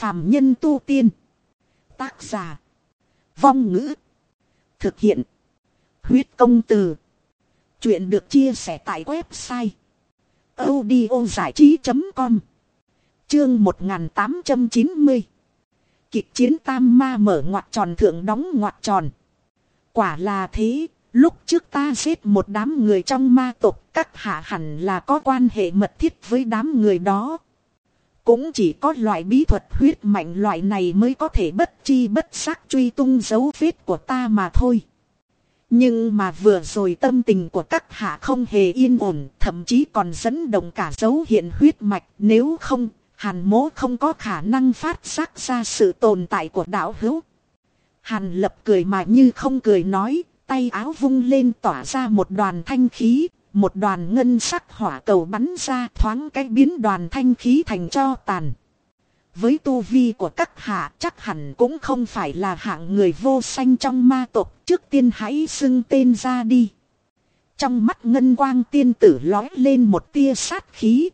phàm nhân tu tiên. Tác giả. Vong ngữ. Thực hiện. Huyết công từ. Chuyện được chia sẻ tại website. audio giải trí.com Chương 1890 Kịch chiến tam ma mở ngoặt tròn thượng đóng ngoặt tròn. Quả là thế, lúc trước ta giết một đám người trong ma tộc, các hạ hẳn là có quan hệ mật thiết với đám người đó. Cũng chỉ có loại bí thuật huyết mạnh loại này mới có thể bất chi bất giác truy tung dấu vết của ta mà thôi. Nhưng mà vừa rồi tâm tình của các hạ không hề yên ổn, thậm chí còn dẫn động cả dấu hiện huyết mạch, nếu không, hàn mố không có khả năng phát giác ra sự tồn tại của đạo hữu. Hàn lập cười mà như không cười nói, tay áo vung lên tỏa ra một đoàn thanh khí, một đoàn ngân sắc hỏa cầu bắn ra thoáng cái biến đoàn thanh khí thành cho tàn. Với tu vi của các hạ chắc hẳn cũng không phải là hạng người vô sanh trong ma tộc trước tiên hãy xưng tên ra đi. Trong mắt ngân quang tiên tử lói lên một tia sát khí.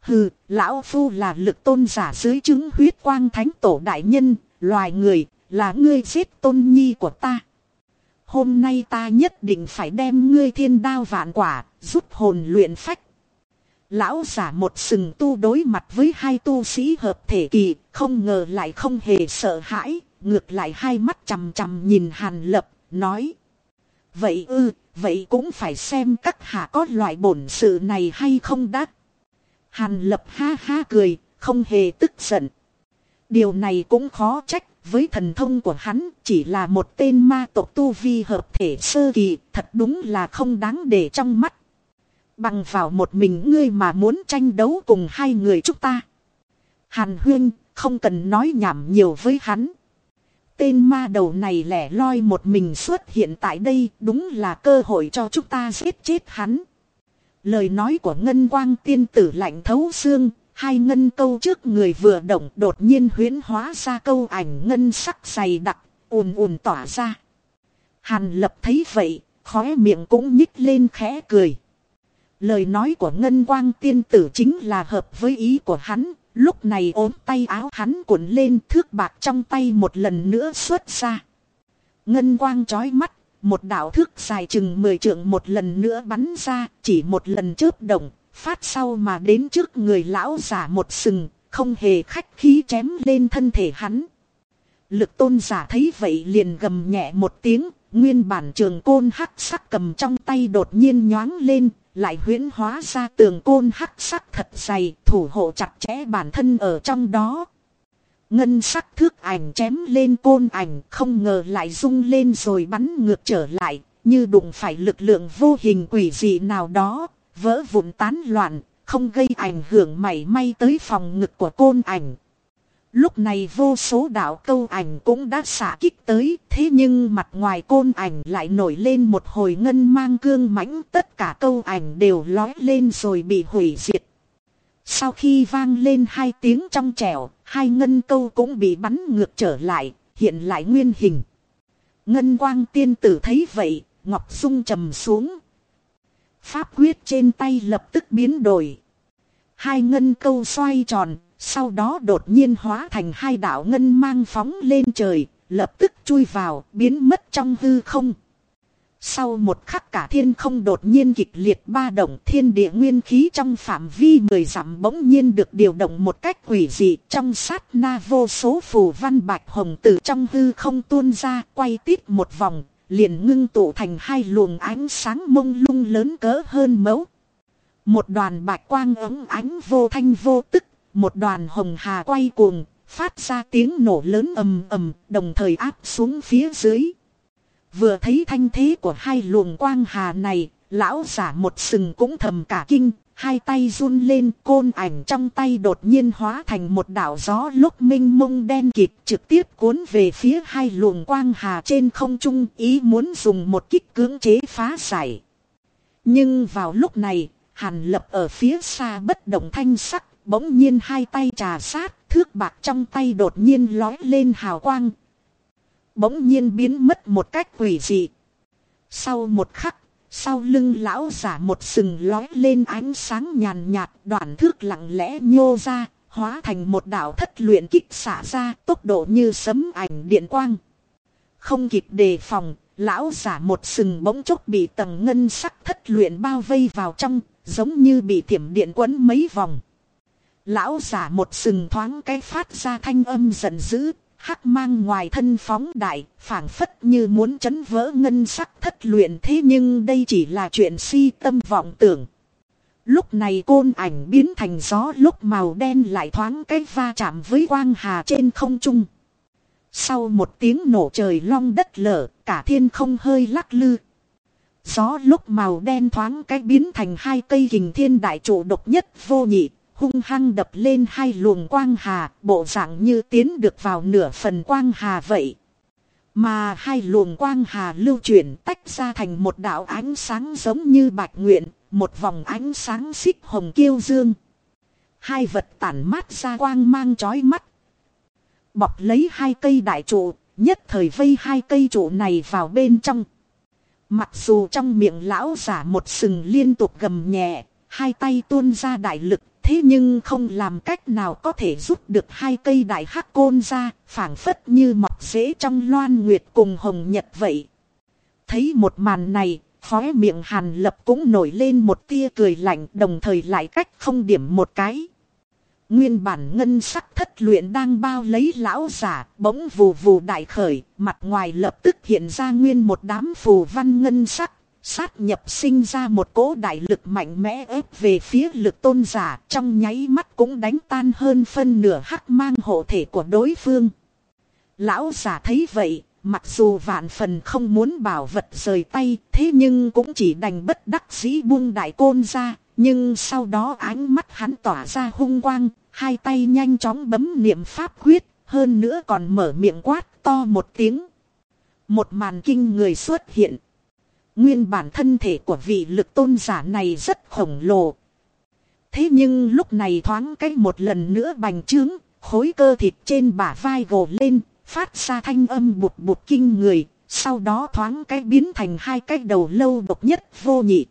Hừ, lão phu là lực tôn giả dưới chứng huyết quang thánh tổ đại nhân, loài người, là ngươi giết tôn nhi của ta. Hôm nay ta nhất định phải đem ngươi thiên đao vạn quả, giúp hồn luyện phách. Lão giả một sừng tu đối mặt với hai tu sĩ hợp thể kỳ, không ngờ lại không hề sợ hãi, ngược lại hai mắt chằm chằm nhìn Hàn Lập, nói. Vậy ư, vậy cũng phải xem các hạ có loại bổn sự này hay không đắt. Hàn Lập ha ha cười, không hề tức giận. Điều này cũng khó trách, với thần thông của hắn chỉ là một tên ma tộc tu vi hợp thể sơ kỳ, thật đúng là không đáng để trong mắt. Bằng vào một mình ngươi mà muốn tranh đấu cùng hai người chúng ta. Hàn huyên, không cần nói nhảm nhiều với hắn. Tên ma đầu này lẻ loi một mình xuất hiện tại đây đúng là cơ hội cho chúng ta giết chết hắn. Lời nói của ngân quang tiên tử lạnh thấu xương, hai ngân câu trước người vừa động đột nhiên huyến hóa ra câu ảnh ngân sắc dày đặc, ùn ùn tỏa ra. Hàn lập thấy vậy, khóe miệng cũng nhích lên khẽ cười. Lời nói của ngân quang tiên tử chính là hợp với ý của hắn, lúc này ốm tay áo hắn cuộn lên thước bạc trong tay một lần nữa xuất ra. Ngân quang trói mắt, một đạo thước dài chừng mười trượng một lần nữa bắn ra, chỉ một lần chớp động, phát sau mà đến trước người lão giả một sừng, không hề khách khí chém lên thân thể hắn. Lực tôn giả thấy vậy liền gầm nhẹ một tiếng, nguyên bản trường côn hắc sắc cầm trong tay đột nhiên nhoáng lên, lại huyễn hóa ra tường côn hắc sắc thật dày, thủ hộ chặt chẽ bản thân ở trong đó. Ngân sắc thước ảnh chém lên côn ảnh, không ngờ lại rung lên rồi bắn ngược trở lại, như đụng phải lực lượng vô hình quỷ dị nào đó, vỡ vụn tán loạn, không gây ảnh hưởng mảy may tới phòng ngực của côn ảnh. Lúc này vô số đạo câu ảnh cũng đã xả kích tới, thế nhưng mặt ngoài côn ảnh lại nổi lên một hồi ngân mang cương mãnh, tất cả câu ảnh đều lói lên rồi bị hủy diệt. Sau khi vang lên hai tiếng trong trẻo, hai ngân câu cũng bị bắn ngược trở lại, hiện lại nguyên hình. Ngân quang tiên tử thấy vậy, Ngọc Dung trầm xuống. Pháp quyết trên tay lập tức biến đổi. Hai ngân câu xoay tròn, sau đó đột nhiên hóa thành hai đạo ngân mang phóng lên trời, lập tức chui vào, biến mất trong hư không. Sau một khắc cả thiên không đột nhiên kịch liệt ba động thiên địa nguyên khí trong phạm vi mười dặm bỗng nhiên được điều động một cách quỷ dị trong sát na vô số phù văn bạch hồng từ trong hư không tuôn ra quay tít một vòng liền ngưng tụ thành hai luồng ánh sáng mông lung lớn cỡ hơn mẫu. Một đoàn bạch quang ấm ánh vô thanh vô tức một đoàn hồng hà quay cuồng, phát ra tiếng nổ lớn ầm ầm, đồng thời áp xuống phía dưới. Vừa thấy thanh thế của hai luồng quang hà này, lão giả một sừng cũng thầm cả kinh, hai tay run lên côn ảnh trong tay đột nhiên hóa thành một đảo gió lúc minh mông đen kịt trực tiếp cuốn về phía hai luồng quang hà trên không trung ý muốn dùng một kích cưỡng chế phá giải. Nhưng vào lúc này, hàn lập ở phía xa bất động thanh sắc Bỗng nhiên hai tay trà sát, thước bạc trong tay đột nhiên lói lên hào quang. Bỗng nhiên biến mất một cách quỷ dị. Sau một khắc, sau lưng lão giả một sừng lói lên ánh sáng nhàn nhạt, đoạn thước lặng lẽ nhô ra, Hóa thành một đạo thất luyện kích xả ra tốc độ như sấm ảnh điện quang. Không kịp đề phòng, lão giả một sừng bỗng chốc bị tầng ngân sắc thất luyện bao vây vào trong, giống như bị thiểm điện quấn mấy vòng. Lão giả một sừng thoáng cái phát ra thanh âm giận dữ, hắc mang ngoài thân phóng đại, phảng phất như muốn chấn vỡ ngân sắc thất luyện thế nhưng đây chỉ là chuyện si tâm vọng tưởng. Lúc này côn ảnh biến thành gió lúc màu đen lại thoáng cái va chạm với quang hà trên không trung. Sau một tiếng nổ trời long đất lở, cả thiên không hơi lắc lư. Gió lúc màu đen thoáng cái biến thành hai cây hình thiên đại trụ độc nhất vô nhị, hung hăng đập lên hai luồng quang hà, bộ dạng như tiến được vào nửa phần quang hà vậy. Mà hai luồng quang hà lưu chuyển tách ra thành một đạo ánh sáng giống như bạch nguyện, một vòng ánh sáng xích hồng kiêu dương. Hai vật tản mát ra quang mang chói mắt. Bọc lấy hai cây đại trụ, nhất thời vây hai cây trụ này vào bên trong. Mặc dù trong miệng lão giả một sừng liên tục gầm nhẹ, hai tay tuôn ra đại lực, thế nhưng không làm cách nào có thể giúp được hai cây đại hắc côn ra, phảng phất như mọc rễ trong loan nguyệt cùng hồng nhật vậy. Thấy một màn này, khóe miệng hàn lập cũng nổi lên một tia cười lạnh đồng thời lại cách không điểm một cái. Nguyên bản ngân sắc thất luyện đang bao lấy lão giả, bỗng vù vù đại khởi, mặt ngoài lập tức hiện ra nguyên một đám phù văn ngân sắc, sát nhập sinh ra một cỗ đại lực mạnh mẽ ép về phía lực tôn giả, trong nháy mắt cũng đánh tan hơn phân nửa hắc mang hộ thể của đối phương. Lão giả thấy vậy, mặc dù vạn phần không muốn bảo vật rời tay, thế nhưng cũng chỉ đành bất đắc dĩ buông đại côn ra, nhưng sau đó ánh mắt hắn tỏa ra hung quang, hai tay nhanh chóng bấm niệm pháp quyết, hơn nữa còn mở miệng quát to một tiếng. Một màn kinh người xuất hiện. Nguyên bản thân thể của vị lực tôn giả này rất khổng lồ. Thế nhưng lúc này thoáng cách một lần nữa bành trướng, khối cơ thịt trên bả vai gồ lên, phát ra thanh âm bụt bụt kinh người, sau đó thoáng cái biến thành hai cái đầu lâu độc nhất vô nhị.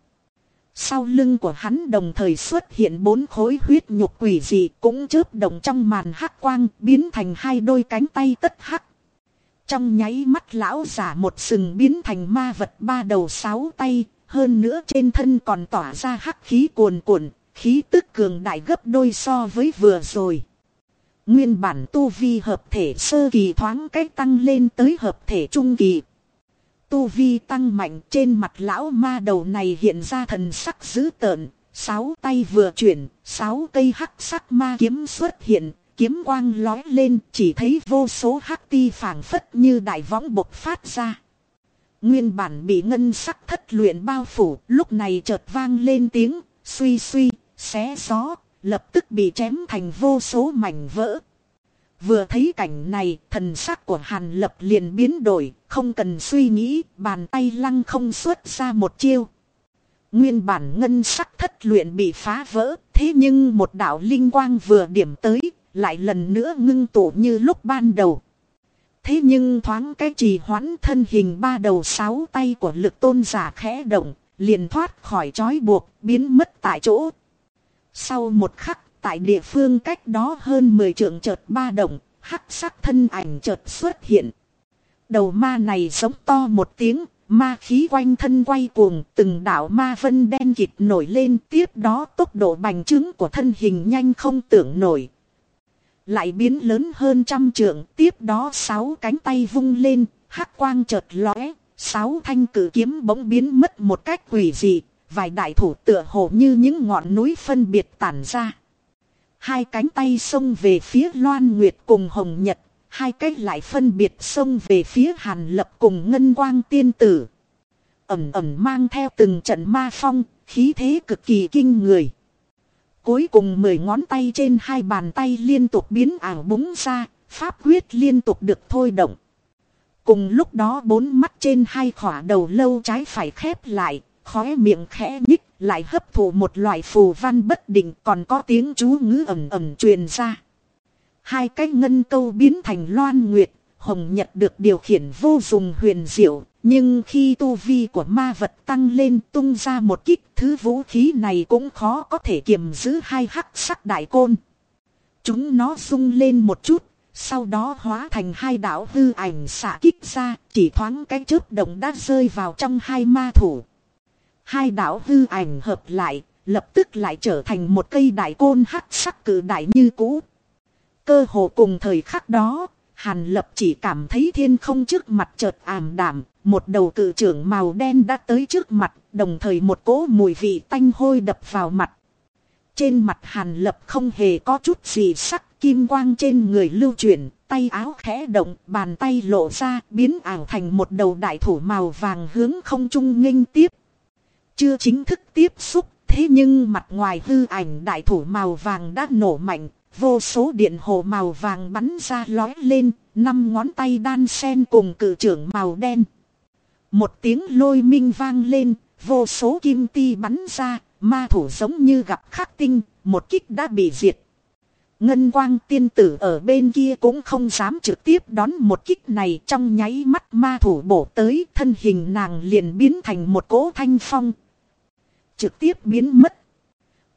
Sau lưng của hắn đồng thời xuất hiện bốn khối huyết nhục quỷ dị cũng chớp động trong màn hắc quang biến thành hai đôi cánh tay tất hắc. Trong nháy mắt lão giả một sừng biến thành ma vật ba đầu sáu tay, hơn nữa trên thân còn tỏa ra hắc khí cuồn cuộn, khí tức cường đại gấp đôi so với vừa rồi. Nguyên bản tu vi hợp thể sơ kỳ thoáng cách tăng lên tới hợp thể trung kỳ. Tu vi tăng mạnh trên mặt lão ma đầu này hiện ra thần sắc dữ tợn, sáu tay vừa chuyển, sáu cây hắc sắc ma kiếm xuất hiện, kiếm quang lói lên chỉ thấy vô số hắc ti phảng phất như đại võng bộc phát ra. Nguyên bản bị ngân sắc thất luyện bao phủ, lúc này chợt vang lên tiếng, suy suy, xé gió, lập tức bị chém thành vô số mảnh vỡ. Vừa thấy cảnh này, thần sắc của Hàn Lập liền biến đổi, không cần suy nghĩ, bàn tay lăng không xuất ra một chiêu. Nguyên bản ngân sắc thất luyện bị phá vỡ, thế nhưng một đạo linh quang vừa điểm tới, lại lần nữa ngưng tụ như lúc ban đầu. Thế nhưng thoáng cái trì hoãn thân hình ba đầu sáu tay của lực tôn giả khẽ động, liền thoát khỏi trói buộc, biến mất tại chỗ. Sau một khắc, tại địa phương cách đó hơn 10 trượng chợt ba động, hắc sắc thân ảnh chợt xuất hiện. Đầu ma này giống to một tiếng, ma khí quanh thân quay cuồng, từng đạo ma vân đen kịt nổi lên, tiếp đó tốc độ bành trướng của thân hình nhanh không tưởng nổi. Lại biến lớn hơn trăm trượng, tiếp đó sáu cánh tay vung lên, hắc quang chợt lóe, sáu thanh cử kiếm bỗng biến mất một cách quỷ dị, vài đại thủ tựa hồ như những ngọn núi phân biệt tản ra. Hai cánh tay xông về phía Loan Nguyệt cùng Hồng Nhật, hai cái lại phân biệt xông về phía Hàn Lập cùng Ngân Quang Tiên Tử. Ẩm ẩm mang theo từng trận ma phong, khí thế cực kỳ kinh người. Cuối cùng mười ngón tay trên hai bàn tay liên tục biến ảo búng ra, pháp quyết liên tục được thôi động. Cùng lúc đó bốn mắt trên hai khỏa đầu lâu trái phải khép lại, khóe miệng khẽ nhích, lại hấp thụ một loại phù văn bất định còn có tiếng chú ngữ ẩm ẩm truyền ra. Hai cái ngân câu biến thành loan nguyệt, hồng nhật được điều khiển vô dùng huyền diệu, nhưng khi tu vi của ma vật tăng lên tung ra một kích thứ vũ khí này cũng khó có thể kiềm giữ hai hắc sắc đại côn. Chúng nó rung lên một chút, sau đó hóa thành hai đạo hư ảnh xạ kích ra, chỉ thoáng cái chớp động đã rơi vào trong hai ma thủ. Hai đạo hư ảnh hợp lại, lập tức lại trở thành một cây đại côn hắc sắc cử đại như cũ. Cơ hồ cùng thời khắc đó, Hàn Lập chỉ cảm thấy thiên không trước mặt chợt ảm đảm, một đầu cự trưởng màu đen đã tới trước mặt, đồng thời một cỗ mùi vị tanh hôi đập vào mặt. Trên mặt Hàn Lập không hề có chút gì sắc, kim quang trên người lưu chuyển, tay áo khẽ động, bàn tay lộ ra, biến ảo thành một đầu đại thủ màu vàng hướng không trung nghênh tiếp. Chưa chính thức tiếp xúc, thế nhưng mặt ngoài hư ảnh đại thủ màu vàng đã nổ mạnh, vô số điện hồ màu vàng bắn ra lói lên, năm ngón tay đan sen cùng cử trưởng màu đen. Một tiếng lôi minh vang lên, vô số kim ti bắn ra, ma thủ giống như gặp khắc tinh, một kích đã bị diệt. Ngân quang tiên tử ở bên kia cũng không dám trực tiếp đón một kích này trong nháy mắt ma thủ bổ tới thân hình nàng liền biến thành một cỗ thanh phong. Trực tiếp biến mất.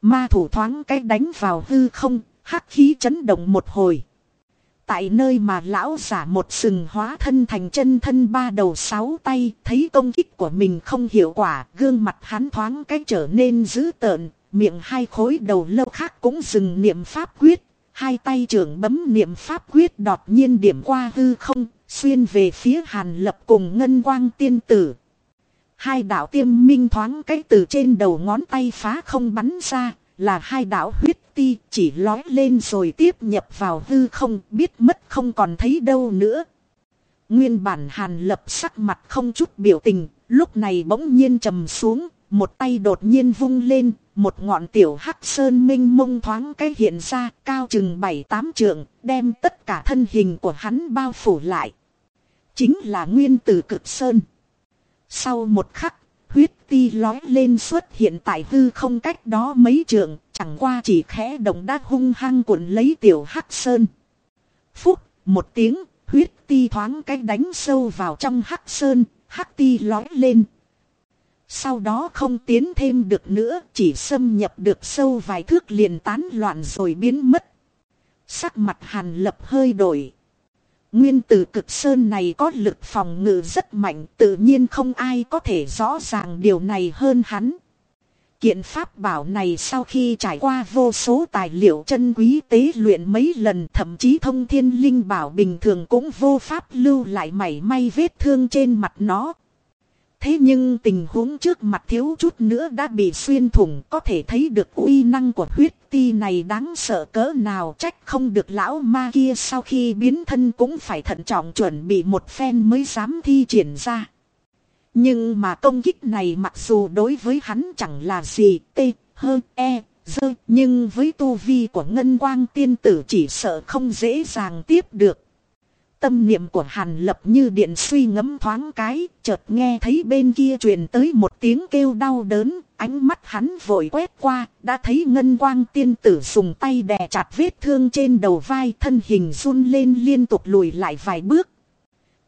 Ma thủ thoáng cái đánh vào hư không, hắc khí chấn động một hồi. Tại nơi mà lão giả một sừng hóa thân thành chân thân ba đầu sáu tay, thấy công kích của mình không hiệu quả, gương mặt hắn thoáng cái trở nên dữ tợn, miệng hai khối đầu lâu khác cũng dừng niệm pháp quyết, hai tay trưởng bấm niệm pháp quyết đột nhiên điểm qua hư không, xuyên về phía hàn lập cùng ngân quang tiên tử. Hai đạo tiêm minh thoáng cái từ trên đầu ngón tay phá không bắn ra, là hai đạo huyết ti chỉ lói lên rồi tiếp nhập vào hư không biết mất không còn thấy đâu nữa. Nguyên bản hàn lập sắc mặt không chút biểu tình, lúc này bỗng nhiên trầm xuống, một tay đột nhiên vung lên, một ngọn tiểu hắc sơn minh mông thoáng cái hiện ra cao chừng bảy tám trượng, đem tất cả thân hình của hắn bao phủ lại. Chính là nguyên tử cực sơn. Sau một khắc, huyết ti lói lên xuất hiện tại hư không cách đó mấy trường chẳng qua chỉ khẽ động đã hung hăng cuộn lấy tiểu hắc sơn. Phúc, một tiếng, huyết ti thoáng cách đánh sâu vào trong hắc sơn, hắc ti lói lên. Sau đó không tiến thêm được nữa, chỉ xâm nhập được sâu vài thước liền tán loạn rồi biến mất. Sắc mặt hàn lập hơi đổi. Nguyên tử cực sơn này có lực phòng ngự rất mạnh, tự nhiên không ai có thể rõ ràng điều này hơn hắn. Kiện pháp bảo này sau khi trải qua vô số tài liệu chân quý tế luyện mấy lần thậm chí thông thiên linh bảo bình thường cũng vô pháp lưu lại mảy may vết thương trên mặt nó. Thế nhưng tình huống trước mặt thiếu chút nữa đã bị xuyên thủng có thể thấy được uy năng của huyết ti này đáng sợ cỡ nào trách không được lão ma kia sau khi biến thân cũng phải thận trọng chuẩn bị một phen mới dám thi triển ra. Nhưng mà công kích này mặc dù đối với hắn chẳng là gì t, hơn e, dơ nhưng với tu vi của ngân quang tiên tử chỉ sợ không dễ dàng tiếp được. Tâm niệm của Hàn Lập như điện suy ngẫm thoáng cái, chợt nghe thấy bên kia truyền tới một tiếng kêu đau đớn, ánh mắt hắn vội quét qua, đã thấy ngân quang tiên tử dùng tay đè chặt vết thương trên đầu vai thân hình run lên liên tục lùi lại vài bước.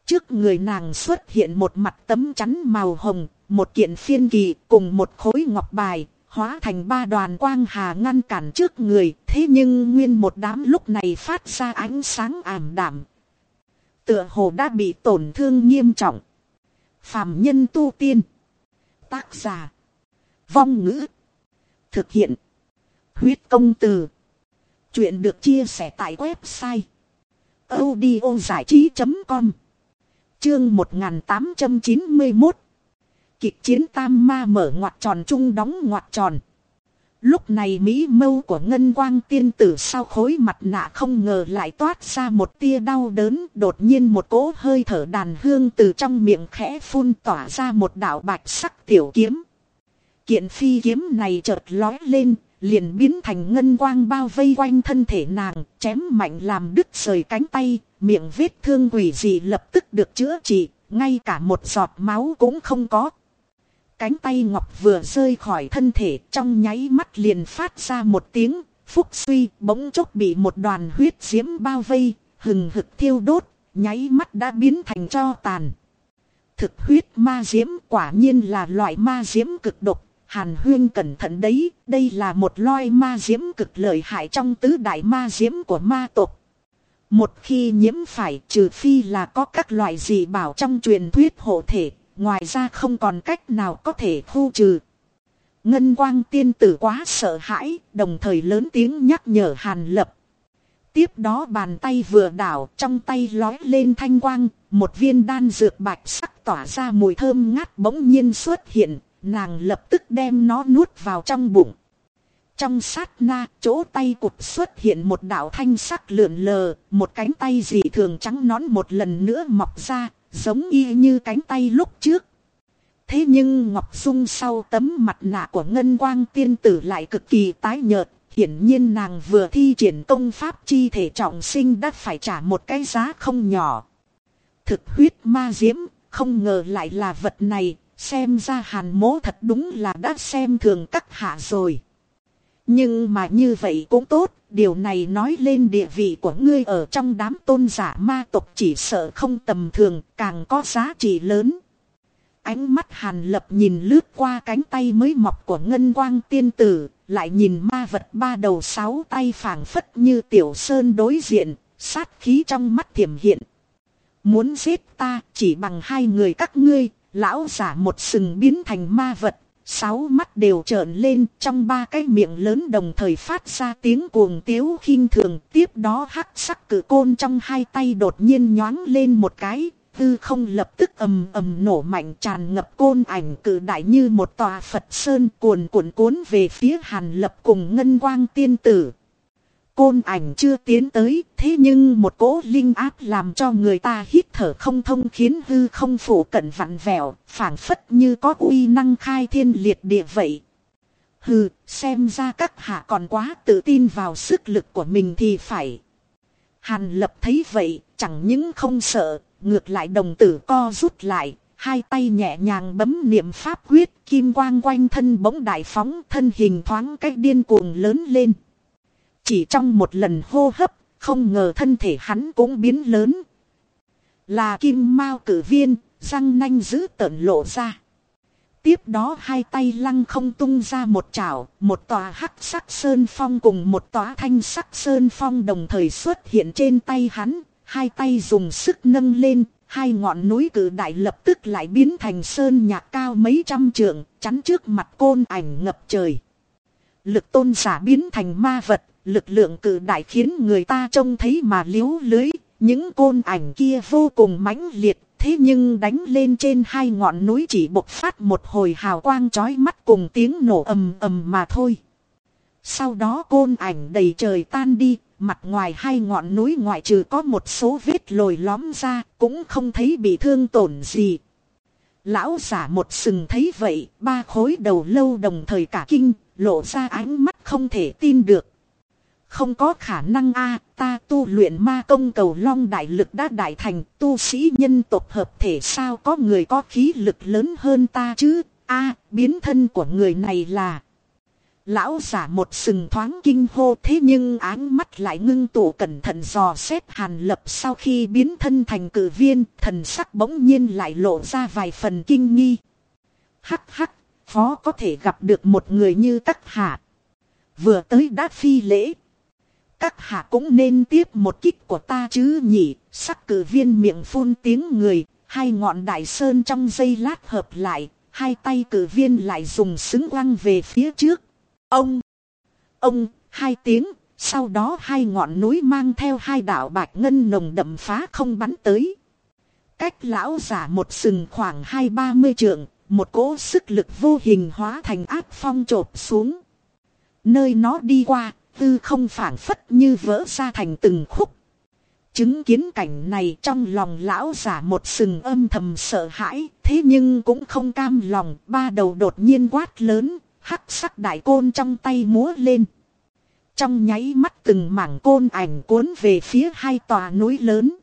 Trước người nàng xuất hiện một mặt tấm chắn màu hồng, một kiện phiên kỳ cùng một khối ngọc bài, hóa thành ba đoàn quang hà ngăn cản trước người, thế nhưng nguyên một đám lúc này phát ra ánh sáng ảm đảm, Tựa hồ đã bị tổn thương nghiêm trọng. Phạm nhân tu tiên. Tác giả. Vong ngữ. Thực hiện. Huyết công từ. Chuyện được chia sẻ tại website. giải trí.com Chương 1891 Kịch chiến tam ma mở ngoặt tròn trung đóng ngoặt tròn. Lúc này Mỹ mâu của ngân quang tiên tử sau khối mặt nạ không ngờ lại toát ra một tia đau đớn. Đột nhiên một cỗ hơi thở đàn hương từ trong miệng khẽ phun tỏa ra một đạo bạch sắc tiểu kiếm. Kiện phi kiếm này chợt lói lên, liền biến thành ngân quang bao vây quanh thân thể nàng, chém mạnh làm đứt rời cánh tay, miệng vết thương quỷ dị lập tức được chữa trị, ngay cả một giọt máu cũng không có. Cánh tay ngọc vừa rơi khỏi thân thể trong nháy mắt liền phát ra một tiếng, phúc suy bỗng chốc bị một đoàn huyết diễm bao vây, hừng hực thiêu đốt, nháy mắt đã biến thành cho tàn. Thực huyết ma diễm quả nhiên là loại ma diễm cực độc, Hàn huyên cẩn thận đấy, đây là một loài ma diễm cực lợi hại trong tứ đại ma diễm của ma tộc. Một khi nhiễm phải trừ phi là có các loại dị bảo trong truyền thuyết hộ thể, ngoài ra không còn cách nào có thể khu trừ. Ngân quang tiên tử quá sợ hãi, đồng thời lớn tiếng nhắc nhở Hàn Lập. Tiếp đó bàn tay vừa đảo, trong tay lói lên thanh quang, một viên đan dược bạch sắc tỏa ra mùi thơm ngát bỗng nhiên xuất hiện, nàng lập tức đem nó nuốt vào trong bụng. Trong sát na, chỗ tay cụt xuất hiện một đạo thanh sắc lượn lờ, một cánh tay dị thường trắng nón một lần nữa mọc ra, giống y như cánh tay lúc trước. Thế nhưng Ngọc Dung sau tấm mặt nạ của Ngân Quang tiên tử lại cực kỳ tái nhợt, hiển nhiên nàng vừa thi triển công pháp chi thể trọng sinh đã phải trả một cái giá không nhỏ. Thực huyết ma diễm, không ngờ lại là vật này, xem ra hàn mố thật đúng là đã xem thường các hạ rồi. Nhưng mà như vậy cũng tốt, điều này nói lên địa vị của ngươi ở trong đám tôn giả ma tộc chỉ sợ không tầm thường, càng có giá trị lớn. Ánh mắt hàn lập nhìn lướt qua cánh tay mới mọc của ngân quang tiên tử, lại nhìn ma vật ba đầu sáu tay phảng phất như tiểu sơn đối diện, sát khí trong mắt thiểm hiện. Muốn giết ta chỉ bằng hai người các ngươi, lão giả một sừng biến thành ma vật, sáu mắt đều trợn lên trong ba cái miệng lớn đồng thời phát ra tiếng cuồng tiếu khinh thường. Tiếp đó hắc sắc cử côn trong hai tay đột nhiên nhoáng lên một cái, tư không lập tức ầm ầm nổ mạnh tràn ngập côn ảnh cử đại như một tòa Phật Sơn cuồn cuộn cuốn về phía Hàn Lập cùng Ngân Quang Tiên Tử. Côn ảnh chưa tiến tới, thế nhưng một cỗ linh áp làm cho người ta hít thở không thông khiến hư không phủ cận vặn vẹo, phảng phất như có uy năng khai thiên liệt địa vậy. Hừ, xem ra các hạ còn quá tự tin vào sức lực của mình thì phải. Hàn lập thấy vậy, chẳng những không sợ, ngược lại đồng tử co rút lại, hai tay nhẹ nhàng bấm niệm pháp quyết, kim quang quanh thân bỗng đại phóng, thân hình thoáng cách điên cuồng lớn lên. Chỉ trong một lần hô hấp, không ngờ thân thể hắn cũng biến lớn. Là kim mao cử viên, răng nanh giữ tợn lộ ra. Tiếp đó hai tay lăng không tung ra một chảo, một tòa hắc sắc sơn phong cùng một tòa thanh sắc sơn phong đồng thời xuất hiện trên tay hắn, hai tay dùng sức nâng lên, hai ngọn núi cử đại lập tức lại biến thành sơn nhạc cao mấy trăm trượng, chắn trước mặt côn ảnh ngập trời. Lực tôn giả biến thành ma vật, lực lượng cự đại khiến người ta trông thấy mà liếu lưới, những côn ảnh kia vô cùng mãnh liệt, thế nhưng đánh lên trên hai ngọn núi chỉ bộc phát một hồi hào quang chói mắt cùng tiếng nổ ầm ầm mà thôi. Sau đó côn ảnh đầy trời tan đi, mặt ngoài hai ngọn núi ngoại trừ có một số vết lồi lõm ra, cũng không thấy bị thương tổn gì. Lão giả một sừng thấy vậy, ba khối đầu lâu đồng thời cả kinh, lộ ra ánh mắt không thể tin được. Không có khả năng a ta tu luyện ma công cầu long đại lực đã đại thành, tu sĩ nhân tộc hợp thể sao có người có khí lực lớn hơn ta chứ, a biến thân của người này là... Lão giả một sừng thoáng kinh hô thế nhưng áng mắt lại ngưng tụ cẩn thận dò xét hàn lập sau khi biến thân thành cử viên, thần sắc bỗng nhiên lại lộ ra vài phần kinh nghi. Hắc hắc, phó có thể gặp được một người như tắc hạ. Vừa tới đã phi lễ. Các hạ cũng nên tiếp một kích của ta chứ nhỉ, sắc cử viên miệng phun tiếng người, hai ngọn đại sơn trong giây lát hợp lại, hai tay cử viên lại dùng xứng quăng về phía trước. Ông, ông, hai tiếng, sau đó hai ngọn núi mang theo hai đảo bạch ngân nồng đậm phá không bắn tới. Cách lão giả một sừng khoảng hai ba mươi trượng, một cỗ sức lực vô hình hóa thành áp phong trộp xuống. Nơi nó đi qua, tư không phản phất như vỡ ra thành từng khúc. Chứng kiến cảnh này trong lòng lão giả một sừng âm thầm sợ hãi, thế nhưng cũng không cam lòng, ba đầu đột nhiên quát lớn, hắc sắc đại côn trong tay múa lên. Trong nháy mắt từng mảng côn ảnh cuốn về phía hai tòa núi lớn.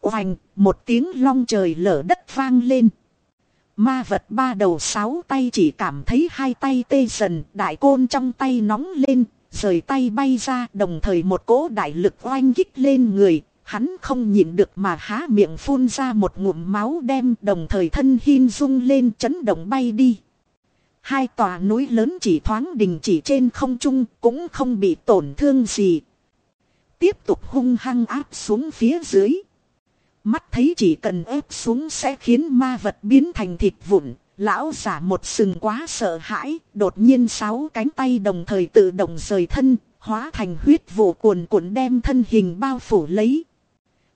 Oành, một tiếng long trời lở đất vang lên. Ma vật ba đầu sáu tay chỉ cảm thấy hai tay tê dần, đại côn trong tay nóng lên, rời tay bay ra đồng thời một cỗ đại lực oanh kích lên người, hắn không nhịn được mà há miệng phun ra một ngụm máu đem đồng thời thân hin rung lên chấn động bay đi. Hai tòa núi lớn chỉ thoáng đình chỉ trên không trung cũng không bị tổn thương gì. Tiếp tục hung hăng áp xuống phía dưới. Mắt thấy chỉ cần ép xuống sẽ khiến ma vật biến thành thịt vụn. Lão giả một sừng quá sợ hãi, đột nhiên sáu cánh tay đồng thời tự động rời thân, hóa thành huyết vụ cuồn cuộn đem thân hình bao phủ lấy.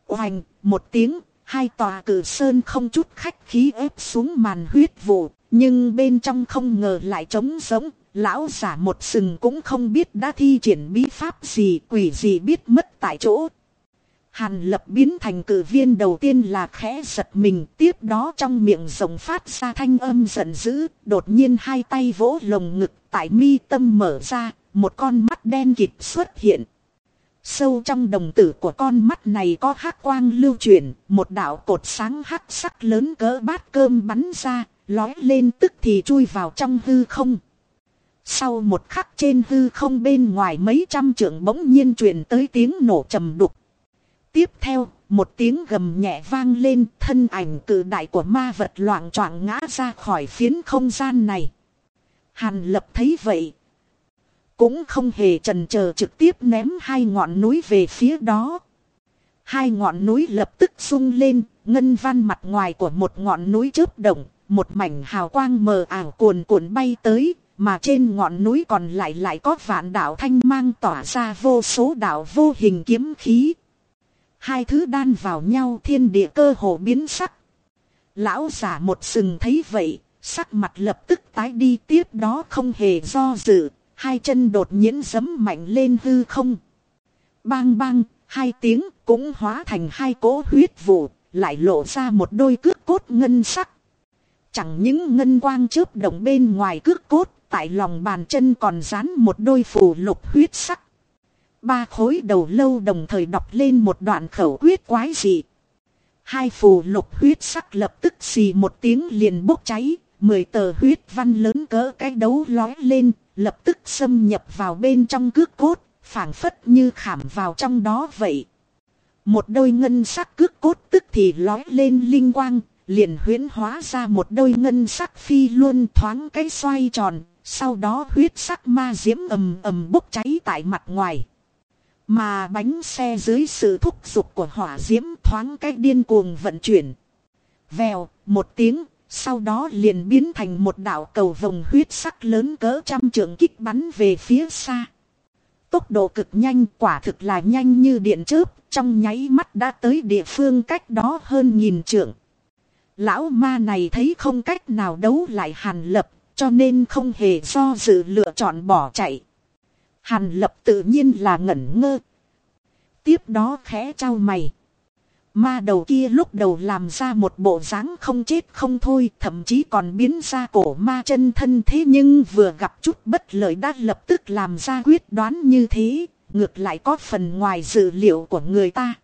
Oành, một tiếng, hai tòa cử sơn không chút khách khí ép xuống màn huyết vụ, nhưng bên trong không ngờ lại trống giống, lão giả một sừng cũng không biết đã thi triển bí pháp gì, quỷ gì biết mất tại chỗ. Hàn lập biến thành cử viên đầu tiên là khẽ giật mình, tiếp đó trong miệng rồng phát ra thanh âm giận dữ, đột nhiên hai tay vỗ lồng ngực, tại mi tâm mở ra, một con mắt đen kịt xuất hiện. Sâu trong đồng tử của con mắt này có hắc quang lưu chuyển, một đạo cột sáng hắc sắc lớn cỡ bát cơm bắn ra, lói lên tức thì chui vào trong hư không. Sau một khắc trên hư không bên ngoài mấy trăm trượng bỗng nhiên truyền tới tiếng nổ trầm đục. Tiếp theo, một tiếng gầm nhẹ vang lên thân ảnh cử đại của ma vật loạn choạng ngã ra khỏi phiến không gian này. Hàn lập thấy vậy. Cũng không hề trần chờ trực tiếp ném hai ngọn núi về phía đó. Hai ngọn núi lập tức sung lên, ngân văn mặt ngoài của một ngọn núi chớp động, một mảnh hào quang mờ ảo cuồn cuộn bay tới, mà trên ngọn núi còn lại lại có vạn đạo thanh mang tỏa ra vô số đạo vô hình kiếm khí. Hai thứ đan vào nhau thiên địa cơ hồ biến sắc. Lão giả một sừng thấy vậy, sắc mặt lập tức tái đi tiếp đó không hề do dự, hai chân đột nhiên giấm mạnh lên hư không. Bang bang, hai tiếng cũng hóa thành hai cỗ huyết vụ, lại lộ ra một đôi cước cốt ngân sắc. Chẳng những ngân quang chớp động bên ngoài cước cốt, tại lòng bàn chân còn dán một đôi phù lục huyết sắc. Ba khối đầu lâu đồng thời đọc lên một đoạn khẩu huyết quái dị. Hai phù lục huyết sắc lập tức xì một tiếng liền bốc cháy, mười tờ huyết văn lớn cỡ cái đấu lói lên, lập tức xâm nhập vào bên trong cước cốt, phảng phất như khảm vào trong đó vậy. Một đôi ngân sắc cước cốt tức thì lói lên linh quang, liền huyễn hóa ra một đôi ngân sắc phi luôn thoáng cái xoay tròn, sau đó huyết sắc ma diễm ầm ầm bốc cháy tại mặt ngoài. Mà bánh xe dưới sự thúc giục của hỏa diễm thoáng cách điên cuồng vận chuyển. Vèo, một tiếng, sau đó liền biến thành một đạo cầu vồng huyết sắc lớn cỡ trăm trượng kích bắn về phía xa. Tốc độ cực nhanh quả thực là nhanh như điện chớp, trong nháy mắt đã tới địa phương cách đó hơn nghìn trượng. Lão ma này thấy không cách nào đấu lại hàn lập, cho nên không hề do dự lựa chọn bỏ chạy. Hàn lập tự nhiên là ngẩn ngơ. Tiếp đó khẽ trao mày. Ma đầu kia lúc đầu làm ra một bộ dáng không chết không thôi, thậm chí còn biến ra cổ ma chân thân thế nhưng vừa gặp chút bất lợi đã lập tức làm ra quyết đoán như thế, ngược lại có phần ngoài dự liệu của người ta.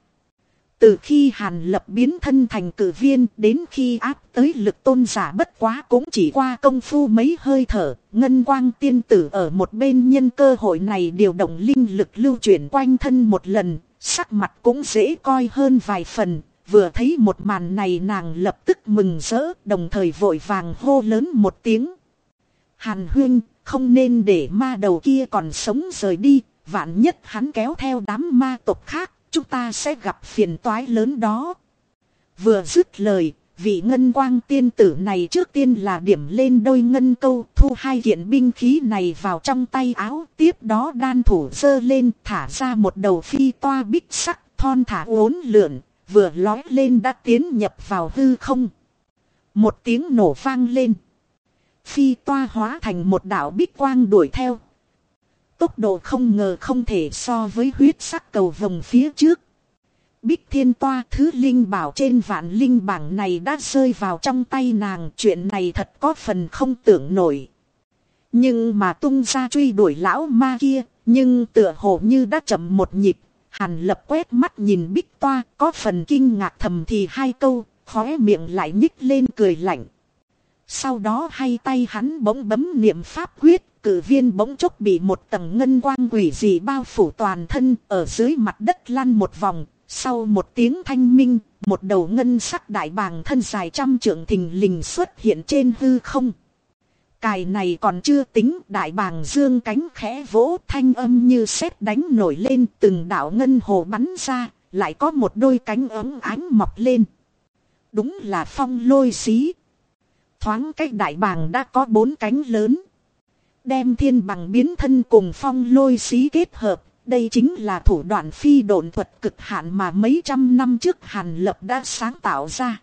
Từ khi Hàn Lập biến thân thành cử viên đến khi áp tới lực tôn giả bất quá cũng chỉ qua công phu mấy hơi thở, ngân quang tiên tử ở một bên nhân cơ hội này điều động linh lực lưu chuyển quanh thân một lần, sắc mặt cũng dễ coi hơn vài phần, vừa thấy một màn này nàng lập tức mừng rỡ, đồng thời vội vàng hô lớn một tiếng. Hàn huyên, không nên để ma đầu kia còn sống rời đi, vạn nhất hắn kéo theo đám ma tộc khác chúng ta sẽ gặp phiền toái lớn đó. Vừa dứt lời, vị ngân quang tiên tử này trước tiên là điểm lên đôi ngân câu thu hai kiện binh khí này vào trong tay áo. Tiếp đó đan thủ dơ lên thả ra một đầu phi toa bích sắc thon thả uốn lượn, vừa lói lên đã tiến nhập vào hư không. Một tiếng nổ vang lên. Phi toa hóa thành một đạo bích quang đuổi theo, Tốc độ không ngờ không thể so với huyết sắc cầu vồng phía trước. Bích thiên toa thứ linh bảo trên vạn linh bảng này đã rơi vào trong tay nàng. Chuyện này thật có phần không tưởng nổi. Nhưng mà tung ra truy đuổi lão ma kia. Nhưng tựa hồ như đã chậm một nhịp. Hàn lập quét mắt nhìn bích toa, có phần kinh ngạc thầm thì hai câu. Khóe miệng lại nhích lên cười lạnh. Sau đó hai tay hắn bỗng bấm niệm pháp quyết cử viên bỗng chốc bị một tầng ngân quang quỷ dị bao phủ toàn thân ở dưới mặt đất lăn một vòng. Sau một tiếng thanh minh, một đầu ngân sắc đại bàng thân dài trăm trượng thình lình xuất hiện trên hư không. Cài này còn chưa tính đại bàng dương cánh khẽ vỗ thanh âm như sét đánh nổi lên từng đạo ngân hồ bắn ra, lại có một đôi cánh ấm ánh mọc lên. Đúng là phong lôi xí. Thoáng cách đại bàng đã có bốn cánh lớn. Đem thiên bằng biến thân cùng phong lôi xí kết hợp. Đây chính là thủ đoạn phi độn thuật cực hạn mà mấy trăm năm trước Hàn Lập đã sáng tạo ra.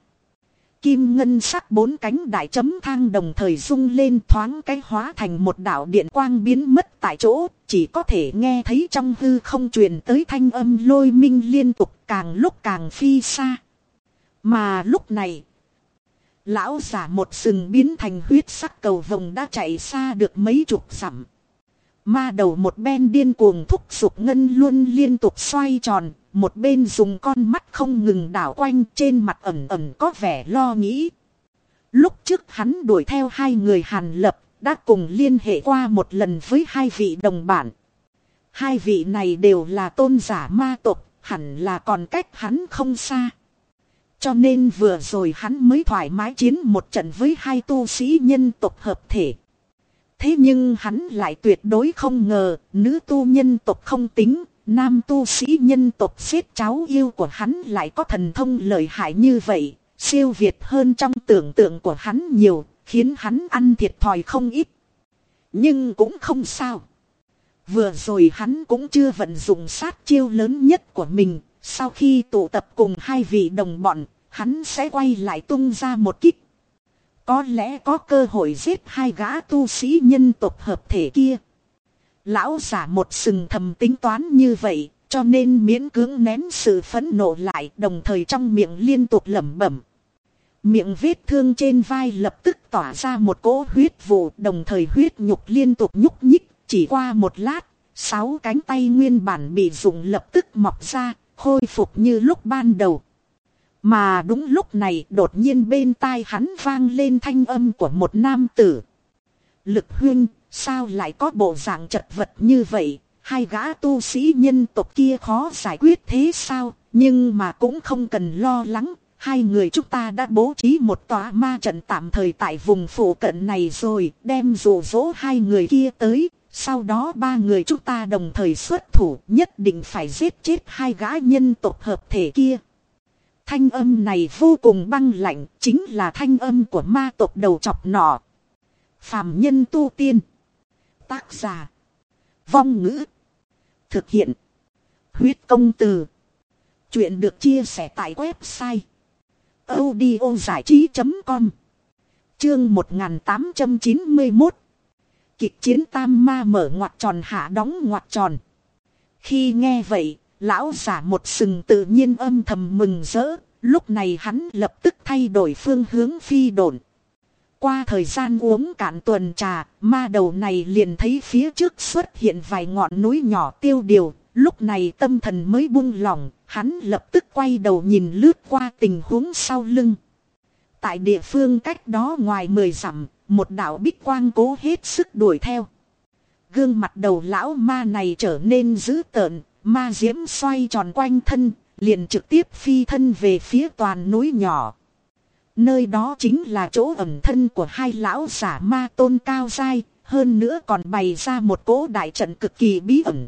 Kim ngân sắc bốn cánh đại chấm thang đồng thời rung lên thoáng cái hóa thành một đạo điện quang biến mất tại chỗ, chỉ có thể nghe thấy trong hư không truyền tới thanh âm lôi minh liên tục càng lúc càng phi xa. Mà lúc này, lão giả một sừng biến thành huyết sắc cầu vồng đã chạy xa được mấy chục dặm. Ma đầu một bên điên cuồng thúc giục ngân luôn liên tục xoay tròn, một bên dùng con mắt không ngừng đảo quanh trên mặt ẩn ẩn có vẻ lo nghĩ. Lúc trước hắn đuổi theo hai người Hàn Lập, đã cùng liên hệ qua một lần với hai vị đồng bản. Hai vị này đều là tôn giả ma tộc, hẳn là còn cách hắn không xa. Cho nên vừa rồi hắn mới thoải mái chiến một trận với hai tu sĩ nhân tộc hợp thể. Thế nhưng hắn lại tuyệt đối không ngờ, nữ tu nhân tộc không tính, nam tu sĩ nhân tộc xếp cháu yêu của hắn lại có thần thông lợi hại như vậy, siêu việt hơn trong tưởng tượng của hắn nhiều, khiến hắn ăn thiệt thòi không ít. Nhưng cũng không sao. Vừa rồi hắn cũng chưa vận dụng sát chiêu lớn nhất của mình, sau khi tụ tập cùng hai vị đồng bọn, hắn sẽ quay lại tung ra một kích. Có lẽ có cơ hội giết hai gã tu sĩ nhân tộc hợp thể kia. Lão giả một sừng thầm tính toán như vậy, cho nên miễn cưỡng nén sự phẫn nộ lại đồng thời trong miệng liên tục lẩm bẩm. Miệng vết thương trên vai lập tức tỏa ra một cỗ huyết vụ đồng thời huyết nhục liên tục nhúc nhích, chỉ qua một lát, sáu cánh tay nguyên bản bị dùng lập tức mọc ra, khôi phục như lúc ban đầu. Mà đúng lúc này đột nhiên bên tai hắn vang lên thanh âm của một nam tử. Lực huyên, sao lại có bộ dạng chật vật như vậy? Hai gã tu sĩ nhân tộc kia khó giải quyết thế sao? Nhưng mà cũng không cần lo lắng. Hai người chúng ta đã bố trí một tòa ma trận tạm thời tại vùng phụ cận này rồi. Đem rủ dỗ hai người kia tới. Sau đó ba người chúng ta đồng thời xuất thủ nhất định phải giết chết hai gã nhân tộc hợp thể kia. Thanh âm này vô cùng băng lạnh, chính là thanh âm của ma tộc đầu chọc nọ. Phạm nhân tu tiên. Tác giả. Vong ngữ. Thực hiện. Huyết công từ. Chuyện được chia sẻ tại website. audio trí.com Chương 1891 Kịch chiến tam ma mở ngoặt tròn hạ đóng ngoặt tròn. Khi nghe vậy, Lão giả một sừng tự nhiên âm thầm mừng rỡ, lúc này hắn lập tức thay đổi phương hướng phi đồn. Qua thời gian uống cạn tuần trà, ma đầu này liền thấy phía trước xuất hiện vài ngọn núi nhỏ tiêu điều, lúc này tâm thần mới buông lỏng, hắn lập tức quay đầu nhìn lướt qua tình huống sau lưng. Tại địa phương cách đó ngoài mười dặm, một đạo bích quang cố hết sức đuổi theo. Gương mặt đầu lão ma này trở nên dữ tợn, Ma diễm xoay tròn quanh thân, liền trực tiếp phi thân về phía toàn núi nhỏ. Nơi đó chính là chỗ ẩm thân của hai lão giả ma tôn cao dai, hơn nữa còn bày ra một cỗ đại trận cực kỳ bí ẩn.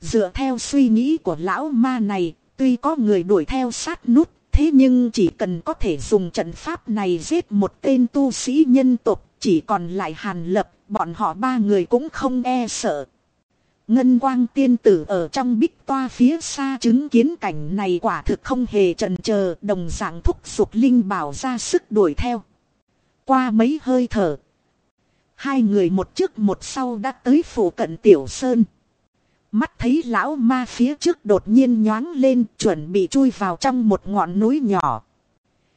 Dựa theo suy nghĩ của lão ma này, tuy có người đuổi theo sát nút, thế nhưng chỉ cần có thể dùng trận pháp này giết một tên tu sĩ nhân tộc, chỉ còn lại hàn lập, bọn họ ba người cũng không e sợ. Ngân quang tiên tử ở trong bích toa phía xa chứng kiến cảnh này quả thực không hề trần chờ đồng dạng thúc giục linh bảo ra sức đuổi theo. Qua mấy hơi thở. Hai người một trước một sau đã tới phủ cận tiểu sơn. Mắt thấy lão ma phía trước đột nhiên nhoáng lên chuẩn bị chui vào trong một ngọn núi nhỏ.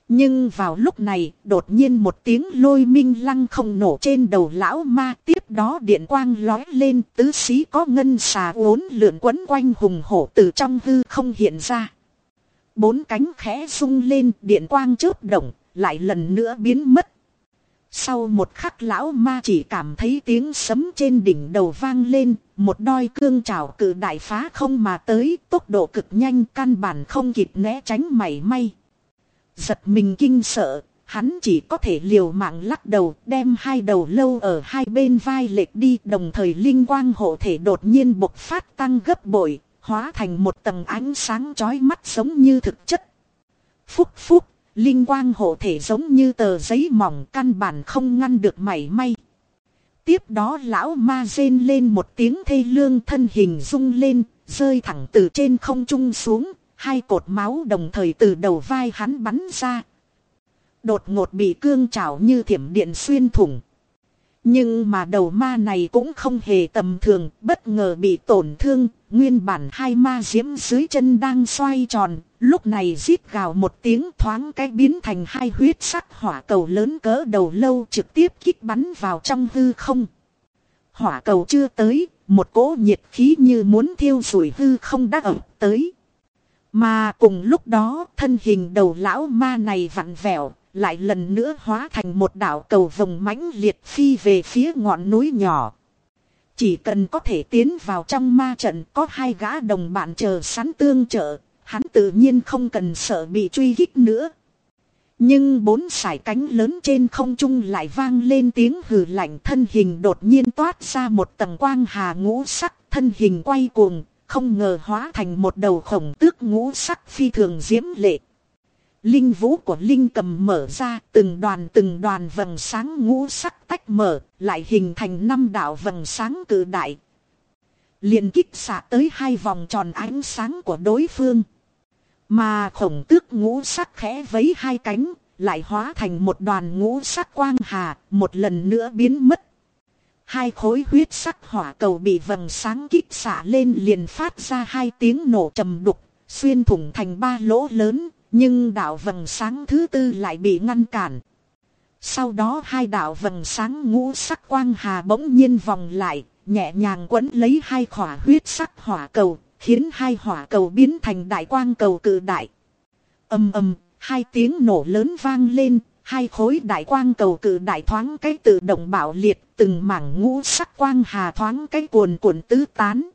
Nhưng vào lúc này, đột nhiên một tiếng lôi minh lăng không nổ trên đầu lão ma. Tiếp đó điện quang lói lên, tứ xí có ngân xà uốn lượn quấn quanh hùng hổ từ trong hư không hiện ra. Bốn cánh khẽ sung lên, điện quang chớp động, lại lần nữa biến mất. Sau một khắc lão ma chỉ cảm thấy tiếng sấm trên đỉnh đầu vang lên, một đôi cương trào cử đại phá không mà tới, tốc độ cực nhanh căn bản không kịp né tránh mảy may. Giật mình kinh sợ, hắn chỉ có thể liều mạng lắc đầu đem hai đầu lâu ở hai bên vai lệch đi đồng thời linh quang hộ thể đột nhiên bộc phát tăng gấp bội, hóa thành một tầng ánh sáng chói mắt giống như thực chất. Phúc phúc, linh quang hộ thể giống như tờ giấy mỏng căn bản không ngăn được mảy may. Tiếp đó lão ma rên lên một tiếng thê lương thân hình rung lên, rơi thẳng từ trên không trung xuống, hai cột máu đồng thời từ đầu vai hắn bắn ra. Đột ngột bị cương trảo như thiểm điện xuyên thủng. Nhưng mà đầu ma này cũng không hề tầm thường, bất ngờ bị tổn thương, nguyên bản hai ma diễm dưới chân đang xoay tròn, lúc này rít gào một tiếng thoáng cái biến thành hai huyết sắc hỏa cầu lớn cỡ đầu lâu trực tiếp kích bắn vào trong hư không. Hỏa cầu chưa tới, một cỗ nhiệt khí như muốn thiêu rủi hư không đã ập tới. Mà cùng lúc đó thân hình đầu lão ma này vặn vẹo, lại lần nữa hóa thành một đảo cầu vồng mãnh liệt phi về phía ngọn núi nhỏ. Chỉ cần có thể tiến vào trong ma trận có hai gã đồng bạn chờ sẵn tương trợ, hắn tự nhiên không cần sợ bị truy kích nữa. Nhưng bốn sải cánh lớn trên không trung lại vang lên tiếng hừ lạnh thân hình đột nhiên toát ra một tầng quang hà ngũ sắc thân hình quay cuồng, không ngờ hóa thành một đầu khổng tước ngũ sắc phi thường diễm lệ. Linh vũ của Linh cầm mở ra từng đoàn từng đoàn vầng sáng ngũ sắc tách mở, lại hình thành năm đạo vầng sáng cử đại. liền kích xạ tới hai vòng tròn ánh sáng của đối phương. Mà khổng tước ngũ sắc khẽ vấy hai cánh, lại hóa thành một đoàn ngũ sắc quang hà, một lần nữa biến mất. Hai khối huyết sắc hỏa cầu bị vầng sáng kích xạ lên liền phát ra hai tiếng nổ trầm đục, xuyên thủng thành ba lỗ lớn, nhưng đạo vầng sáng thứ tư lại bị ngăn cản. Sau đó hai đạo vầng sáng ngũ sắc quang hà bỗng nhiên vòng lại, nhẹ nhàng quấn lấy hai khỏa huyết sắc hỏa cầu, khiến hai hỏa cầu biến thành đại quang cầu cự đại. ầm ầm, hai tiếng nổ lớn vang lên, hai khối đại quang cầu cự đại thoáng cái tự động bảo liệt, từng mảng ngũ sắc quang hà thoáng cái cuồn cuộn tứ tán.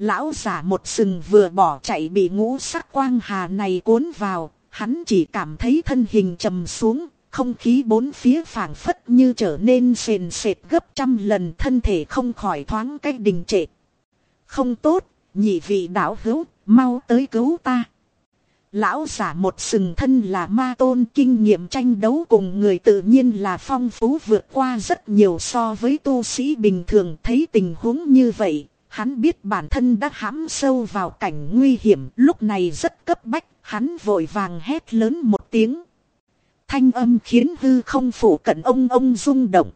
Lão giả một sừng vừa bỏ chạy bị ngũ sắc quang hà này cuốn vào, hắn chỉ cảm thấy thân hình trầm xuống, không khí bốn phía phảng phất như trở nên sền sệt gấp trăm lần thân thể không khỏi thoáng cách đình trệ. Không tốt, nhị vị đạo hữu, mau tới cứu ta. Lão giả một sừng thân là ma tôn kinh nghiệm tranh đấu cùng người tự nhiên là phong phú vượt qua rất nhiều so với tu sĩ bình thường thấy tình huống như vậy. Hắn biết bản thân đã hãm sâu vào cảnh nguy hiểm lúc này rất cấp bách, hắn vội vàng hét lớn một tiếng. Thanh âm khiến hư không phủ cận ông ông rung động.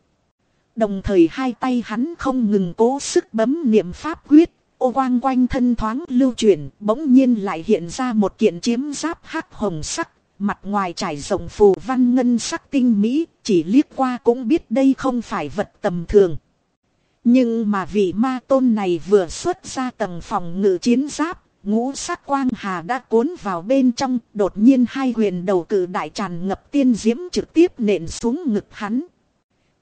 Đồng thời hai tay hắn không ngừng cố sức bấm niệm pháp quyết, ô quang quanh thân thoáng lưu chuyển, bỗng nhiên lại hiện ra một kiện chiếm giáp hắc hồng sắc, mặt ngoài trải rộng phù văn ngân sắc tinh mỹ, chỉ liếc qua cũng biết đây không phải vật tầm thường. Nhưng mà vị ma tôn này vừa xuất ra tầng phòng ngự chiến giáp, ngũ sắc quang hà đã cuốn vào bên trong, đột nhiên hai huyền đầu cử đại tràn ngập tiên diễm trực tiếp nện xuống ngực hắn.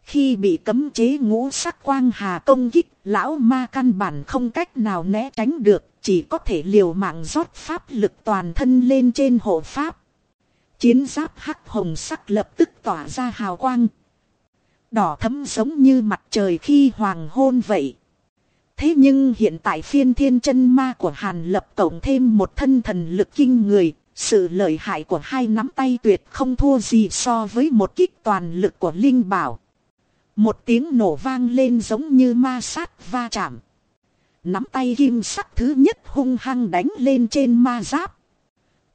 Khi bị cấm chế ngũ sắc quang hà công kích, lão ma căn bản không cách nào né tránh được, chỉ có thể liều mạng rót pháp lực toàn thân lên trên hộ pháp. Chiến giáp hắc hồng sắc lập tức tỏa ra hào quang. Đỏ thấm giống như mặt trời khi hoàng hôn vậy. Thế nhưng hiện tại phiên thiên chân ma của Hàn lập cộng thêm một thân thần lực kinh người, sự lợi hại của hai nắm tay tuyệt không thua gì so với một kích toàn lực của Linh Bảo. Một tiếng nổ vang lên giống như ma sát va chạm. Nắm tay kim sắc thứ nhất hung hăng đánh lên trên ma giáp.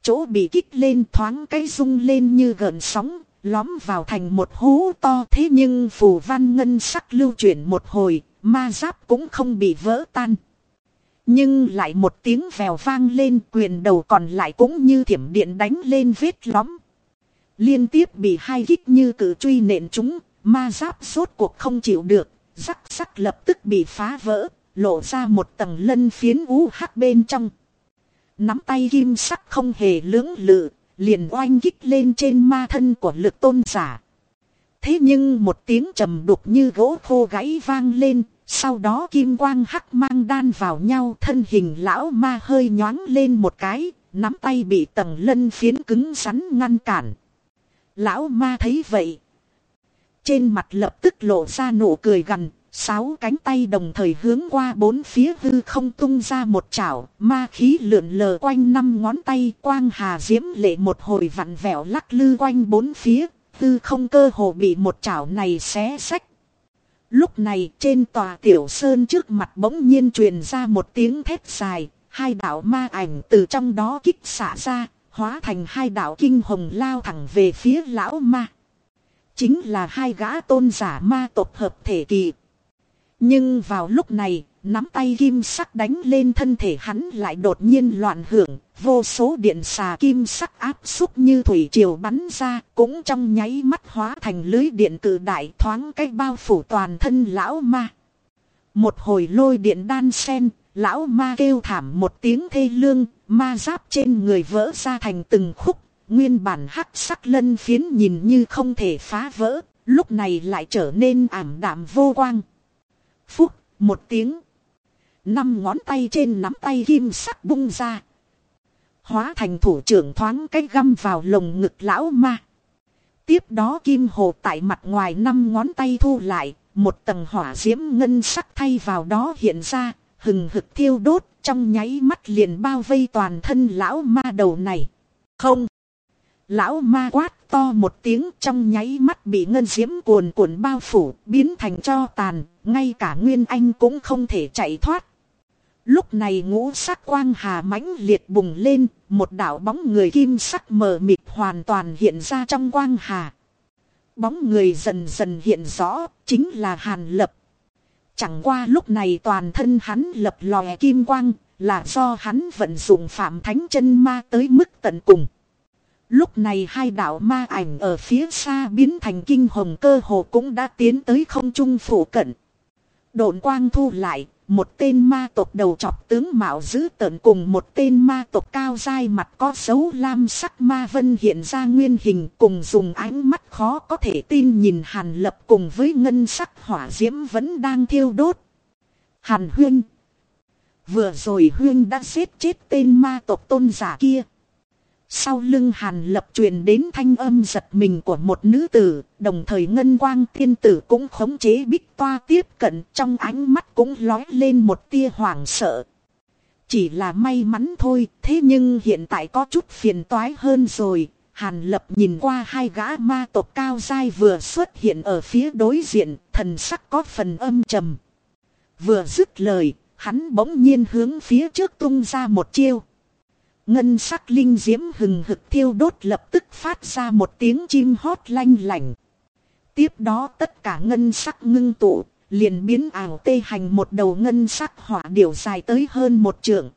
Chỗ bị kích lên thoáng cái rung lên như gợn sóng, lõm vào thành một hố to thế nhưng phù văn ngân sắc lưu chuyển một hồi, ma giáp cũng không bị vỡ tan. Nhưng lại một tiếng vèo vang lên quyền đầu còn lại cũng như thiểm điện đánh lên vết lõm. Liên tiếp bị hai kích như cử truy nện chúng, ma giáp sốt cuộc không chịu được, rắc sắc lập tức bị phá vỡ, lộ ra một tầng lân phiến ú hắc bên trong. Nắm tay kim sắc không hề lưỡng lự, liền oanh kích lên trên ma thân của lực tôn giả. Thế nhưng một tiếng trầm đục như gỗ khô gãy vang lên, sau đó kim quang hắc mang đan vào nhau thân hình lão ma hơi nhoáng lên một cái, nắm tay bị tầng lân phiến cứng rắn ngăn cản. Lão ma thấy vậy. Trên mặt lập tức lộ ra nụ cười gần, sáu cánh tay đồng thời hướng qua bốn phía hư không tung ra một chảo, ma khí lượn lờ quanh năm ngón tay, quang hà diễm lệ một hồi vặn vẹo lắc lư quanh bốn phía, hư không cơ hồ bị một chảo này xé sách. Lúc này trên tòa tiểu sơn trước mặt bỗng nhiên truyền ra một tiếng thét dài, hai đạo ma ảnh từ trong đó kích xả ra, hóa thành hai đạo kinh hồng lao thẳng về phía lão ma. Chính là hai gã tôn giả ma tộc hợp thể kỳ. Nhưng vào lúc này, nắm tay kim sắc đánh lên thân thể hắn lại đột nhiên loạn hưởng, vô số điện xà kim sắc áp xúc như thủy triều bắn ra, cũng trong nháy mắt hóa thành lưới điện cử đại thoáng cách bao phủ toàn thân lão ma. Một hồi lôi điện đan sen, lão ma kêu thảm một tiếng thê lương, ma giáp trên người vỡ ra thành từng khúc, nguyên bản hắc sắc lân phiến nhìn như không thể phá vỡ, lúc này lại trở nên ảm đạm vô quang. Phúc, một tiếng. Năm ngón tay trên nắm tay kim sắc bung ra. Hóa thành thủ trưởng thoáng cái găm vào lồng ngực lão ma. Tiếp đó kim hồ tại mặt ngoài năm ngón tay thu lại, một tầng hỏa diễm ngân sắc thay vào đó hiện ra, hừng hực thiêu đốt, trong nháy mắt liền bao vây toàn thân lão ma đầu này. Không! Lão ma quát to một tiếng trong nháy mắt bị ngân diễm cuồn cuộn bao phủ, biến thành cho tàn, ngay cả Nguyên Anh cũng không thể chạy thoát. Lúc này ngũ sắc quang hà mãnh liệt bùng lên, một đảo bóng người kim sắc mờ mịt hoàn toàn hiện ra trong quang hà. Bóng người dần dần hiện rõ, chính là Hàn Lập. Chẳng qua lúc này toàn thân hắn lập lòe kim quang, là do hắn vận dụng phạm thánh chân ma tới mức tận cùng. Lúc này hai đạo ma ảnh ở phía xa biến thành kinh hồng cơ hồ cũng đã tiến tới không trung phủ cận. Độn quang thu lại, một tên ma tộc đầu chọc tướng mạo dữ tợn cùng một tên ma tộc cao dai mặt có dấu lam sắc ma vân hiện ra nguyên hình cùng dùng ánh mắt khó có thể tin nhìn hàn lập cùng với ngân sắc hỏa diễm vẫn đang thiêu đốt. Hàn huyên. Vừa rồi huyên đã giết chết tên ma tộc tôn giả kia. Sau lưng hàn lập truyền đến thanh âm giật mình của một nữ tử, đồng thời ngân quang tiên tử cũng khống chế bích toa tiếp cận trong ánh mắt cũng lói lên một tia hoảng sợ. Chỉ là may mắn thôi, thế nhưng hiện tại có chút phiền toái hơn rồi. Hàn lập nhìn qua hai gã ma tộc cao dai vừa xuất hiện ở phía đối diện, thần sắc có phần âm trầm. Vừa dứt lời, hắn bỗng nhiên hướng phía trước tung ra một chiêu. Ngân sắc linh diễm hừng hực thiêu đốt lập tức phát ra một tiếng chim hót lanh lành. Tiếp đó tất cả ngân sắc ngưng tụ, liền biến ảo tê hành một đầu ngân sắc hỏa điểu dài tới hơn một trượng.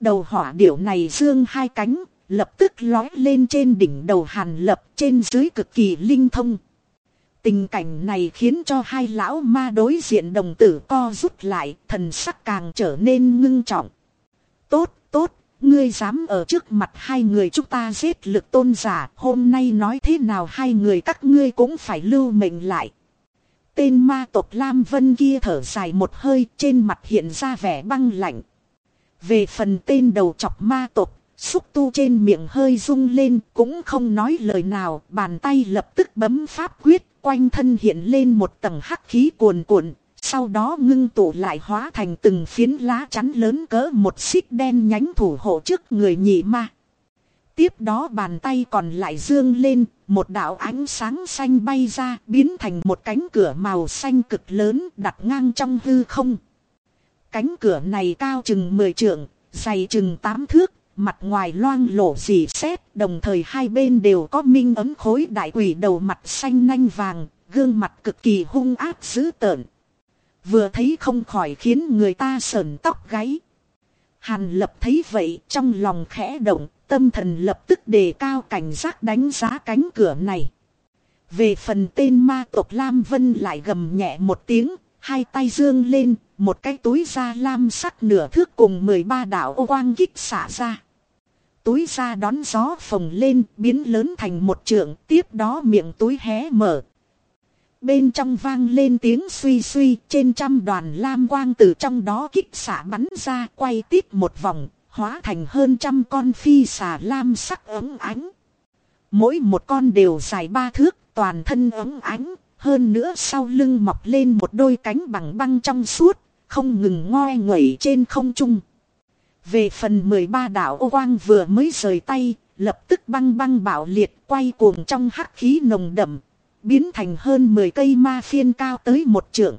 Đầu hỏa điểu này dương hai cánh, lập tức lói lên trên đỉnh đầu hàn lập trên dưới cực kỳ linh thông. Tình cảnh này khiến cho hai lão ma đối diện đồng tử co rút lại, thần sắc càng trở nên ngưng trọng. Tốt, tốt, Ngươi dám ở trước mặt hai người chúng ta giết lực tôn giả, hôm nay nói thế nào hai người các ngươi cũng phải lưu mệnh lại. Tên ma tộc Lam Vân kia thở dài một hơi trên mặt hiện ra vẻ băng lạnh. Về phần tên đầu chọc ma tộc, xúc tu trên miệng hơi rung lên cũng không nói lời nào, bàn tay lập tức bấm pháp quyết, quanh thân hiện lên một tầng hắc khí cuồn cuộn, sau đó ngưng tụ lại hóa thành từng phiến lá chắn lớn cỡ một xích đen nhánh thủ hộ trước người nhị ma. Tiếp đó bàn tay còn lại dương lên, một đạo ánh sáng xanh bay ra biến thành một cánh cửa màu xanh cực lớn đặt ngang trong hư không. Cánh cửa này cao chừng 10 trượng, dày chừng 8 thước, mặt ngoài loang lổ dì xét, đồng thời hai bên đều có minh ấm khối đại quỷ đầu mặt xanh nanh vàng, gương mặt cực kỳ hung ác dữ tợn. Vừa thấy không khỏi khiến người ta sờn tóc gáy. Hàn lập thấy vậy trong lòng khẽ động, tâm thần lập tức đề cao cảnh giác đánh giá cánh cửa này. Về phần tên ma tộc Lam Vân lại gầm nhẹ một tiếng, hai tay dương lên, một cái túi da lam sắc nửa thước cùng 13 đạo ô quang kích xả ra. Túi da đón gió phồng lên, biến lớn thành một trượng, tiếp đó miệng túi hé mở, Bên trong vang lên tiếng suy suy trên trăm đoàn lam quang từ trong đó kích xả bắn ra quay tiếp một vòng, hóa thành hơn trăm con phi xà lam sắc ấm ánh. Mỗi một con đều dài ba thước, toàn thân ấm ánh, hơn nữa sau lưng mọc lên một đôi cánh bằng băng trong suốt, không ngừng ngoe nguẩy trên không trung. Về phần 13 đạo ô quang vừa mới rời tay, lập tức băng băng bạo liệt quay cuồng trong hắc khí nồng đậm, biến thành hơn 10 cây ma phiên cao tới một trượng.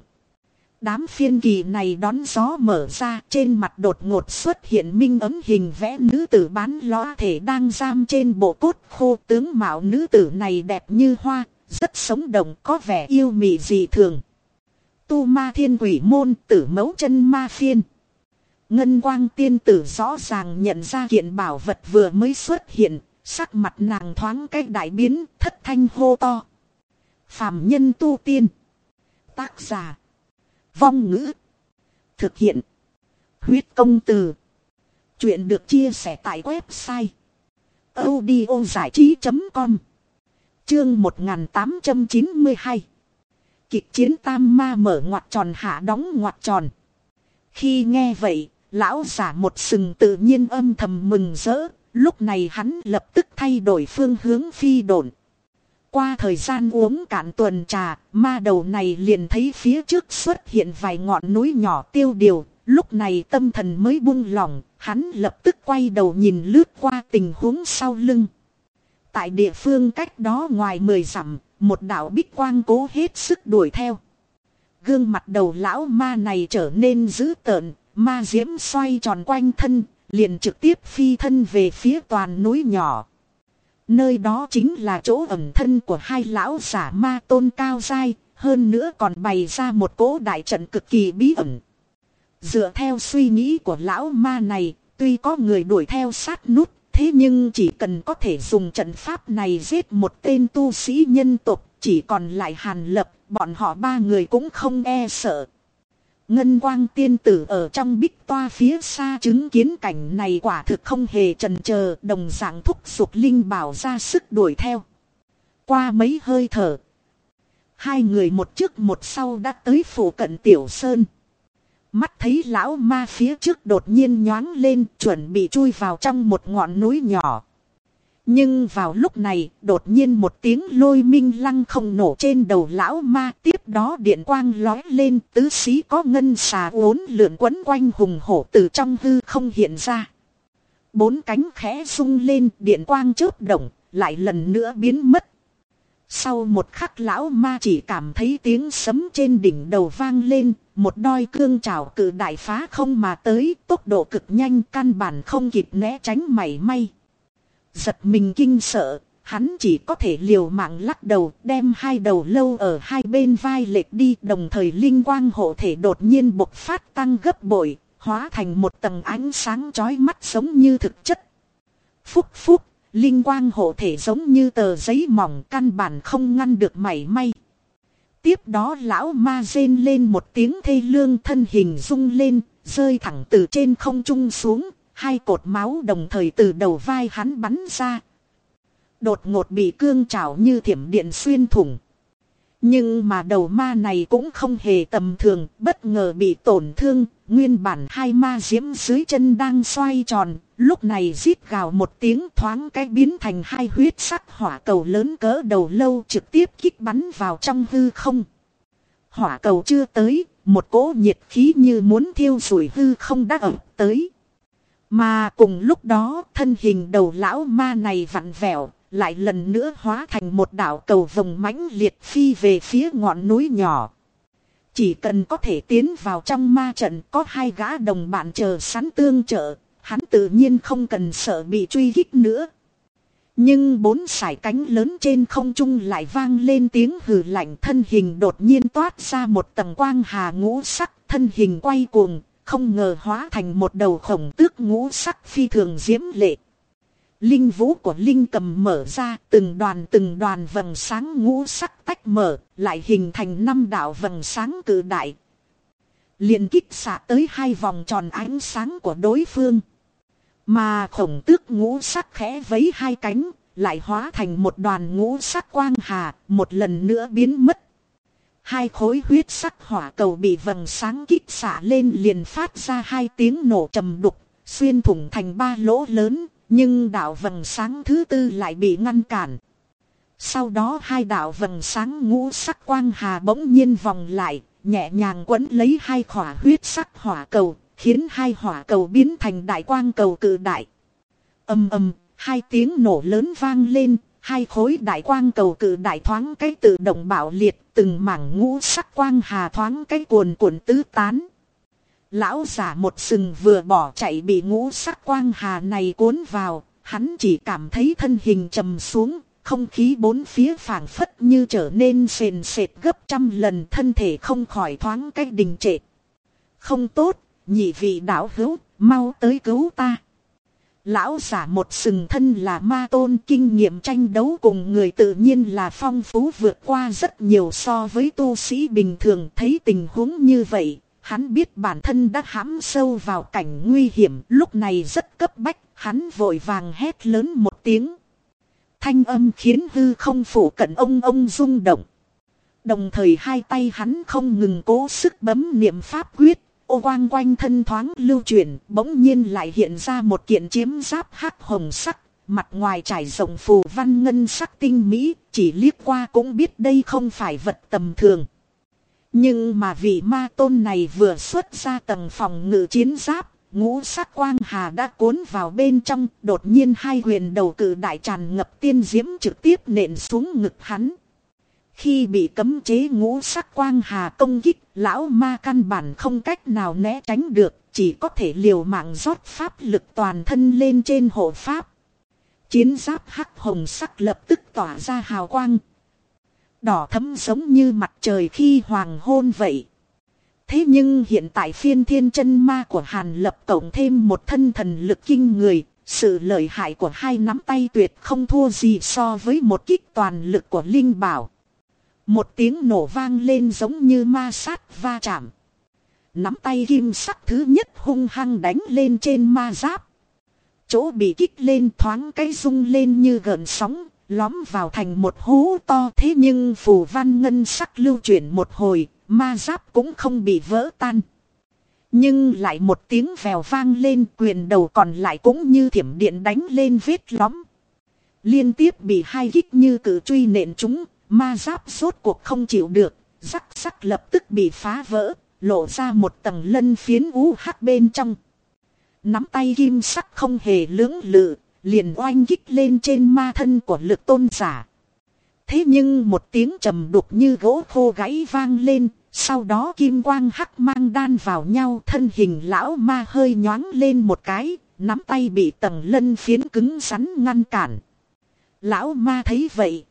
Đám phiên kỳ này đón gió mở ra trên mặt đột ngột xuất hiện minh ấm hình vẽ nữ tử bán lõa thể đang giam trên bộ cốt khô tướng mạo nữ tử này đẹp như hoa, rất sống động có vẻ yêu mị dị thường. Tu ma thiên quỷ môn tử mẫu chân ma phiên. Ngân quang tiên tử rõ ràng nhận ra kiện bảo vật vừa mới xuất hiện, sắc mặt nàng thoáng cách đại biến, thất thanh hô to phàm nhân tu tiên. Tác giả. Vong ngữ. Thực hiện. Huyết công từ. Chuyện được chia sẻ tại website. audiozảichí.com Chương 1892 Kịch chiến tam ma mở ngoặt tròn hạ đóng ngoặt tròn. Khi nghe vậy, lão giả một sừng tự nhiên âm thầm mừng rỡ, lúc này hắn lập tức thay đổi phương hướng phi độn. Qua thời gian uống cạn tuần trà, ma đầu này liền thấy phía trước xuất hiện vài ngọn núi nhỏ tiêu điều, lúc này tâm thần mới buông lỏng, hắn lập tức quay đầu nhìn lướt qua tình huống sau lưng. Tại địa phương cách đó ngoài mười dặm, một đạo bích quang cố hết sức đuổi theo. Gương mặt đầu lão ma này trở nên dữ tợn, ma diễm xoay tròn quanh thân, liền trực tiếp phi thân về phía toàn núi nhỏ. Nơi đó chính là chỗ ẩn thân của hai lão giả ma tôn cao dai, hơn nữa còn bày ra một cỗ đại trận cực kỳ bí ẩn. Dựa theo suy nghĩ của lão ma này, tuy có người đuổi theo sát nút, thế nhưng chỉ cần có thể dùng trận pháp này giết một tên tu sĩ nhân tộc, chỉ còn lại hàn lập, bọn họ ba người cũng không e sợ. Ngân quang tiên tử ở trong bích toa phía xa chứng kiến cảnh này quả thực không hề trần chờ đồng dạng thúc giục linh bảo ra sức đuổi theo. Qua mấy hơi thở. Hai người một trước một sau đã tới phủ cận tiểu sơn. Mắt thấy lão ma phía trước đột nhiên nhoáng lên, chuẩn bị chui vào trong một ngọn núi nhỏ. Nhưng vào lúc này, đột nhiên một tiếng lôi minh lăng không nổ trên đầu lão ma. Tiếp đó điện quang lói lên, tứ xí có ngân xà uốn lượn quấn quanh hùng hổ từ trong hư không hiện ra. Bốn cánh khẽ rung lên, điện quang chớp động, lại lần nữa biến mất. Sau một khắc lão ma chỉ cảm thấy tiếng sấm trên đỉnh đầu vang lên, một đôi cương trào cử đại phá không mà tới, tốc độ cực nhanh căn bản không kịp né tránh mảy may. Giật mình kinh sợ, hắn chỉ có thể liều mạng lắc đầu đem hai đầu lâu ở hai bên vai lệch đi đồng thời linh quang hộ thể đột nhiên bộc phát tăng gấp bội, hóa thành một tầng ánh sáng chói mắt giống như thực chất. Phúc phúc, linh quang hộ thể giống như tờ giấy mỏng căn bản không ngăn được mảy may. Tiếp đó lão ma rên lên một tiếng thê lương thân hình rung lên, rơi thẳng từ trên không trung xuống, Hai cột máu đồng thời từ đầu vai hắn bắn ra. Đột ngột bị cương trảo như thiểm điện xuyên thủng. Nhưng mà đầu ma này cũng không hề tầm thường, bất ngờ bị tổn thương, nguyên bản hai ma diễm dưới chân đang xoay tròn, lúc này rít gào một tiếng thoáng cái biến thành hai huyết sắc hỏa cầu lớn cỡ đầu lâu trực tiếp kích bắn vào trong hư không. Hỏa cầu chưa tới, một cỗ nhiệt khí như muốn thiêu rủi hư không đã ẩm tới. Mà cùng lúc đó thân hình đầu lão ma này vặn vẹo, lại lần nữa hóa thành một đảo cầu vồng mãnh liệt phi về phía ngọn núi nhỏ. Chỉ cần có thể tiến vào trong ma trận có hai gã đồng bạn chờ sẵn tương trợ, hắn tự nhiên không cần sợ bị truy kích nữa. Nhưng bốn sải cánh lớn trên không trung lại vang lên tiếng hừ lạnh thân hình đột nhiên toát ra một tầng quang hà ngũ sắc thân hình quay cuồng không ngờ hóa thành một đầu khổng tước ngũ sắc phi thường diễm lệ. Linh vũ của Linh cầm mở ra từng đoàn từng đoàn vầng sáng ngũ sắc tách mở, lại hình thành năm đạo vầng sáng cử đại. liền kích xạ tới hai vòng tròn ánh sáng của đối phương. Mà khổng tước ngũ sắc khẽ vấy hai cánh, lại hóa thành một đoàn ngũ sắc quang hà, một lần nữa biến mất Hai khối huyết sắc hỏa cầu bị vầng sáng kích xả lên liền phát ra hai tiếng nổ trầm đục, xuyên thủng thành ba lỗ lớn, Nhưng đạo vầng sáng thứ tư lại bị ngăn cản. Sau đó hai đạo vầng sáng ngũ sắc quang hà bỗng nhiên vòng lại, nhẹ nhàng quấn lấy hai khỏa huyết sắc hỏa cầu, khiến hai hỏa cầu biến thành đại quang cầu cự đại. ầm ầm, hai tiếng nổ lớn vang lên, hai khối đại quang cầu cự đại thoáng cái tự động bạo liệt, từng mảng ngũ sắc quang hà thoáng cái cuồn cuộn tứ tán. Lão giả một sừng vừa bỏ chạy bị ngũ sắc quang hà này cuốn vào, hắn chỉ cảm thấy thân hình trầm xuống, không khí bốn phía phảng phất như trở nên sền sệt gấp trăm lần thân thể không khỏi thoáng cách đình trệ. Không tốt, nhị vị đạo hữu, mau tới cứu ta. Lão giả một sừng thân là ma tôn kinh nghiệm tranh đấu cùng người tự nhiên là phong phú vượt qua rất nhiều so với tu sĩ bình thường thấy tình huống như vậy. Hắn biết bản thân đã hãm sâu vào cảnh nguy hiểm lúc này rất cấp bách, hắn vội vàng hét lớn một tiếng. Thanh âm khiến hư không phủ cận ông ông rung động. Đồng thời hai tay hắn không ngừng cố sức bấm niệm pháp quyết, ô quang quanh thân thoáng lưu chuyển, bỗng nhiên lại hiện ra một kiện chiếm giáp hắc hồng sắc, mặt ngoài trải rộng phù văn ngân sắc tinh mỹ, chỉ liếc qua cũng biết đây không phải vật tầm thường. Nhưng mà vị ma tôn này vừa xuất ra tầng phòng ngự chiến giáp, ngũ sắc quang hà đã cuốn vào bên trong, đột nhiên hai huyền đầu cử đại tràn ngập tiên diễm trực tiếp nện xuống ngực hắn. Khi bị cấm chế ngũ sắc quang hà công kích, lão ma căn bản không cách nào né tránh được, chỉ có thể liều mạng rót pháp lực toàn thân lên trên hộ pháp. Chiến giáp hắc hồng sắc lập tức tỏa ra hào quang. Đỏ thấm giống như mặt trời khi hoàng hôn vậy. Thế nhưng hiện tại phiên thiên chân ma của Hàn Lập cộng thêm một thân thần lực kinh người, sự lợi hại của hai nắm tay tuyệt không thua gì so với một kích toàn lực của Linh Bảo. Một tiếng nổ vang lên giống như ma sát va chạm. Nắm tay kim sắc thứ nhất hung hăng đánh lên trên ma giáp. Chỗ bị kích lên thoáng cái rung lên như gợn sóng, lõm vào thành một hố to thế nhưng phù văn ngân sắc lưu chuyển một hồi, ma giáp cũng không bị vỡ tan. Nhưng lại một tiếng vèo vang lên quyền đầu còn lại cũng như thiểm điện đánh lên vết lõm. Liên tiếp bị hai kích như cử truy nện chúng, ma giáp rốt cuộc không chịu được, rắc rắc lập tức bị phá vỡ, lộ ra một tầng lân phiến ú hắc bên trong. Nắm tay kim sắc không hề lưỡng lự, liền oanh kích lên trên ma thân của lực tôn giả. Thế nhưng một tiếng trầm đục như gỗ khô gãy vang lên, sau đó kim quang hắc mang đan vào nhau thân hình lão ma hơi nhoáng lên một cái, nắm tay bị tầng lân phiến cứng rắn ngăn cản. Lão ma thấy vậy.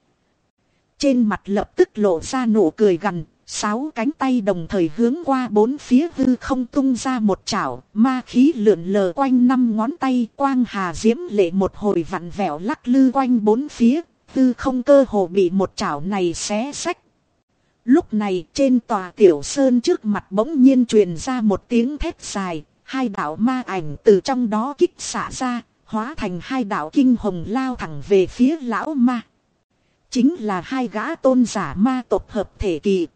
Trên mặt lập tức lộ ra nụ cười gằn, sáu cánh tay đồng thời hướng qua bốn phía hư không tung ra một chảo, ma khí lượn lờ quanh năm ngón tay, quang hà diễm lệ một hồi vặn vẹo lắc lư quanh bốn phía, hư không cơ hồ bị một chảo này xé sách. Lúc này trên tòa tiểu sơn trước mặt bỗng nhiên truyền ra một tiếng thét dài, hai đạo ma ảnh từ trong đó kích xả ra, hóa thành hai đạo kinh hồng lao thẳng về phía lão ma. Chính là hai gã tôn giả ma tộc hợp thể kỳ.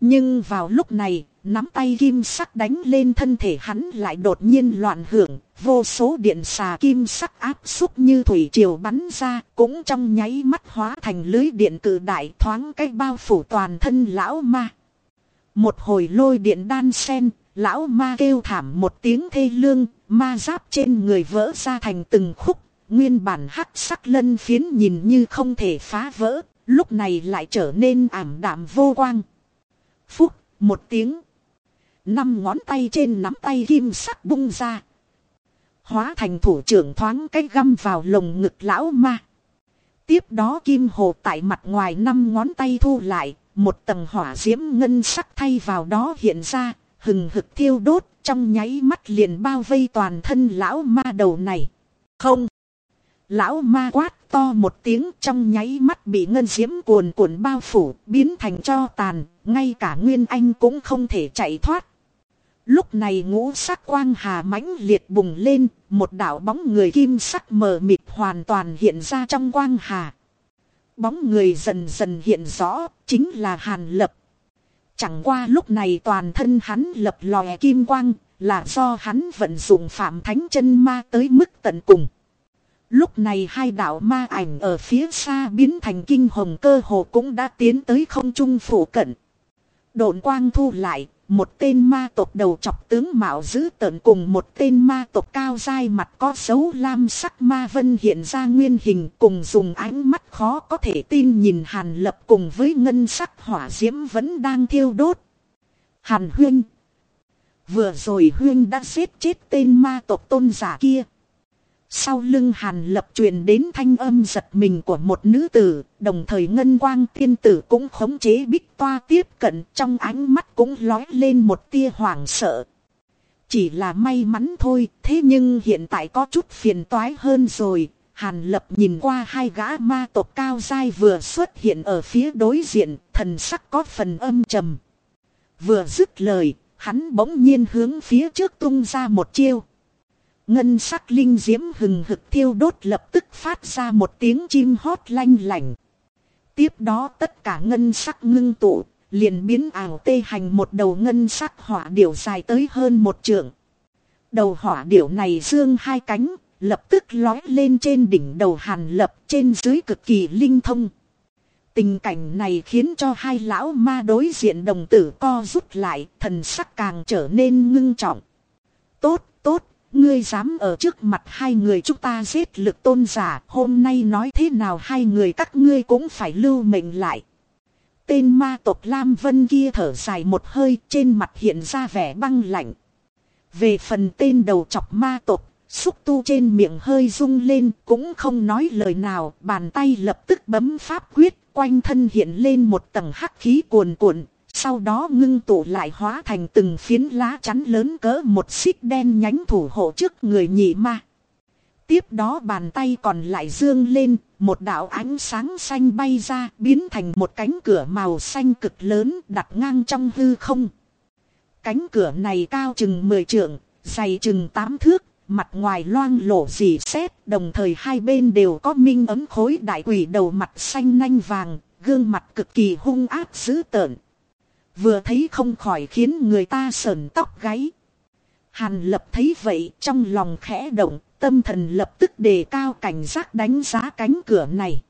Nhưng vào lúc này, nắm tay kim sắc đánh lên thân thể hắn lại đột nhiên loạn hưởng, vô số điện xà kim sắc áp xúc như thủy triều bắn ra, cũng trong nháy mắt hóa thành lưới điện cử đại thoáng cách bao phủ toàn thân lão ma. Một hồi lôi điện đan sen, lão ma kêu thảm một tiếng thê lương, ma giáp trên người vỡ ra thành từng khúc, nguyên bản hắc sắc lân phiến nhìn như không thể phá vỡ, lúc này lại trở nên ảm đạm vô quang. Phúc, một tiếng. Năm ngón tay trên nắm tay kim sắc bung ra. Hóa thành thủ trưởng thoáng cách găm vào lồng ngực lão ma. Tiếp đó kim hồ tại mặt ngoài năm ngón tay thu lại, một tầng hỏa diễm ngân sắc thay vào đó hiện ra, hừng hực thiêu đốt, trong nháy mắt liền bao vây toàn thân lão ma đầu này. Không! Lão ma quát to một tiếng trong nháy mắt bị ngân diễm cuồn cuộn bao phủ, biến thành cho tàn, ngay cả Nguyên Anh cũng không thể chạy thoát. Lúc này ngũ sắc quang hà mãnh liệt bùng lên, một đảo bóng người kim sắc mờ mịt hoàn toàn hiện ra trong quang hà. Bóng người dần dần hiện rõ, chính là Hàn Lập. Chẳng qua lúc này toàn thân hắn lập lòe kim quang, là do hắn vận dụng phạm thánh chân ma tới mức tận cùng. Lúc này hai đạo ma ảnh ở phía xa biến thành kinh hồng cơ hồ cũng đã tiến tới không trung phủ cận. Độn quang thu lại, một tên ma tộc đầu chọc tướng mạo dữ tợn cùng một tên ma tộc cao dai mặt có dấu lam sắc ma vân hiện ra nguyên hình cùng dùng ánh mắt khó có thể tin nhìn hàn lập cùng với ngân sắc hỏa diễm vẫn đang thiêu đốt. Hàn huyên. Vừa rồi huyên đã giết chết tên ma tộc tôn giả kia. Sau lưng hàn lập truyền đến thanh âm giật mình của một nữ tử, đồng thời ngân quang tiên tử cũng khống chế bích toa tiếp cận trong ánh mắt cũng lói lên một tia hoảng sợ. Chỉ là may mắn thôi, thế nhưng hiện tại có chút phiền toái hơn rồi. Hàn lập nhìn qua hai gã ma tộc cao dai vừa xuất hiện ở phía đối diện, thần sắc có phần âm trầm. Vừa dứt lời, hắn bỗng nhiên hướng phía trước tung ra một chiêu. Ngân sắc linh diễm hừng hực thiêu đốt lập tức phát ra một tiếng chim hót lanh lành. Tiếp đó tất cả ngân sắc ngưng tụ, liền biến ảo tê hành một đầu ngân sắc hỏa điểu dài tới hơn một trượng. Đầu hỏa điểu này dương hai cánh, lập tức lói lên trên đỉnh đầu hàn lập trên dưới cực kỳ linh thông. Tình cảnh này khiến cho hai lão ma đối diện đồng tử co rút lại, thần sắc càng trở nên ngưng trọng. Tốt, tốt, ngươi dám ở trước mặt hai người chúng ta giết lực tôn giả, hôm nay nói thế nào hai người các ngươi cũng phải lưu mệnh lại. Tên ma tộc Lam Vân kia thở dài một hơi trên mặt hiện ra vẻ băng lạnh. Về phần tên đầu chọc ma tộc, xúc tu trên miệng hơi rung lên cũng không nói lời nào, bàn tay lập tức bấm pháp quyết, quanh thân hiện lên một tầng hắc khí cuồn cuộn, sau đó ngưng tụ lại hóa thành từng phiến lá chắn lớn cỡ một xích đen nhánh thủ hộ trước người nhị ma. Tiếp đó bàn tay còn lại dương lên, một đạo ánh sáng xanh bay ra biến thành một cánh cửa màu xanh cực lớn đặt ngang trong hư không. Cánh cửa này cao chừng 10 trượng, dày chừng 8 thước, mặt ngoài loang lổ dì xét, đồng thời hai bên đều có minh ấm khối đại quỷ đầu mặt xanh nanh vàng, gương mặt cực kỳ hung ác dữ tợn. Vừa thấy không khỏi khiến người ta sờn tóc gáy. Hàn lập thấy vậy trong lòng khẽ động, tâm thần lập tức đề cao cảnh giác đánh giá cánh cửa này.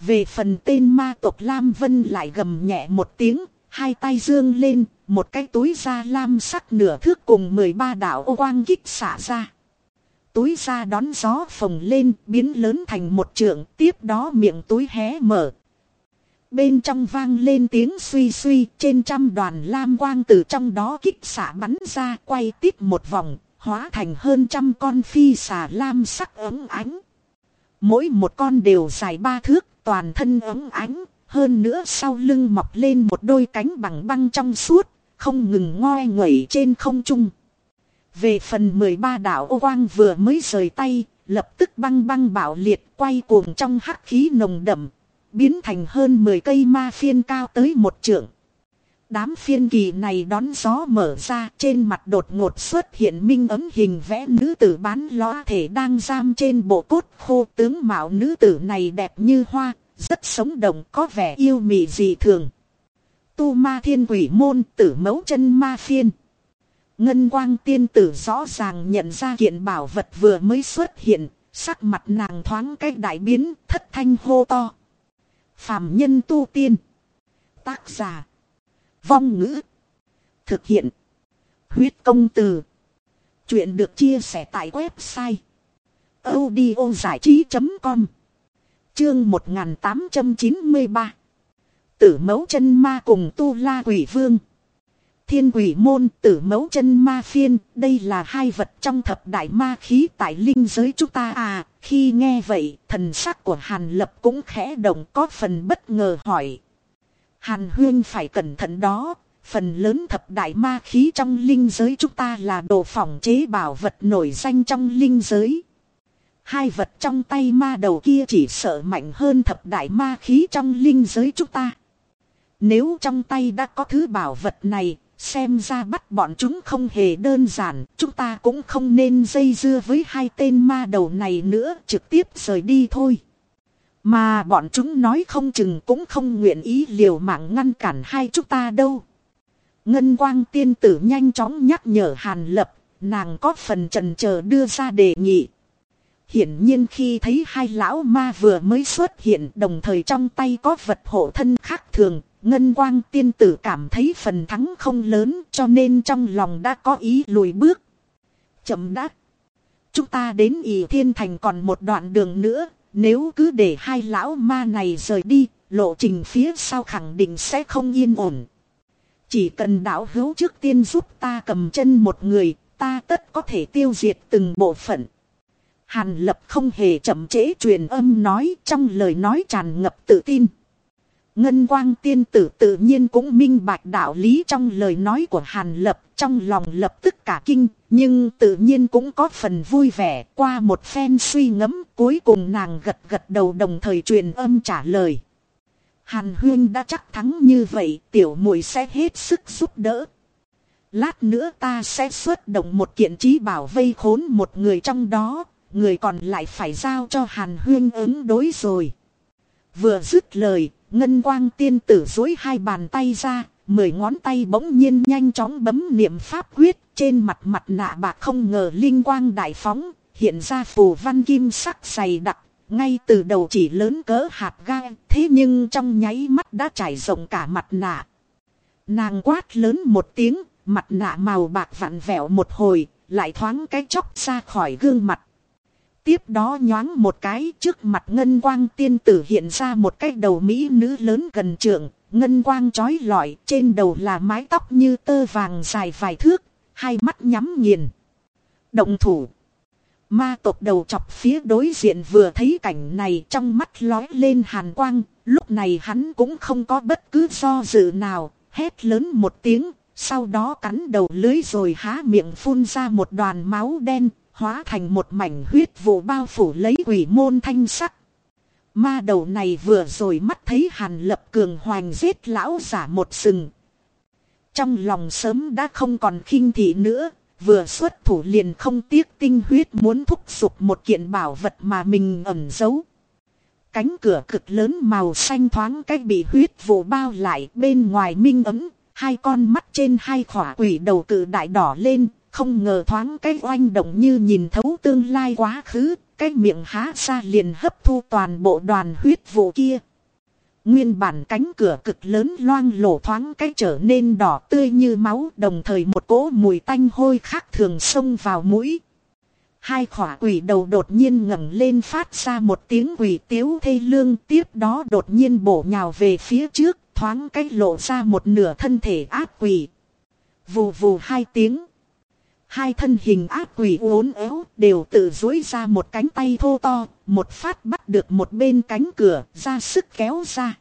Về phần tên ma tộc Lam Vân lại gầm nhẹ một tiếng, hai tay dương lên, một cái túi da lam sắc nửa thước cùng 13 đạo ô quang kích xả ra. Túi da đón gió phồng lên, biến lớn thành một trượng, tiếp đó miệng túi hé mở, Bên trong vang lên tiếng suy suy, trên trăm đoàn lam quang từ trong đó kích xả bắn ra quay tiếp một vòng, hóa thành hơn trăm con phi xà lam sắc ấm ánh. Mỗi một con đều dài ba thước, toàn thân ấm ánh, hơn nữa sau lưng mọc lên một đôi cánh bằng băng trong suốt, không ngừng ngoe nguẩy trên không trung. Về phần 13 đảo ô quang vừa mới rời tay, lập tức băng băng bảo liệt quay cuồng trong hắc khí nồng đậm, biến thành hơn 10 cây ma phiên cao tới một trượng. Đám phiên kỳ này đón gió mở ra trên mặt đột ngột xuất hiện minh ấm hình vẽ nữ tử bán lõa thể đang giam trên bộ cốt khô tướng mạo nữ tử này đẹp như hoa, rất sống động có vẻ yêu mị dị thường. Tu ma thiên quỷ môn tử mẫu chân ma phiên. Ngân quang tiên tử rõ ràng nhận ra kiện bảo vật vừa mới xuất hiện, sắc mặt nàng thoáng cách đại biến, thất thanh hô to. Phàm nhân tu tiên. Tác giả. Vong ngữ. Thực hiện. Huyết công từ. Chuyện được chia sẻ tại website. audio trí.com Chương 1893 Tử mẫu chân ma cùng tu la quỷ vương thiên quỷ môn tử mẫu chân ma phiên, đây là hai vật trong thập đại ma khí tại linh giới chúng ta à, khi nghe vậy, thần sắc của Hàn Lập cũng khẽ động có phần bất ngờ hỏi. Hàn Huyên phải cẩn thận đó, phần lớn thập đại ma khí trong linh giới chúng ta là đồ phỏng chế bảo vật nổi danh trong linh giới. Hai vật trong tay ma đầu kia chỉ sợ mạnh hơn thập đại ma khí trong linh giới chúng ta. Nếu trong tay đã có thứ bảo vật này, Xem ra bắt bọn chúng không hề đơn giản, chúng ta cũng không nên dây dưa với hai tên ma đầu này nữa, trực tiếp rời đi thôi. Mà bọn chúng nói không chừng cũng không nguyện ý liều mạng ngăn cản hai chúng ta đâu. Ngân quang tiên tử nhanh chóng nhắc nhở Hàn Lập, nàng có phần trần chờ đưa ra đề nghị. Hiển nhiên khi thấy hai lão ma vừa mới xuất hiện đồng thời trong tay có vật hộ thân khác thường, Ngân quang tiên tử cảm thấy phần thắng không lớn cho nên trong lòng đã có ý lùi bước. Chậm đắc. Chúng ta đến ỷ thiên thành còn một đoạn đường nữa, nếu cứ để hai lão ma này rời đi, lộ trình phía sau khẳng định sẽ không yên ổn. Chỉ cần đạo hữu trước tiên giúp ta cầm chân một người, ta tất có thể tiêu diệt từng bộ phận. Hàn lập không hề chậm trễ truyền âm nói trong lời nói tràn ngập tự tin. Ngân quang tiên tử tự nhiên cũng minh bạch đạo lý trong lời nói của Hàn Lập trong lòng lập tức cả kinh, nhưng tự nhiên cũng có phần vui vẻ qua một phen suy ngẫm cuối cùng nàng gật gật đầu đồng thời truyền âm trả lời. Hàn Huyên đã chắc thắng như vậy tiểu muội sẽ hết sức giúp đỡ. Lát nữa ta sẽ xuất động một kiện trí bảo vây khốn một người trong đó, người còn lại phải giao cho Hàn Huyên ứng đối rồi. Vừa dứt lời, Ngân quang tiên tử dối hai bàn tay ra, mười ngón tay bỗng nhiên nhanh chóng bấm niệm pháp quyết, trên mặt mặt nạ bạc không ngờ linh quang đại phóng, hiện ra phù văn kim sắc dày đặc, ngay từ đầu chỉ lớn cỡ hạt gai, thế nhưng trong nháy mắt đã trải rộng cả mặt nạ. Nàng quát lớn một tiếng, mặt nạ màu bạc vặn vẹo một hồi, lại thoáng cái chóc ra khỏi gương mặt. Tiếp đó nhoáng một cái trước mặt ngân quang tiên tử hiện ra một cái đầu mỹ nữ lớn gần trượng, ngân quang trói lọi, trên đầu là mái tóc như tơ vàng dài vài thước, hai mắt nhắm nghiền. Động thủ. Ma tộc đầu chọc phía đối diện vừa thấy cảnh này trong mắt lói lên hàn quang, lúc này hắn cũng không có bất cứ do dự nào, hét lớn một tiếng, sau đó cắn đầu lưới rồi há miệng phun ra một đoàn máu đen, hóa thành một mảnh huyết vụ bao phủ lấy quỷ môn thanh sắc. Ma đầu này vừa rồi mắt thấy hàn lập cường hoành giết lão giả một sừng. Trong lòng sớm đã không còn khinh thị nữa, vừa xuất thủ liền không tiếc tinh huyết muốn thúc giục một kiện bảo vật mà mình ẩn giấu. Cánh cửa cực lớn màu xanh thoáng cách bị huyết vụ bao lại bên ngoài minh ấm, hai con mắt trên hai khỏa quỷ đầu cự đại đỏ lên, không ngờ thoáng cái oanh động như nhìn thấu tương lai quá khứ, cái miệng há ra liền hấp thu toàn bộ đoàn huyết vụ kia. Nguyên bản cánh cửa cực lớn loang lổ thoáng cái trở nên đỏ tươi như máu đồng thời một cỗ mùi tanh hôi khác thường xông vào mũi. Hai khỏa quỷ đầu đột nhiên ngẩng lên phát ra một tiếng quỷ tiếu thê lương tiếp đó đột nhiên bổ nhào về phía trước thoáng cái lộ ra một nửa thân thể ác quỷ. Vù vù hai tiếng. Hai thân hình ác quỷ uốn éo đều tự dối ra một cánh tay thô to, một phát bắt được một bên cánh cửa ra sức kéo ra.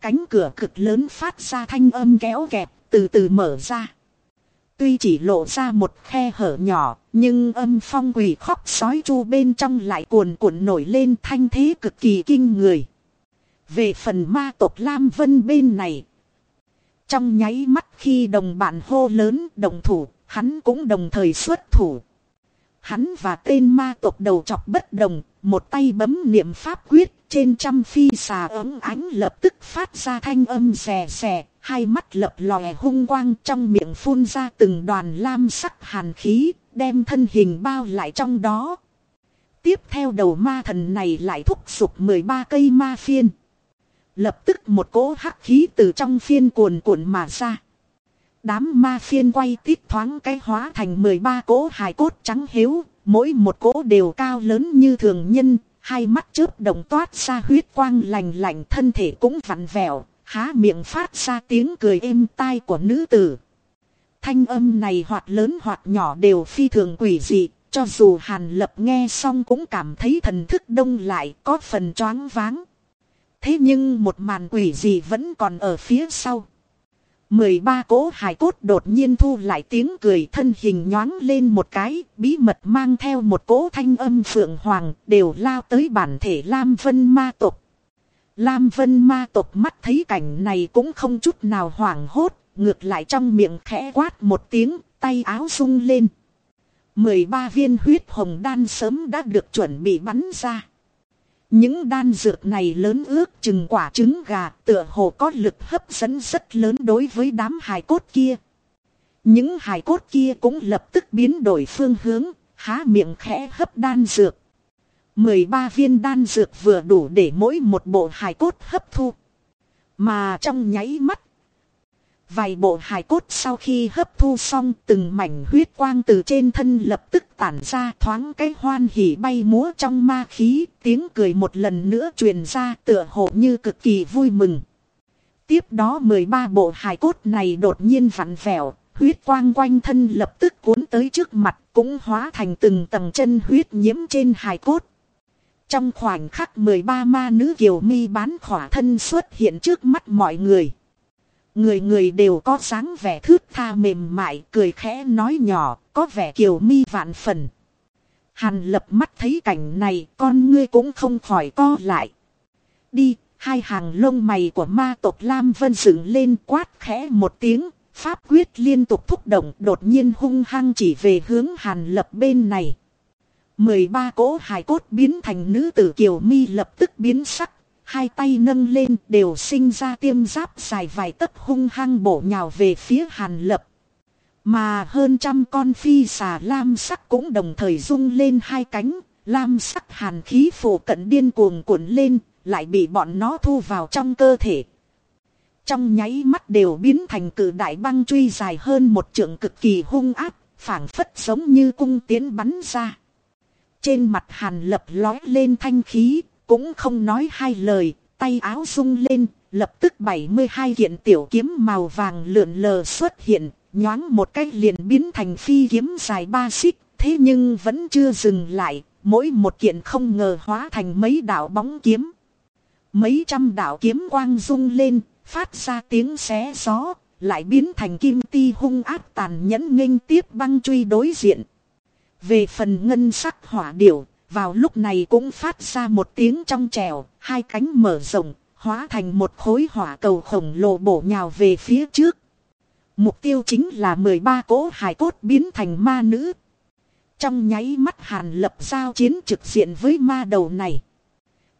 Cánh cửa cực lớn phát ra thanh âm kéo kẹp, từ từ mở ra. Tuy chỉ lộ ra một khe hở nhỏ, nhưng âm phong quỷ khóc sói chu bên trong lại cuồn cuộn nổi lên thanh thế cực kỳ kinh người. Về phần ma tộc Lam Vân bên này. Trong nháy mắt khi đồng bạn hô lớn đồng thủ, hắn cũng đồng thời xuất thủ. Hắn và tên ma tộc đầu chọc bất đồng, một tay bấm niệm pháp quyết, trên trăm phi xà ấm ánh lập tức phát ra thanh âm xè xè, hai mắt lập lòe hung quang trong miệng phun ra từng đoàn lam sắc hàn khí, đem thân hình bao lại trong đó. Tiếp theo đầu ma thần này lại thúc giục 13 cây ma phiên. Lập tức một cỗ hắc khí từ trong phiên cuồn cuộn mà ra. Đám ma phiên quay tít thoáng cái hóa thành 13 cỗ hài cốt trắng hiếu, mỗi một cỗ đều cao lớn như thường nhân, hai mắt chớp động toát ra huyết quang lành lạnh thân thể cũng vặn vẹo, há miệng phát ra tiếng cười êm tai của nữ tử. Thanh âm này hoặc lớn hoặc nhỏ đều phi thường quỷ dị, cho dù Hàn Lập nghe xong cũng cảm thấy thần thức đông lại có phần choáng váng. Thế nhưng một màn quỷ dị vẫn còn ở phía sau. 13 cỗ hài cốt đột nhiên thu lại tiếng cười thân hình nhoáng lên một cái, bí mật mang theo một cỗ thanh âm phượng hoàng, đều lao tới bản thể Lam Vân ma tộc. Lam Vân ma tộc mắt thấy cảnh này cũng không chút nào hoảng hốt, ngược lại trong miệng khẽ quát một tiếng, tay áo sung lên. 13 viên huyết hồng đan sớm đã được chuẩn bị bắn ra. Những đan dược này lớn ước chừng quả trứng gà tựa hồ có lực hấp dẫn rất lớn đối với đám hài cốt kia. Những hài cốt kia cũng lập tức biến đổi phương hướng, há miệng khẽ hấp đan dược. 13 viên đan dược vừa đủ để mỗi một bộ hài cốt hấp thu. Mà trong nháy mắt. Vài bộ hài cốt sau khi hấp thu xong từng mảnh huyết quang từ trên thân lập tức tản ra thoáng cái hoan hỉ bay múa trong ma khí. Tiếng cười một lần nữa truyền ra tựa hồ như cực kỳ vui mừng. Tiếp đó 13 bộ hài cốt này đột nhiên vặn vẹo, huyết quang quanh thân lập tức cuốn tới trước mặt cũng hóa thành từng tầng chân huyết nhiễm trên hài cốt. Trong khoảnh khắc 13 ma nữ kiều mi bán khỏa thân xuất hiện trước mắt mọi người. Người người đều có dáng vẻ thước tha mềm mại cười khẽ nói nhỏ có vẻ kiều mi vạn phần. Hàn lập mắt thấy cảnh này con ngươi cũng không khỏi co lại. Đi, hai hàng lông mày của ma tộc Lam Vân dựng lên quát khẽ một tiếng, pháp quyết liên tục thúc động đột nhiên hung hăng chỉ về hướng hàn lập bên này. 13 cỗ hài cốt biến thành nữ tử kiều mi lập tức biến sắc, hai tay nâng lên đều sinh ra tiêm giáp dài vài tấc hung hăng bổ nhào về phía hàn lập. Mà hơn trăm con phi xà lam sắc cũng đồng thời rung lên hai cánh, lam sắc hàn khí phổ cận điên cuồng cuộn lên, lại bị bọn nó thu vào trong cơ thể. Trong nháy mắt đều biến thành cử đại băng truy dài hơn một trượng cực kỳ hung áp, phảng phất giống như cung tiến bắn ra. Trên mặt hàn lập lói lên thanh khí, cũng không nói hai lời, tay áo rung lên, lập tức 72 kiện tiểu kiếm màu vàng lượn lờ xuất hiện, nhoáng một cách liền biến thành phi kiếm dài ba xích, thế nhưng vẫn chưa dừng lại, mỗi một kiện không ngờ hóa thành mấy đạo bóng kiếm. Mấy trăm đạo kiếm quang rung lên, phát ra tiếng xé gió, lại biến thành kim ti hung ác tàn nhẫn nghênh tiếp băng truy đối diện. Về phần ngân sắc hỏa điểu, vào lúc này cũng phát ra một tiếng trong trèo, hai cánh mở rộng, hóa thành một khối hỏa cầu khổng lồ bổ nhào về phía trước. Mục tiêu chính là 13 cỗ hài cốt biến thành ma nữ. Trong nháy mắt hàn lập giao chiến trực diện với ma đầu này.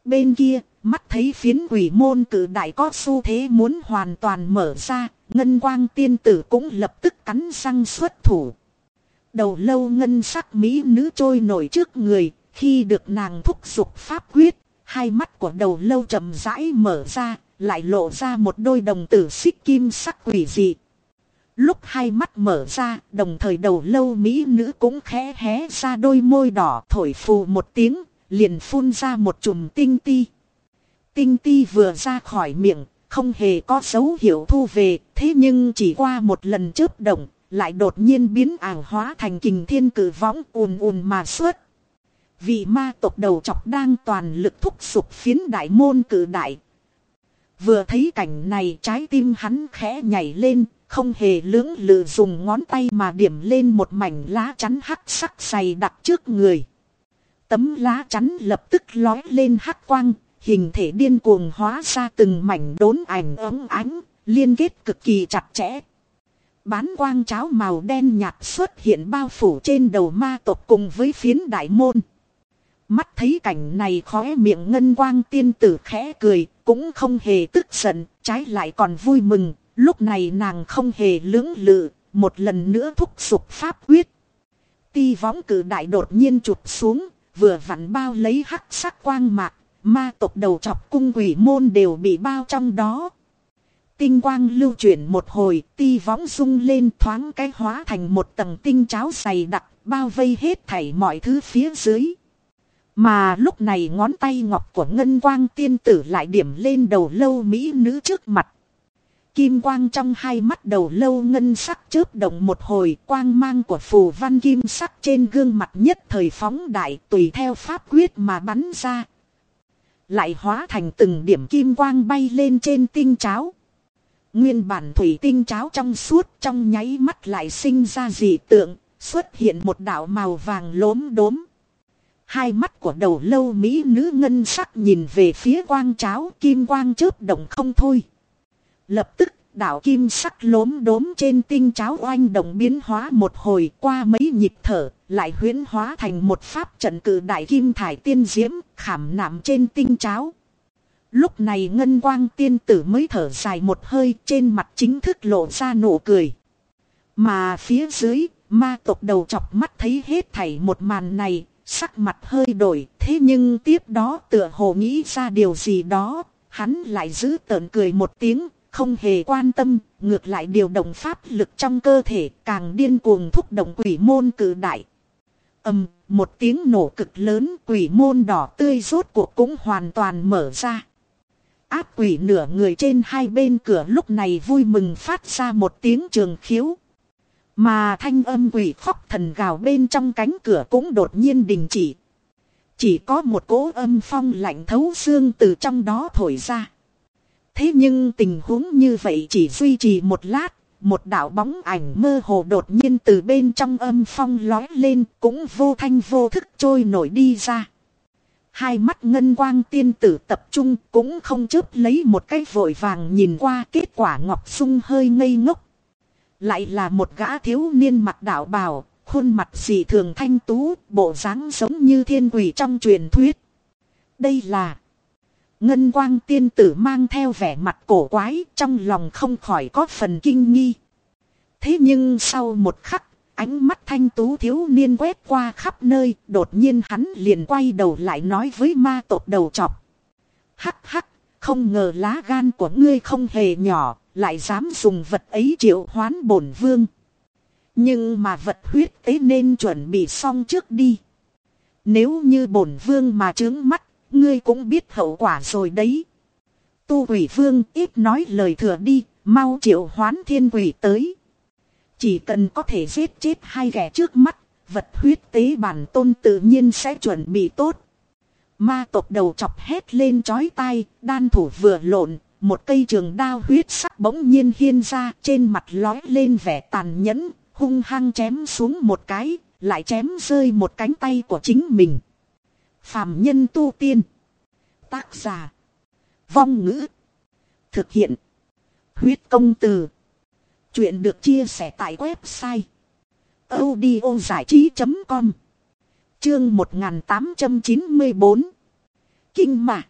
Bên kia, mắt thấy phiến quỷ môn cử đại có xu thế muốn hoàn toàn mở ra, ngân quang tiên tử cũng lập tức cắn răng xuất thủ. Đầu lâu ngân sắc mỹ nữ trôi nổi trước người, khi được nàng thúc giục pháp quyết, hai mắt của đầu lâu chậm rãi mở ra, lại lộ ra một đôi đồng tử xích kim sắc quỷ dị. Lúc hai mắt mở ra, đồng thời đầu lâu mỹ nữ cũng khẽ hé ra đôi môi đỏ thổi phù một tiếng, liền phun ra một chùm tinh ti. Tinh ti vừa ra khỏi miệng, không hề có dấu hiệu thu về, thế nhưng chỉ qua một lần chớp động, lại đột nhiên biến ảo hóa thành kình thiên cử võng ùn ùn mà suốt vì ma tộc đầu chọc đang toàn lực thúc sụp phiến đại môn cử đại. Vừa thấy cảnh này trái tim hắn khẽ nhảy lên, không hề lưỡng lự dùng ngón tay mà điểm lên một mảnh lá chắn hắc sắc dày đặt trước người. Tấm lá chắn lập tức lói lên hắc quang, hình thể điên cuồng hóa ra từng mảnh đốn ảnh ấm ánh, liên kết cực kỳ chặt chẽ. Bán quang cháo màu đen nhạt xuất hiện bao phủ trên đầu ma tộc cùng với phiến đại môn. Mắt thấy cảnh này khóe miệng ngân quang tiên tử khẽ cười, cũng không hề tức giận, trái lại còn vui mừng, lúc này nàng không hề lưỡng lự, một lần nữa thúc giục pháp quyết. Ti võng cử đại đột nhiên chụp xuống, vừa vặn bao lấy hắc sắc quang mạc, ma tộc đầu chọc cung quỷ môn đều bị bao trong đó. Tinh quang lưu chuyển một hồi, ti võng rung lên thoáng cái hóa thành một tầng tinh cháo dày đặc, bao vây hết thảy mọi thứ phía dưới. Mà lúc này ngón tay ngọc của ngân quang tiên tử lại điểm lên đầu lâu mỹ nữ trước mặt. Kim quang trong hai mắt đầu lâu ngân sắc chớp động một hồi quang mang của phù văn kim sắc trên gương mặt nhất thời phóng đại tùy theo pháp quyết mà bắn ra. Lại hóa thành từng điểm kim quang bay lên trên tinh cháo. Nguyên bản thủy tinh cháo trong suốt trong nháy mắt lại sinh ra dị tượng, xuất hiện một đạo màu vàng lốm đốm. Hai mắt của đầu lâu mỹ nữ ngân sắc nhìn về phía quang cháo kim quang chớp động không thôi. Lập tức đạo kim sắc lốm đốm trên tinh cháo oanh động biến hóa một hồi qua mấy nhịp thở, lại huyễn hóa thành một pháp trận cử đại kim thải tiên diễm khảm nạm trên tinh cháo. Lúc này ngân quang tiên tử mới thở dài một hơi trên mặt chính thức lộ ra nụ cười. Mà phía dưới, ma tộc đầu chọc mắt thấy hết thảy một màn này, sắc mặt hơi đổi, thế nhưng tiếp đó tựa hồ nghĩ ra điều gì đó, hắn lại giữ tợn cười một tiếng, không hề quan tâm, ngược lại điều động pháp lực trong cơ thể càng điên cuồng thúc động quỷ môn cử đại. ầm, một tiếng nổ cực lớn quỷ môn đỏ tươi rốt cuộc cũng hoàn toàn mở ra. Áp quỷ nửa người trên hai bên cửa lúc này vui mừng phát ra một tiếng trường khiếu. Mà thanh âm quỷ khóc thần gào bên trong cánh cửa cũng đột nhiên đình chỉ. Chỉ có một cỗ âm phong lạnh thấu xương từ trong đó thổi ra. Thế nhưng tình huống như vậy chỉ duy trì một lát, một đạo bóng ảnh mơ hồ đột nhiên từ bên trong âm phong lói lên cũng vô thanh vô thức trôi nổi đi ra. Hai mắt ngân quang tiên tử tập trung cũng không chớp lấy một cái vội vàng nhìn qua kết quả ngọc sung hơi ngây ngốc. Lại là một gã thiếu niên mặt đạo bào, khuôn mặt dị thường thanh tú, bộ dáng giống như thiên quỷ trong truyền thuyết. Đây là Ngân quang tiên tử mang theo vẻ mặt cổ quái trong lòng không khỏi có phần kinh nghi. Thế nhưng sau một khắc, ánh mắt thanh tú thiếu niên quét qua khắp nơi, đột nhiên hắn liền quay đầu lại nói với ma tộc đầu chọc. Hắc hắc, không ngờ lá gan của ngươi không hề nhỏ, lại dám dùng vật ấy triệu hoán bổn vương. Nhưng mà vật huyết tế nên chuẩn bị xong trước đi. Nếu như bổn vương mà trướng mắt, ngươi cũng biết hậu quả rồi đấy. Tu quỷ vương ít nói lời thừa đi, mau triệu hoán thiên quỷ tới. Chỉ cần có thể giết chết hai kẻ trước mắt, vật huyết tế bản tôn tự nhiên sẽ chuẩn bị tốt. Ma tộc đầu chọc hét lên chói tai, đan thủ vừa lộn, một cây trường đao huyết sắc bỗng nhiên hiên ra trên mặt lói lên vẻ tàn nhẫn, hung hăng chém xuống một cái, lại chém rơi một cánh tay của chính mình. Phạm nhân tu tiên. Tác giả. Vong ngữ. Thực hiện. Huyết công từ. Chuyện được chia sẻ tại website. audio trí.com Chương 1894 Kinh mạc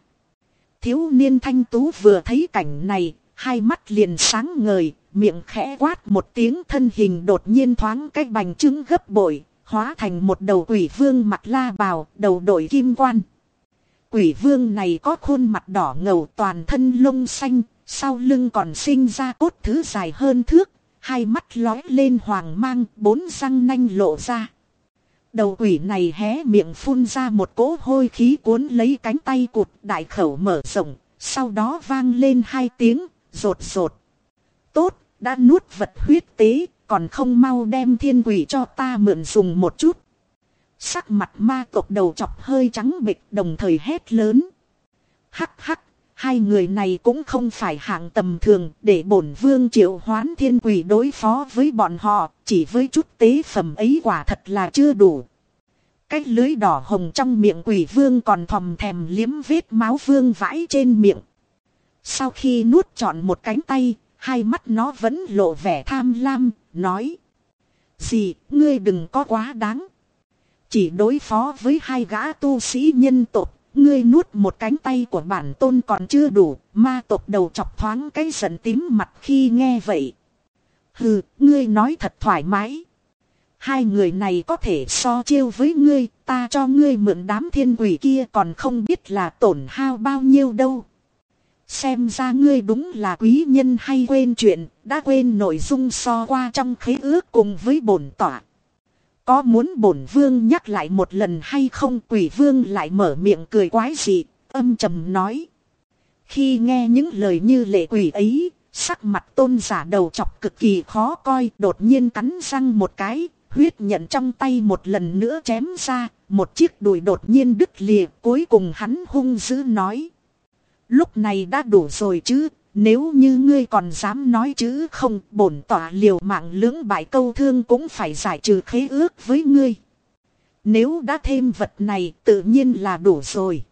Thiếu niên thanh tú vừa thấy cảnh này, hai mắt liền sáng ngời, miệng khẽ quát một tiếng thân hình đột nhiên thoáng cách bành trứng gấp bội, hóa thành một đầu quỷ vương mặt la bào, đầu đội kim quan. Quỷ vương này có khuôn mặt đỏ ngầu toàn thân lông xanh, sau lưng còn sinh ra cốt thứ dài hơn thước, hai mắt lói lên hoàng mang, bốn răng nanh lộ ra. Đầu quỷ này hé miệng phun ra một cỗ hôi khí cuốn lấy cánh tay cụt đại khẩu mở rộng, sau đó vang lên hai tiếng, rột rột. Tốt, đã nuốt vật huyết tế, còn không mau đem thiên quỷ cho ta mượn dùng một chút. Sắc mặt ma tộc đầu chọc hơi trắng bịch đồng thời hét lớn. Hắc hắc, hai người này cũng không phải hạng tầm thường để bổn vương triệu hoán thiên quỷ đối phó với bọn họ, chỉ với chút tế phẩm ấy quả thật là chưa đủ. Cái lưới đỏ hồng trong miệng quỷ vương còn thòm thèm liếm vết máu vương vãi trên miệng. Sau khi nuốt trọn một cánh tay, hai mắt nó vẫn lộ vẻ tham lam, nói. Gì, ngươi đừng có quá đáng. Chỉ đối phó với hai gã tu sĩ nhân tộc, ngươi nuốt một cánh tay của bản tôn còn chưa đủ, ma tộc đầu chọc thoáng cái giận tím mặt khi nghe vậy. Hừ, ngươi nói thật thoải mái. Hai người này có thể so chiêu với ngươi, ta cho ngươi mượn đám thiên quỷ kia còn không biết là tổn hao bao nhiêu đâu. Xem ra ngươi đúng là quý nhân hay quên chuyện, đã quên nội dung so qua trong khế ước cùng với bổn tỏa. Có muốn bổn vương nhắc lại một lần hay không quỷ vương lại mở miệng cười quái dị, âm trầm nói. Khi nghe những lời như lệ quỷ ấy, sắc mặt tôn giả đầu chọc cực kỳ khó coi, đột nhiên cắn răng một cái, huyết nhận trong tay một lần nữa chém ra, một chiếc đùi đột nhiên đứt lìa, cuối cùng hắn hung dữ nói. Lúc này đã đủ rồi chứ, nếu như ngươi còn dám nói chữ không, bổn tỏa liều mạng lưỡng bại câu thương cũng phải giải trừ khế ước với ngươi. Nếu đã thêm vật này tự nhiên là đủ rồi.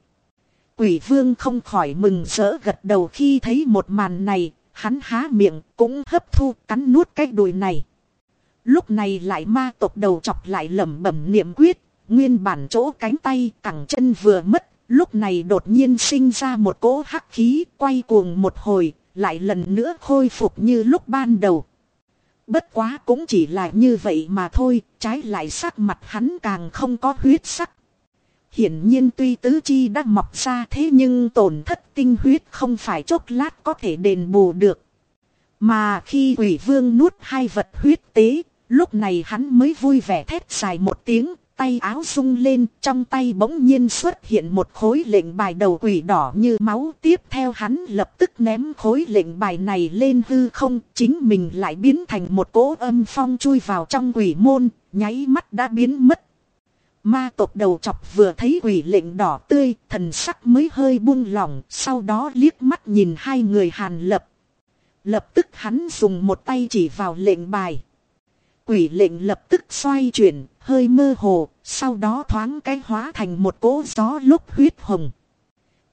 Quỷ vương không khỏi mừng rỡ gật đầu khi thấy một màn này, hắn há miệng cũng hấp thu cắn nuốt cái đùi này. Lúc này lại ma tộc đầu chọc lại lẩm bẩm niệm quyết, nguyên bản chỗ cánh tay cẳng chân vừa mất Lúc này đột nhiên sinh ra một cỗ hắc khí quay cuồng một hồi, lại lần nữa khôi phục như lúc ban đầu. Bất quá cũng chỉ là như vậy mà thôi, trái lại sắc mặt hắn càng không có huyết sắc. hiển nhiên tuy tứ chi đã mọc ra thế nhưng tổn thất tinh huyết không phải chốc lát có thể đền bù được. Mà khi quỷ vương nuốt hai vật huyết tế, lúc này hắn mới vui vẻ thét dài một tiếng, tay áo rung lên, trong tay bỗng nhiên xuất hiện một khối lệnh bài đầu quỷ đỏ như máu. Tiếp theo hắn lập tức ném khối lệnh bài này lên hư không, chính mình lại biến thành một cỗ âm phong chui vào trong quỷ môn, nháy mắt đã biến mất. Ma tộc đầu chọc vừa thấy quỷ lệnh đỏ tươi, thần sắc mới hơi buông lỏng, sau đó liếc mắt nhìn hai người hàn lập. Lập tức hắn dùng một tay chỉ vào lệnh bài. Quỷ lệnh lập tức xoay chuyển, hơi mơ hồ, sau đó thoáng cái hóa thành một cỗ gió lúc huyết hồng.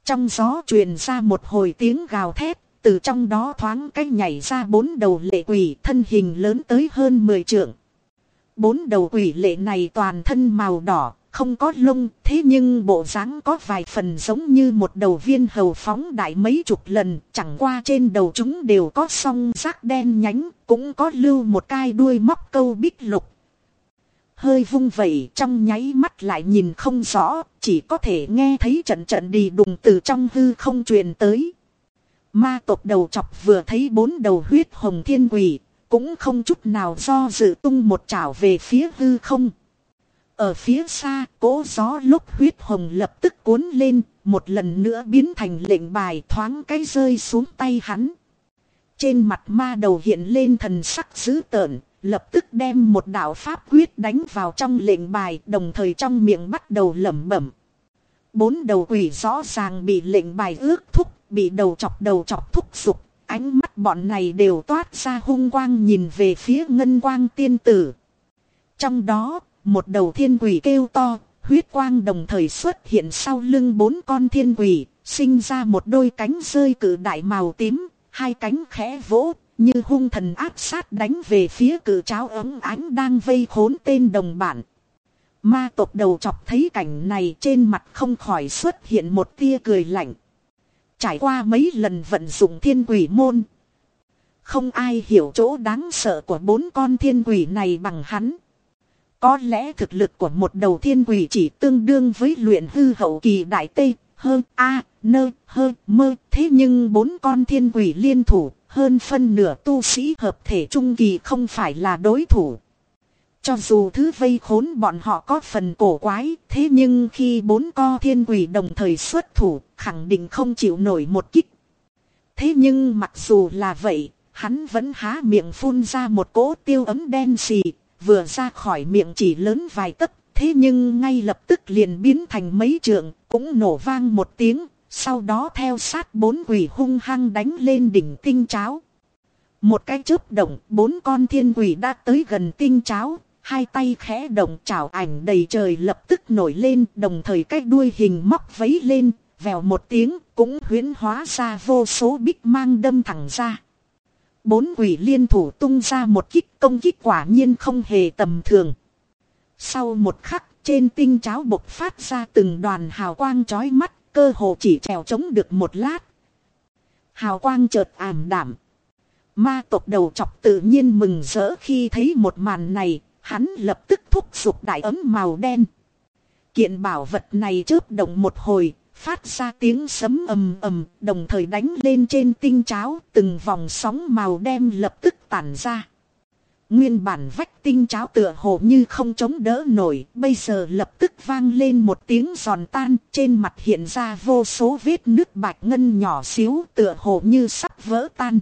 Trong gió truyền ra một hồi tiếng gào thét, từ trong đó thoáng cái nhảy ra bốn đầu lệ quỷ thân hình lớn tới hơn 10 trượng. Bốn đầu quỷ lệ này toàn thân màu đỏ, không có lông, thế nhưng bộ dáng có vài phần giống như một đầu viên hầu phóng đại mấy chục lần, chẳng qua trên đầu chúng đều có song rác đen nhánh, cũng có lưu một cai đuôi móc câu bích lục. Hơi vung vẩy trong nháy mắt lại nhìn không rõ, chỉ có thể nghe thấy trận trận đi đùng từ trong hư không truyền tới. Ma tộc đầu chọc vừa thấy bốn đầu huyết hồng thiên quỷ, cũng không chút nào do dự tung một chảo về phía hư không. Ở phía xa, cỗ gió lúc huyết hồng lập tức cuốn lên, một lần nữa biến thành lệnh bài thoáng cái rơi xuống tay hắn. Trên mặt ma đầu hiện lên thần sắc dữ tợn, lập tức đem một đạo pháp quyết đánh vào trong lệnh bài, đồng thời trong miệng bắt đầu lẩm bẩm. Bốn đầu quỷ rõ ràng bị lệnh bài ước thúc, bị đầu chọc đầu chọc thúc sụp. ánh mắt bọn này đều toát ra hung quang nhìn về phía ngân quang tiên tử. Trong đó, một đầu thiên quỷ kêu to, huyết quang đồng thời xuất hiện sau lưng bốn con thiên quỷ, sinh ra một đôi cánh rơi cử đại màu tím, hai cánh khẽ vỗ, như hung thần áp sát đánh về phía cử cháo ấm ánh đang vây khốn tên đồng bạn Ma tộc đầu chọc thấy cảnh này trên mặt không khỏi xuất hiện một tia cười lạnh. Trải qua mấy lần vận dụng thiên quỷ môn. Không ai hiểu chỗ đáng sợ của bốn con thiên quỷ này bằng hắn. Có lẽ thực lực của một đầu thiên quỷ chỉ tương đương với luyện hư hậu kỳ đại tê, hơn a, nơ, hơn mơ. Thế nhưng bốn con thiên quỷ liên thủ, hơn phân nửa tu sĩ hợp thể trung kỳ không phải là đối thủ. Cho dù thứ vây khốn bọn họ có phần cổ quái, thế nhưng khi bốn co thiên quỷ đồng thời xuất thủ, khẳng định không chịu nổi một kích. Thế nhưng mặc dù là vậy, hắn vẫn há miệng phun ra một cỗ tiêu ấm đen xì, vừa ra khỏi miệng chỉ lớn vài tấc, thế nhưng ngay lập tức liền biến thành mấy trường, cũng nổ vang một tiếng, sau đó theo sát bốn quỷ hung hăng đánh lên đỉnh tinh cháo. Một cái chớp động, bốn con thiên quỷ đã tới gần tinh cháo, hai tay khẽ động chảo ảnh đầy trời lập tức nổi lên, đồng thời cái đuôi hình móc vấy lên, vèo một tiếng, cũng huyễn hóa ra vô số bích mang đâm thẳng ra. Bốn quỷ liên thủ tung ra một kích công kích quả nhiên không hề tầm thường. Sau một khắc, trên tinh cháo bộc phát ra từng đoàn hào quang chói mắt, cơ hồ chỉ trèo chống được một lát. Hào quang chợt ảm đảm. Ma tộc đầu chọc tự nhiên mừng rỡ khi thấy một màn này, hắn lập tức thúc giục đại ấm màu đen. Kiện bảo vật này chớp động một hồi, phát ra tiếng sấm ầm ầm, đồng thời đánh lên trên tinh cháo, từng vòng sóng màu đen lập tức tản ra. Nguyên bản vách tinh cháo tựa hồ như không chống đỡ nổi, bây giờ lập tức vang lên một tiếng giòn tan, trên mặt hiện ra vô số vết nước bạch ngân nhỏ xíu tựa hồ như sắp vỡ tan.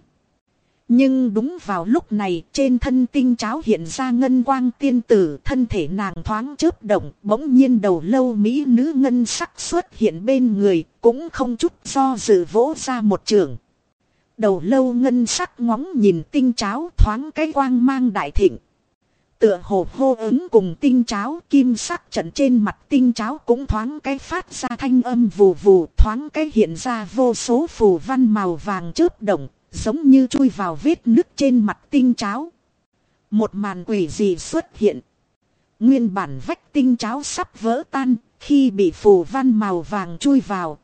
Nhưng đúng vào lúc này trên thân tinh cháo hiện ra ngân quang tiên tử thân thể nàng thoáng chớp động bỗng nhiên đầu lâu mỹ nữ ngân sắc xuất hiện bên người cũng không chút do dự vỗ ra một trường. Đầu lâu ngân sắc ngóng nhìn tinh cháo thoáng cái quang mang đại thịnh. Tựa hồ hô ứng cùng tinh cháo kim sắc trận trên mặt tinh cháo cũng thoáng cái phát ra thanh âm vù vù thoáng cái hiện ra vô số phù văn màu vàng chớp động giống như chui vào vết nước trên mặt tinh cháo. Một màn quỷ gì xuất hiện. Nguyên bản vách tinh cháo sắp vỡ tan, khi bị phù văn màu vàng chui vào.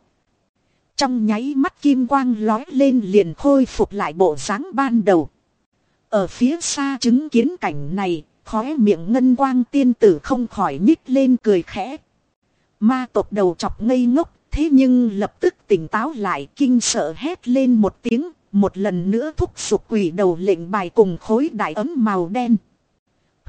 Trong nháy mắt kim quang lói lên liền khôi phục lại bộ dáng ban đầu. Ở phía xa chứng kiến cảnh này, khóe miệng ngân quang tiên tử không khỏi nhích lên cười khẽ. Ma tộc đầu chọc ngây ngốc, thế nhưng lập tức tỉnh táo lại kinh sợ hét lên một tiếng, một lần nữa thúc sụp quỷ đầu lệnh bài cùng khối đại ấm màu đen.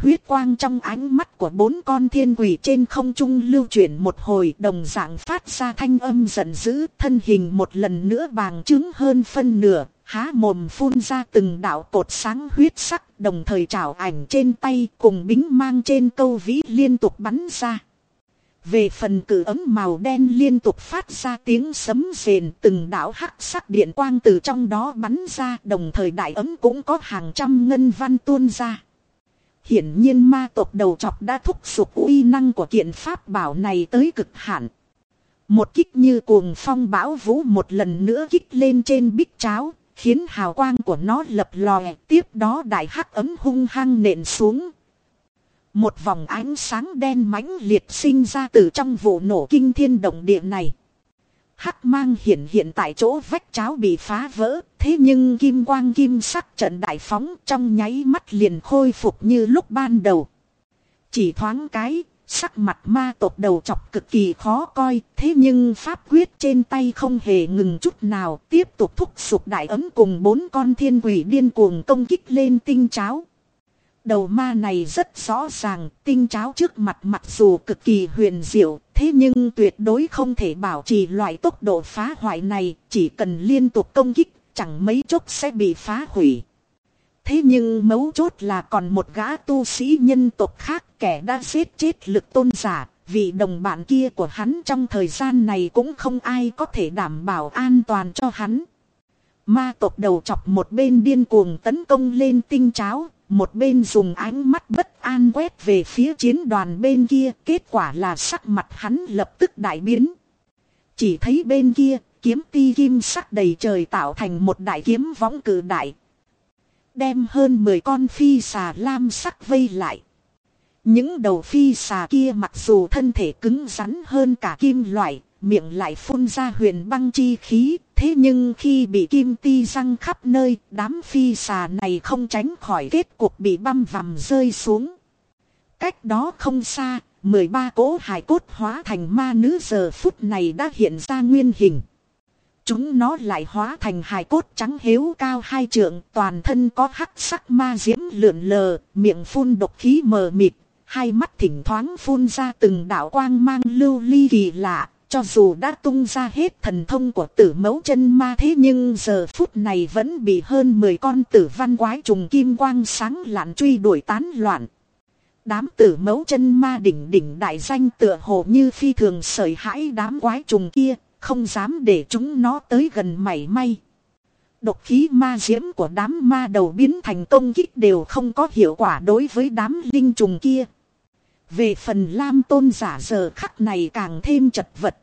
Huyết quang trong ánh mắt của bốn con thiên quỷ trên không trung lưu chuyển một hồi đồng dạng phát ra thanh âm giận dữ thân hình một lần nữa bàng trướng hơn phân nửa, há mồm phun ra từng đạo cột sáng huyết sắc đồng thời trảo ảnh trên tay cùng bính mang trên câu vĩ liên tục bắn ra. Về phần cử ấm màu đen liên tục phát ra tiếng sấm rền từng đảo hắc sắc điện quang từ trong đó bắn ra đồng thời đại ấm cũng có hàng trăm ngân văn tuôn ra. Hiển nhiên ma tộc đầu chọc đã thúc giục uy năng của kiện pháp bảo này tới cực hạn. Một kích như cuồng phong bão vũ một lần nữa kích lên trên bích cháo, khiến hào quang của nó lập lòe tiếp đó đại hắc ấm hung hăng nện xuống, một vòng ánh sáng đen mãnh liệt sinh ra từ trong vụ nổ kinh thiên động địa này. Hắc mang hiện hiện tại chỗ vách cháo bị phá vỡ, thế nhưng kim quang kim sắc trận đại phóng trong nháy mắt liền khôi phục như lúc ban đầu. Chỉ thoáng cái, sắc mặt ma tộc đầu chọc cực kỳ khó coi, thế nhưng pháp quyết trên tay không hề ngừng chút nào, tiếp tục thúc sụp đại ấm cùng bốn con thiên quỷ điên cuồng công kích lên tinh cháo. Đầu ma này rất rõ ràng, tinh cháo trước mặt mặc dù cực kỳ huyền diệu, thế nhưng tuyệt đối không thể bảo trì loại tốc độ phá hoại này, chỉ cần liên tục công kích, chẳng mấy chốc sẽ bị phá hủy. Thế nhưng mấu chốt là còn một gã tu sĩ nhân tộc khác kẻ đã giết chết lực tôn giả, vì đồng bạn kia của hắn trong thời gian này cũng không ai có thể đảm bảo an toàn cho hắn. Ma tộc đầu chọc một bên điên cuồng tấn công lên tinh cháo, một bên dùng ánh mắt bất an quét về phía chiến đoàn bên kia, kết quả là sắc mặt hắn lập tức đại biến. Chỉ thấy bên kia, kiếm ti kim sắc đầy trời tạo thành một đại kiếm võng cử đại. Đem hơn 10 con phi xà lam sắc vây lại. Những đầu phi xà kia mặc dù thân thể cứng rắn hơn cả kim loại, miệng lại phun ra huyền băng chi khí, thế nhưng khi bị kim ti răng khắp nơi, đám phi xà này không tránh khỏi kết cục bị băm vằm rơi xuống. Cách đó không xa, 13 cỗ hài cốt hóa thành ma nữ giờ phút này đã hiện ra nguyên hình. Chúng nó lại hóa thành hài cốt trắng hếu cao hai trượng, toàn thân có hắc sắc ma diễm lượn lờ, miệng phun độc khí mờ mịt, hai mắt thỉnh thoáng phun ra từng đạo quang mang lưu ly kỳ lạ, cho dù đã tung ra hết thần thông của tử mẫu chân ma thế nhưng giờ phút này vẫn bị hơn 10 con tử văn quái trùng kim quang sáng lạn truy đuổi tán loạn. Đám tử mẫu chân ma đỉnh đỉnh đại danh tựa hồ như phi thường sởi hãi đám quái trùng kia, không dám để chúng nó tới gần mảy may. Độc khí ma diễm của đám ma đầu biến thành công kích đều không có hiệu quả đối với đám linh trùng kia. Về phần lam tôn giả giờ khắc này càng thêm chật vật.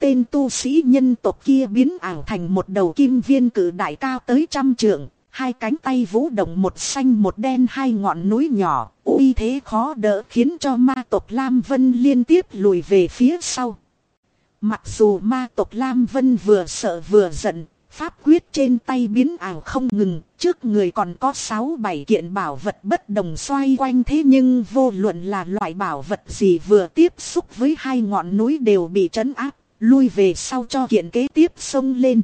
Tên tu sĩ nhân tộc kia biến ảo thành một đầu kim viên cử đại cao tới trăm trượng, hai cánh tay vũ động một xanh một đen hai ngọn núi nhỏ, uy thế khó đỡ khiến cho ma tộc Lam Vân liên tiếp lùi về phía sau. Mặc dù ma tộc Lam Vân vừa sợ vừa giận, pháp quyết trên tay biến ảo không ngừng, trước người còn có 6-7 kiện bảo vật bất đồng xoay quanh thế nhưng vô luận là loại bảo vật gì vừa tiếp xúc với hai ngọn núi đều bị trấn áp lui về sau cho kiện kế tiếp xông lên.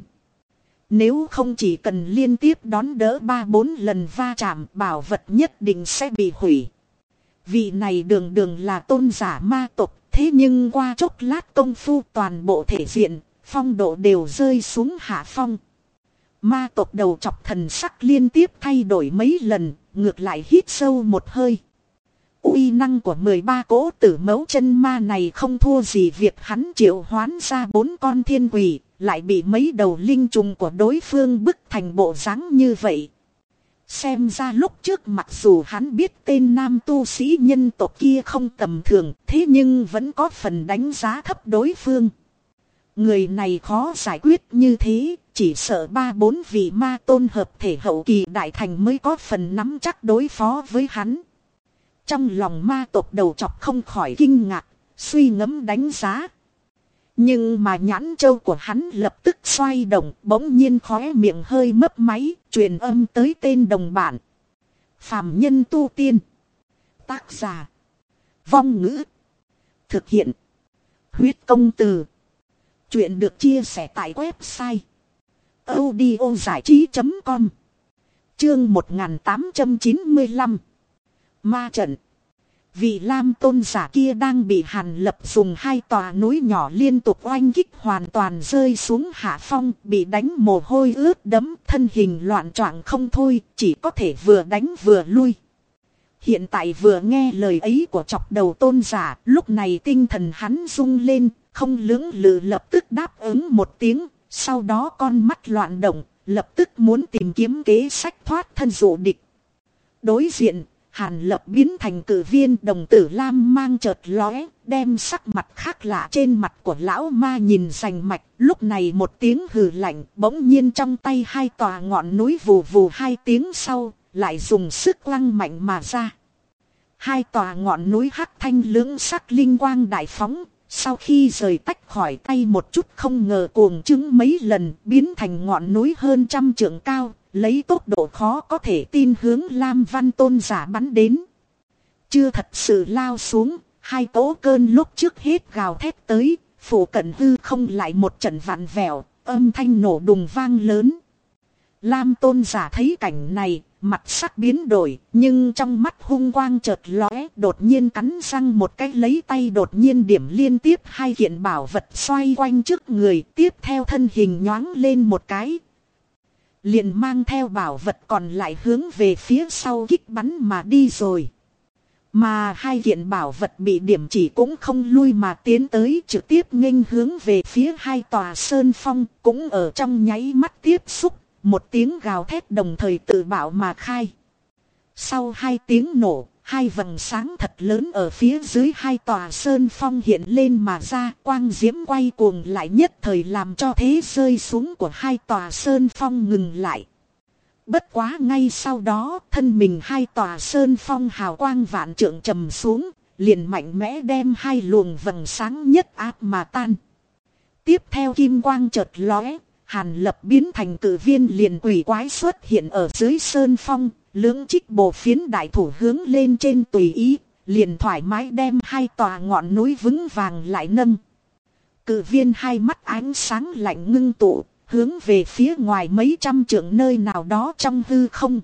Nếu không chỉ cần liên tiếp đón đỡ ba bốn lần va chạm bảo vật nhất định sẽ bị hủy. Vị này đường đường là tôn giả ma tộc, thế nhưng qua chốc lát công phu toàn bộ thể diện, phong độ đều rơi xuống hạ phong. Ma tộc đầu chọc thần sắc liên tiếp thay đổi mấy lần, ngược lại hít sâu một hơi uy năng của 13 cỗ tử mẫu chân ma này không thua gì việc hắn triệu hoán ra bốn con thiên quỷ, lại bị mấy đầu linh trùng của đối phương bức thành bộ dáng như vậy. Xem ra lúc trước mặc dù hắn biết tên nam tu sĩ nhân tộc kia không tầm thường, thế nhưng vẫn có phần đánh giá thấp đối phương. Người này khó giải quyết như thế, chỉ sợ ba bốn vị ma tôn hợp thể hậu kỳ đại thành mới có phần nắm chắc đối phó với hắn. Trong lòng ma tộc đầu chọc không khỏi kinh ngạc, suy ngẫm đánh giá. Nhưng mà nhãn châu của hắn lập tức xoay động, bỗng nhiên khóe miệng hơi mấp máy, truyền âm tới tên đồng bạn. Phạm nhân tu tiên. Tác giả. Vong ngữ. Thực hiện. Huyết công từ. Chuyện được chia sẻ tại website. audio trí.com Chương 1895 Ma trận Vị Lam tôn giả kia đang bị Hàn Lập dùng hai tòa núi nhỏ liên tục oanh kích hoàn toàn rơi xuống hạ phong, bị đánh mồ hôi ướt đấm, thân hình loạn choạng không thôi, chỉ có thể vừa đánh vừa lui. Hiện tại vừa nghe lời ấy của chọc đầu tôn giả, lúc này tinh thần hắn rung lên, không lưỡng lự lập tức đáp ứng một tiếng, sau đó con mắt loạn động, lập tức muốn tìm kiếm kế sách thoát thân dụ địch. Đối diện, Hàn lập biến thành cử viên đồng tử lam mang chợt lóe, đem sắc mặt khác lạ trên mặt của lão ma nhìn rành mạch. Lúc này một tiếng hừ lạnh bỗng nhiên trong tay hai tòa ngọn núi vù vù hai tiếng sau, lại dùng sức lăng mạnh mà ra. Hai tòa ngọn núi hắc thanh lưỡng sắc linh quang đại phóng, sau khi rời tách khỏi tay một chút không ngờ cuồng chứng mấy lần biến thành ngọn núi hơn trăm trượng cao, lấy tốc độ khó có thể tin hướng Lam Văn Tôn giả bắn đến. Chưa thật sự lao xuống, hai tố cơn lúc trước hết gào thét tới, phủ cận hư không lại một trận vặn vẹo, âm thanh nổ đùng vang lớn. Lam Tôn giả thấy cảnh này, mặt sắc biến đổi, nhưng trong mắt hung quang chợt lóe, đột nhiên cắn răng một cái lấy tay đột nhiên điểm liên tiếp hai kiện bảo vật xoay quanh trước người, tiếp theo thân hình nhoáng lên một cái, liền mang theo bảo vật còn lại hướng về phía sau kích bắn mà đi rồi. Mà hai kiện bảo vật bị điểm chỉ cũng không lui mà tiến tới trực tiếp nghênh hướng về phía hai tòa sơn phong cũng ở trong nháy mắt tiếp xúc, một tiếng gào thét đồng thời tự bảo mà khai. Sau hai tiếng nổ, Hai vầng sáng thật lớn ở phía dưới hai tòa sơn phong hiện lên mà ra quang diễm quay cuồng lại nhất thời làm cho thế rơi xuống của hai tòa sơn phong ngừng lại. Bất quá ngay sau đó thân mình hai tòa sơn phong hào quang vạn trượng trầm xuống, liền mạnh mẽ đem hai luồng vầng sáng nhất áp mà tan. Tiếp theo kim quang chợt lóe, hàn lập biến thành cử viên liền quỷ quái xuất hiện ở dưới sơn phong, Lưỡng trích bộ phiến đại thủ hướng lên trên tùy ý, liền thoải mái đem hai tòa ngọn núi vững vàng lại nâng. cử viên hai mắt ánh sáng lạnh ngưng tụ, hướng về phía ngoài mấy trăm trượng nơi nào đó trong hư không.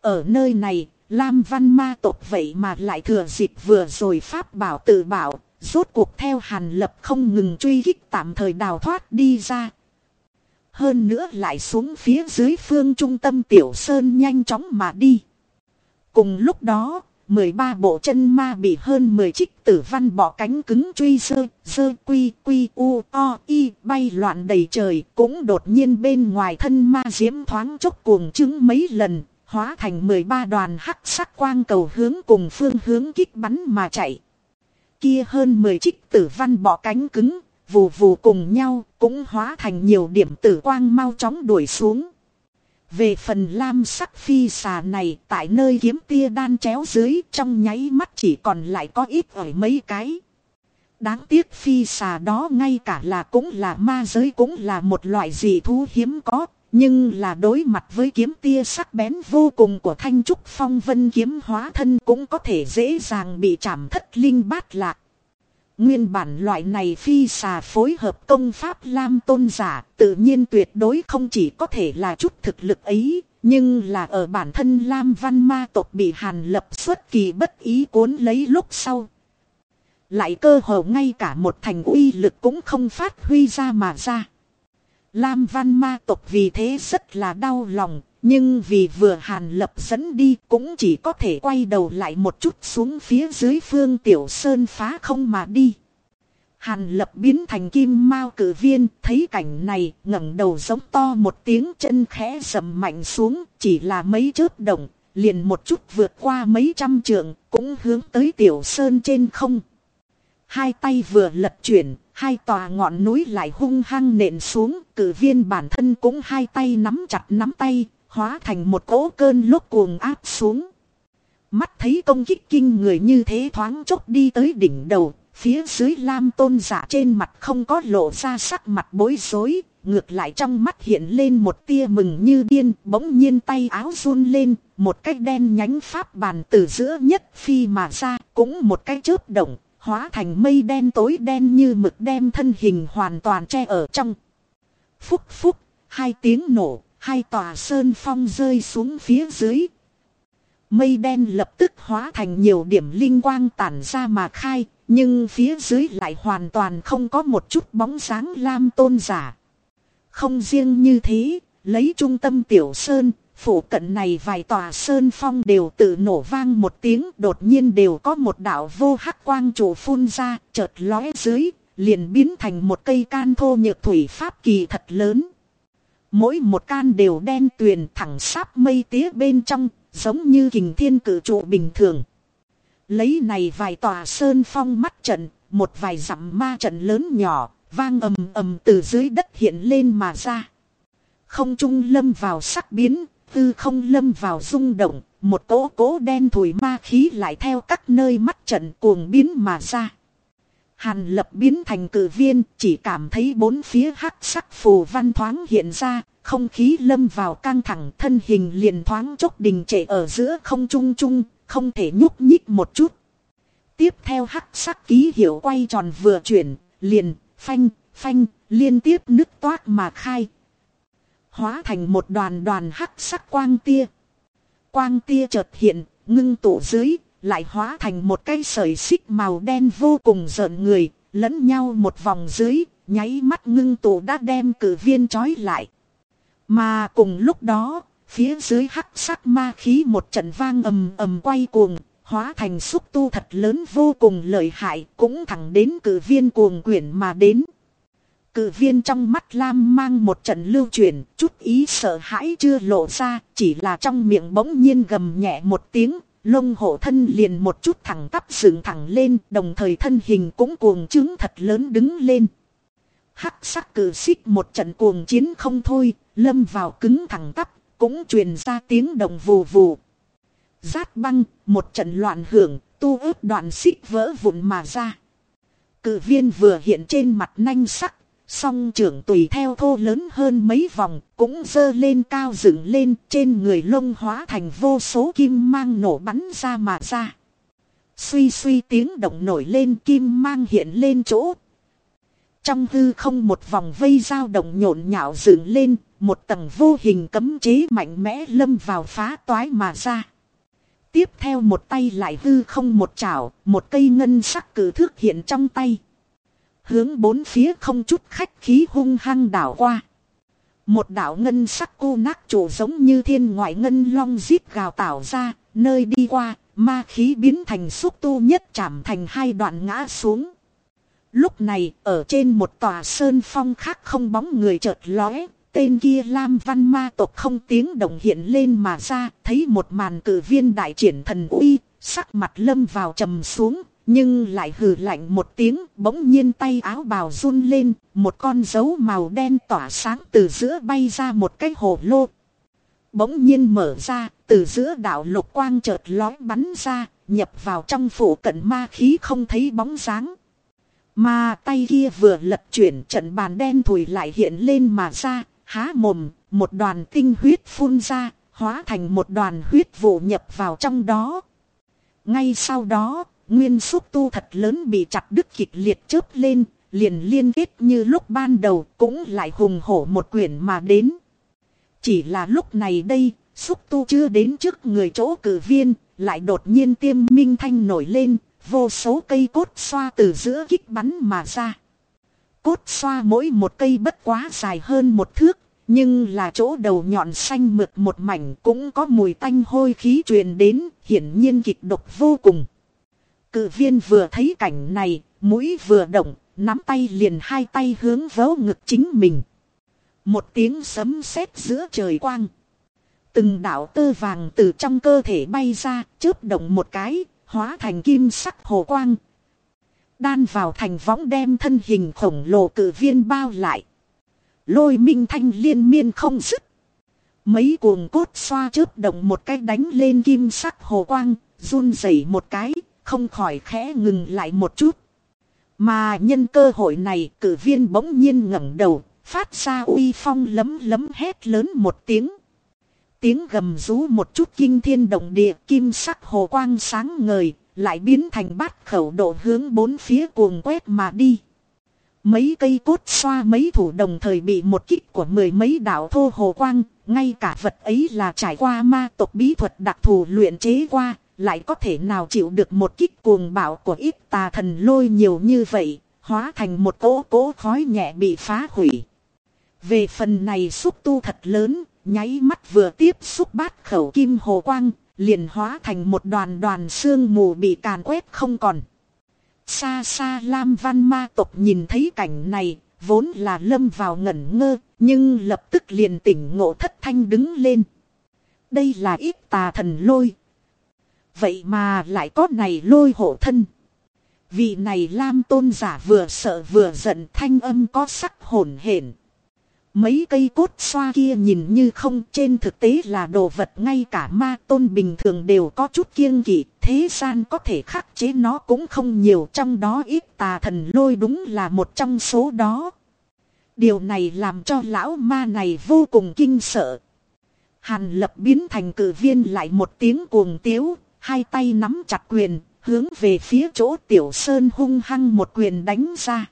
Ở nơi này, Lam Văn Ma tộc vậy mà lại thừa dịp vừa rồi Pháp bảo tự bảo, rốt cuộc theo hàn lập không ngừng truy kích tạm thời đào thoát đi ra, hơn nữa lại xuống phía dưới phương trung tâm tiểu sơn nhanh chóng mà đi. Cùng lúc đó, 13 bộ chân ma bị hơn 10 trích tử văn bỏ cánh cứng truy sơ, sơ quy quy u o y bay loạn đầy trời cũng đột nhiên bên ngoài thân ma diễm thoáng chốc cuồng chứng mấy lần, hóa thành 13 đoàn hắc sắc quang cầu hướng cùng phương hướng kích bắn mà chạy. Kia hơn 10 trích tử văn bỏ cánh cứng, vù vù cùng nhau, cũng hóa thành nhiều điểm tử quang mau chóng đuổi xuống. Về phần lam sắc phi xà này, tại nơi kiếm tia đan chéo dưới, trong nháy mắt chỉ còn lại có ít ở mấy cái. Đáng tiếc phi xà đó ngay cả là cũng là ma giới cũng là một loại gì thú hiếm có. Nhưng là đối mặt với kiếm tia sắc bén vô cùng của thanh trúc phong vân kiếm hóa thân cũng có thể dễ dàng bị chạm thất linh bát lạc. Nguyên bản loại này phi xà phối hợp công pháp lam tôn giả tự nhiên tuyệt đối không chỉ có thể là chút thực lực ấy, nhưng là ở bản thân lam văn ma tộc bị hàn lập xuất kỳ bất ý cuốn lấy lúc sau. Lại cơ hồ ngay cả một thành uy lực cũng không phát huy ra mà ra. Lam văn ma tộc vì thế rất là đau lòng, nhưng vì vừa hàn lập dẫn đi cũng chỉ có thể quay đầu lại một chút xuống phía dưới phương tiểu sơn phá không mà đi. Hàn lập biến thành kim mao cử viên, thấy cảnh này, ngẩng đầu giống to một tiếng chân khẽ sầm mạnh xuống, chỉ là mấy chớp động, liền một chút vượt qua mấy trăm trượng, cũng hướng tới tiểu sơn trên không. Hai tay vừa lật chuyển, hai tòa ngọn núi lại hung hăng nện xuống, cử viên bản thân cũng hai tay nắm chặt nắm tay, hóa thành một cỗ cơn lốt cuồng áp xuống. Mắt thấy công kích kinh người như thế thoáng chốc đi tới đỉnh đầu, phía dưới lam tôn giả trên mặt không có lộ ra sắc mặt bối rối, ngược lại trong mắt hiện lên một tia mừng như điên, bỗng nhiên tay áo run lên, một cái đen nhánh pháp bàn từ giữa nhất phi mà ra, cũng một cái chớp động, hóa thành mây đen tối đen như mực đem thân hình hoàn toàn che ở trong. Phúc phúc, hai tiếng nổ, hai tòa sơn phong rơi xuống phía dưới. Mây đen lập tức hóa thành nhiều điểm linh quang tản ra mà khai, nhưng phía dưới lại hoàn toàn không có một chút bóng sáng lam tôn giả. Không riêng như thế, lấy trung tâm tiểu sơn, phủ cận này vài tòa sơn phong đều tự nổ vang một tiếng đột nhiên đều có một đạo vô hắc quang trụ phun ra, chợt lóe dưới, liền biến thành một cây can thô nhược thủy pháp kỳ thật lớn. Mỗi một can đều đen tuyền thẳng sáp mây tía bên trong, giống như kình thiên cử trụ bình thường. Lấy này vài tòa sơn phong mắt trận, một vài dặm ma trận lớn nhỏ, vang ầm ầm từ dưới đất hiện lên mà ra. Không trung lâm vào sắc biến, tư không lâm vào rung động, một cỗ cố đen thủi ma khí lại theo các nơi mắt trận cuồng biến mà ra. Hàn lập biến thành cử viên, chỉ cảm thấy bốn phía hắc sắc phù văn thoáng hiện ra, không khí lâm vào căng thẳng thân hình liền thoáng chốc đình trệ ở giữa không trung trung, không thể nhúc nhích một chút. Tiếp theo hắc sắc ký hiệu quay tròn vừa chuyển, liền, phanh, phanh, liên tiếp nứt toát mà khai. Hóa thành một đoàn đoàn hắc sắc quang tia. Quang tia chợt hiện, ngưng tụ dưới, lại hóa thành một cây sợi xích màu đen vô cùng rợn người, lẫn nhau một vòng dưới, nháy mắt ngưng tụ đã đem cử viên trói lại. Mà cùng lúc đó, phía dưới hắc sắc ma khí một trận vang ầm ầm quay cuồng, hóa thành xúc tu thật lớn vô cùng lợi hại, cũng thẳng đến cử viên cuồng quyển mà đến. Cử viên trong mắt lam mang một trận lưu chuyển chút ý sợ hãi chưa lộ ra, chỉ là trong miệng bỗng nhiên gầm nhẹ một tiếng, lông hổ thân liền một chút thẳng tắp dựng thẳng lên, đồng thời thân hình cũng cuồng trứng thật lớn đứng lên. Hắc sắc cử xích một trận cuồng chiến không thôi, lâm vào cứng thẳng tắp, cũng truyền ra tiếng đồng vù vù. giát băng, một trận loạn hưởng, tu ướp đoạn xích vỡ vụn mà ra. Cử viên vừa hiện trên mặt nanh sắc, song trưởng tùy theo thô lớn hơn mấy vòng, cũng dơ lên cao dựng lên trên người lông hóa thành vô số kim mang nổ bắn ra mà ra. Suy suy tiếng động nổi lên kim mang hiện lên chỗ. Trong hư không một vòng vây dao động nhộn nhạo dựng lên, một tầng vô hình cấm chế mạnh mẽ lâm vào phá toái mà ra. Tiếp theo một tay lại hư không một chảo, một cây ngân sắc cử thước hiện trong tay. Hướng bốn phía không chút khách khí hung hăng đảo qua. Một đảo ngân sắc cô nát chủ giống như thiên ngoại ngân long giết gào tảo ra, nơi đi qua, ma khí biến thành xúc tu nhất chạm thành hai đoạn ngã xuống. Lúc này, ở trên một tòa sơn phong khác không bóng người chợt lóe, tên kia Lam Văn Ma tộc không tiếng động hiện lên mà ra, thấy một màn cử viên đại triển thần uy, sắc mặt lâm vào trầm xuống, nhưng lại hừ lạnh một tiếng, bỗng nhiên tay áo bào run lên, một con dấu màu đen tỏa sáng từ giữa bay ra một cái hồ lô. Bỗng nhiên mở ra, từ giữa đảo lục quang chợt lói bắn ra, nhập vào trong phủ cận ma khí không thấy bóng dáng. Mà tay kia vừa lật chuyển trận bàn đen thùi lại hiện lên mà ra, há mồm, một đoàn tinh huyết phun ra, hóa thành một đoàn huyết vụ nhập vào trong đó. Ngay sau đó, nguyên xúc tu thật lớn bị chặt đứt kịch liệt chớp lên, liền liên kết như lúc ban đầu cũng lại hùng hổ một quyển mà đến. Chỉ là lúc này đây, xúc tu chưa đến trước người chỗ cử viên, lại đột nhiên tiêm minh thanh nổi lên, vô số cây cốt xoa từ giữa kích bắn mà ra. Cốt xoa mỗi một cây bất quá dài hơn một thước, nhưng là chỗ đầu nhọn xanh mượt một mảnh cũng có mùi tanh hôi khí truyền đến, hiển nhiên kịch độc vô cùng. Cự viên vừa thấy cảnh này, mũi vừa động, nắm tay liền hai tay hướng vớ ngực chính mình. Một tiếng sấm sét giữa trời quang. Từng đạo tơ vàng từ trong cơ thể bay ra, chớp động một cái, hóa thành kim sắc hồ quang. Đan vào thành võng đem thân hình khổng lồ cử viên bao lại. Lôi minh thanh liên miên không dứt. Mấy cuồng cốt xoa chớp động một cái đánh lên kim sắc hồ quang, run rẩy một cái, không khỏi khẽ ngừng lại một chút. Mà nhân cơ hội này cử viên bỗng nhiên ngẩng đầu, phát ra uy phong lấm lấm hét lớn một tiếng. Tiếng gầm rú một chút kinh thiên động địa kim sắc hồ quang sáng ngời, lại biến thành bát khẩu độ hướng bốn phía cuồng quét mà đi. Mấy cây cốt xoa mấy thủ đồng thời bị một kích của mười mấy đạo thô hồ quang, ngay cả vật ấy là trải qua ma tộc bí thuật đặc thù luyện chế qua, lại có thể nào chịu được một kích cuồng bạo của ít tà thần lôi nhiều như vậy, hóa thành một cỗ cỗ khói nhẹ bị phá hủy. Về phần này xúc tu thật lớn, nháy mắt vừa tiếp xúc bát khẩu kim hồ quang, liền hóa thành một đoàn đoàn xương mù bị càn quét không còn. Xa xa Lam Văn Ma tộc nhìn thấy cảnh này, vốn là lâm vào ngẩn ngơ, nhưng lập tức liền tỉnh ngộ thất thanh đứng lên. Đây là ít tà thần lôi. Vậy mà lại có này lôi hộ thân. Vị này Lam tôn giả vừa sợ vừa giận thanh âm có sắc hồn hển. Mấy cây cốt xoa kia nhìn như không trên thực tế là đồ vật ngay cả ma tôn bình thường đều có chút kiêng kỵ. Thế gian có thể khắc chế nó cũng không nhiều trong đó ít tà thần lôi đúng là một trong số đó. Điều này làm cho lão ma này vô cùng kinh sợ. Hàn lập biến thành cử viên lại một tiếng cuồng tiếu, hai tay nắm chặt quyền, hướng về phía chỗ tiểu sơn hung hăng một quyền đánh ra.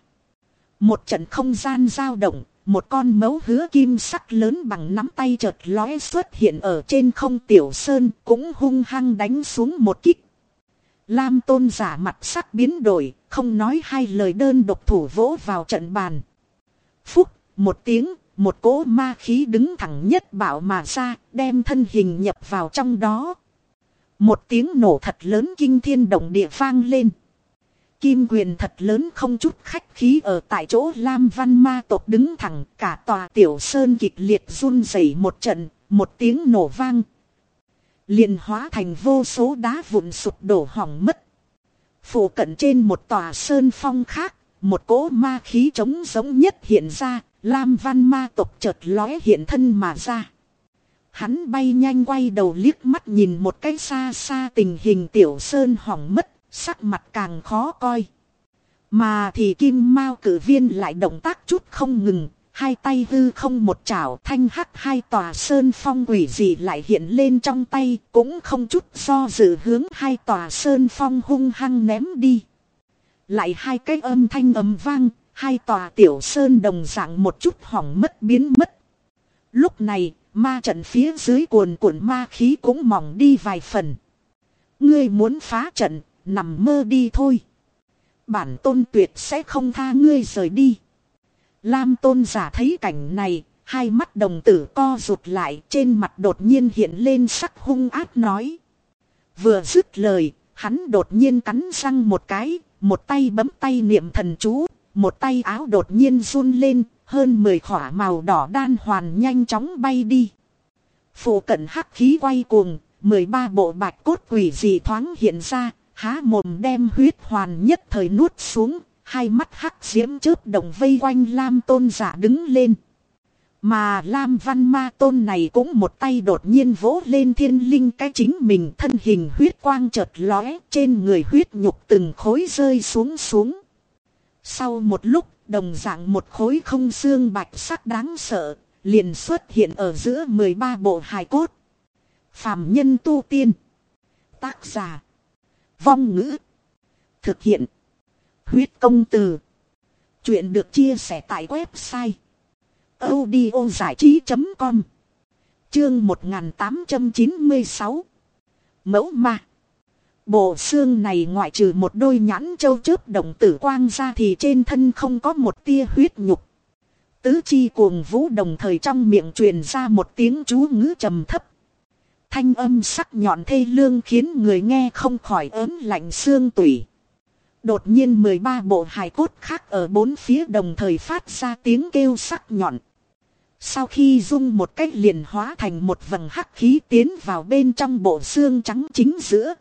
Một trận không gian dao động, một con mấu hứa kim sắc lớn bằng nắm tay chợt lóe xuất hiện ở trên không tiểu sơn cũng hung hăng đánh xuống một kích. Lam tôn giả mặt sắc biến đổi, không nói hai lời đơn độc thủ vỗ vào trận bàn. Phúc, một tiếng, một cỗ ma khí đứng thẳng nhất bảo mà ra, đem thân hình nhập vào trong đó. Một tiếng nổ thật lớn kinh thiên động địa vang lên. Kim quyền thật lớn không chút khách khí ở tại chỗ Lam Văn Ma tộc đứng thẳng cả tòa tiểu sơn kịch liệt run rẩy một trận, một tiếng nổ vang. liền hóa thành vô số đá vụn sụp đổ hỏng mất. Phủ cận trên một tòa sơn phong khác, một cỗ ma khí trống giống nhất hiện ra, Lam Văn Ma tộc chợt lóe hiện thân mà ra. Hắn bay nhanh quay đầu liếc mắt nhìn một cái xa xa tình hình tiểu sơn hỏng mất, sắc mặt càng khó coi. Mà thì kim mao cử viên lại động tác chút không ngừng, hai tay hư không một chảo thanh hắc hai tòa sơn phong quỷ dị lại hiện lên trong tay, cũng không chút do dự hướng hai tòa sơn phong hung hăng ném đi. Lại hai cái âm thanh ấm vang, hai tòa tiểu sơn đồng dạng một chút hỏng mất biến mất. Lúc này, ma trận phía dưới cuồn cuộn ma khí cũng mỏng đi vài phần. Ngươi muốn phá trận, nằm mơ đi thôi. Bản tôn tuyệt sẽ không tha ngươi rời đi. Lam tôn giả thấy cảnh này, hai mắt đồng tử co rụt lại trên mặt đột nhiên hiện lên sắc hung ác nói. Vừa dứt lời, hắn đột nhiên cắn răng một cái, một tay bấm tay niệm thần chú, một tay áo đột nhiên run lên, hơn 10 khỏa màu đỏ đan hoàn nhanh chóng bay đi. Phụ cận hắc khí quay cuồng, 13 bộ bạch cốt quỷ dị thoáng hiện ra, há mồm đem huyết hoàn nhất thời nuốt xuống, hai mắt hắc diễm chớp động vây quanh Lam tôn giả đứng lên. Mà Lam văn ma tôn này cũng một tay đột nhiên vỗ lên thiên linh cái chính mình thân hình huyết quang chợt lóe trên người huyết nhục từng khối rơi xuống xuống. Sau một lúc đồng dạng một khối không xương bạch sắc đáng sợ, liền xuất hiện ở giữa 13 bộ hài cốt. Phạm nhân tu tiên. Tác giả. Vong ngữ. Thực hiện. Huyết công từ. Chuyện được chia sẻ tại website. audiozảichí.com Chương 1896 Mẫu ma Bộ xương này ngoại trừ một đôi nhãn châu chớp động tử quang ra thì trên thân không có một tia huyết nhục. Tứ chi cuồng vũ đồng thời trong miệng truyền ra một tiếng chú ngữ trầm thấp. Thanh âm sắc nhọn thê lương khiến người nghe không khỏi ớn lạnh xương tủy. Đột nhiên 13 bộ hài cốt khác ở bốn phía đồng thời phát ra tiếng kêu sắc nhọn. Sau khi dung một cách liền hóa thành một vầng hắc khí tiến vào bên trong bộ xương trắng chính giữa.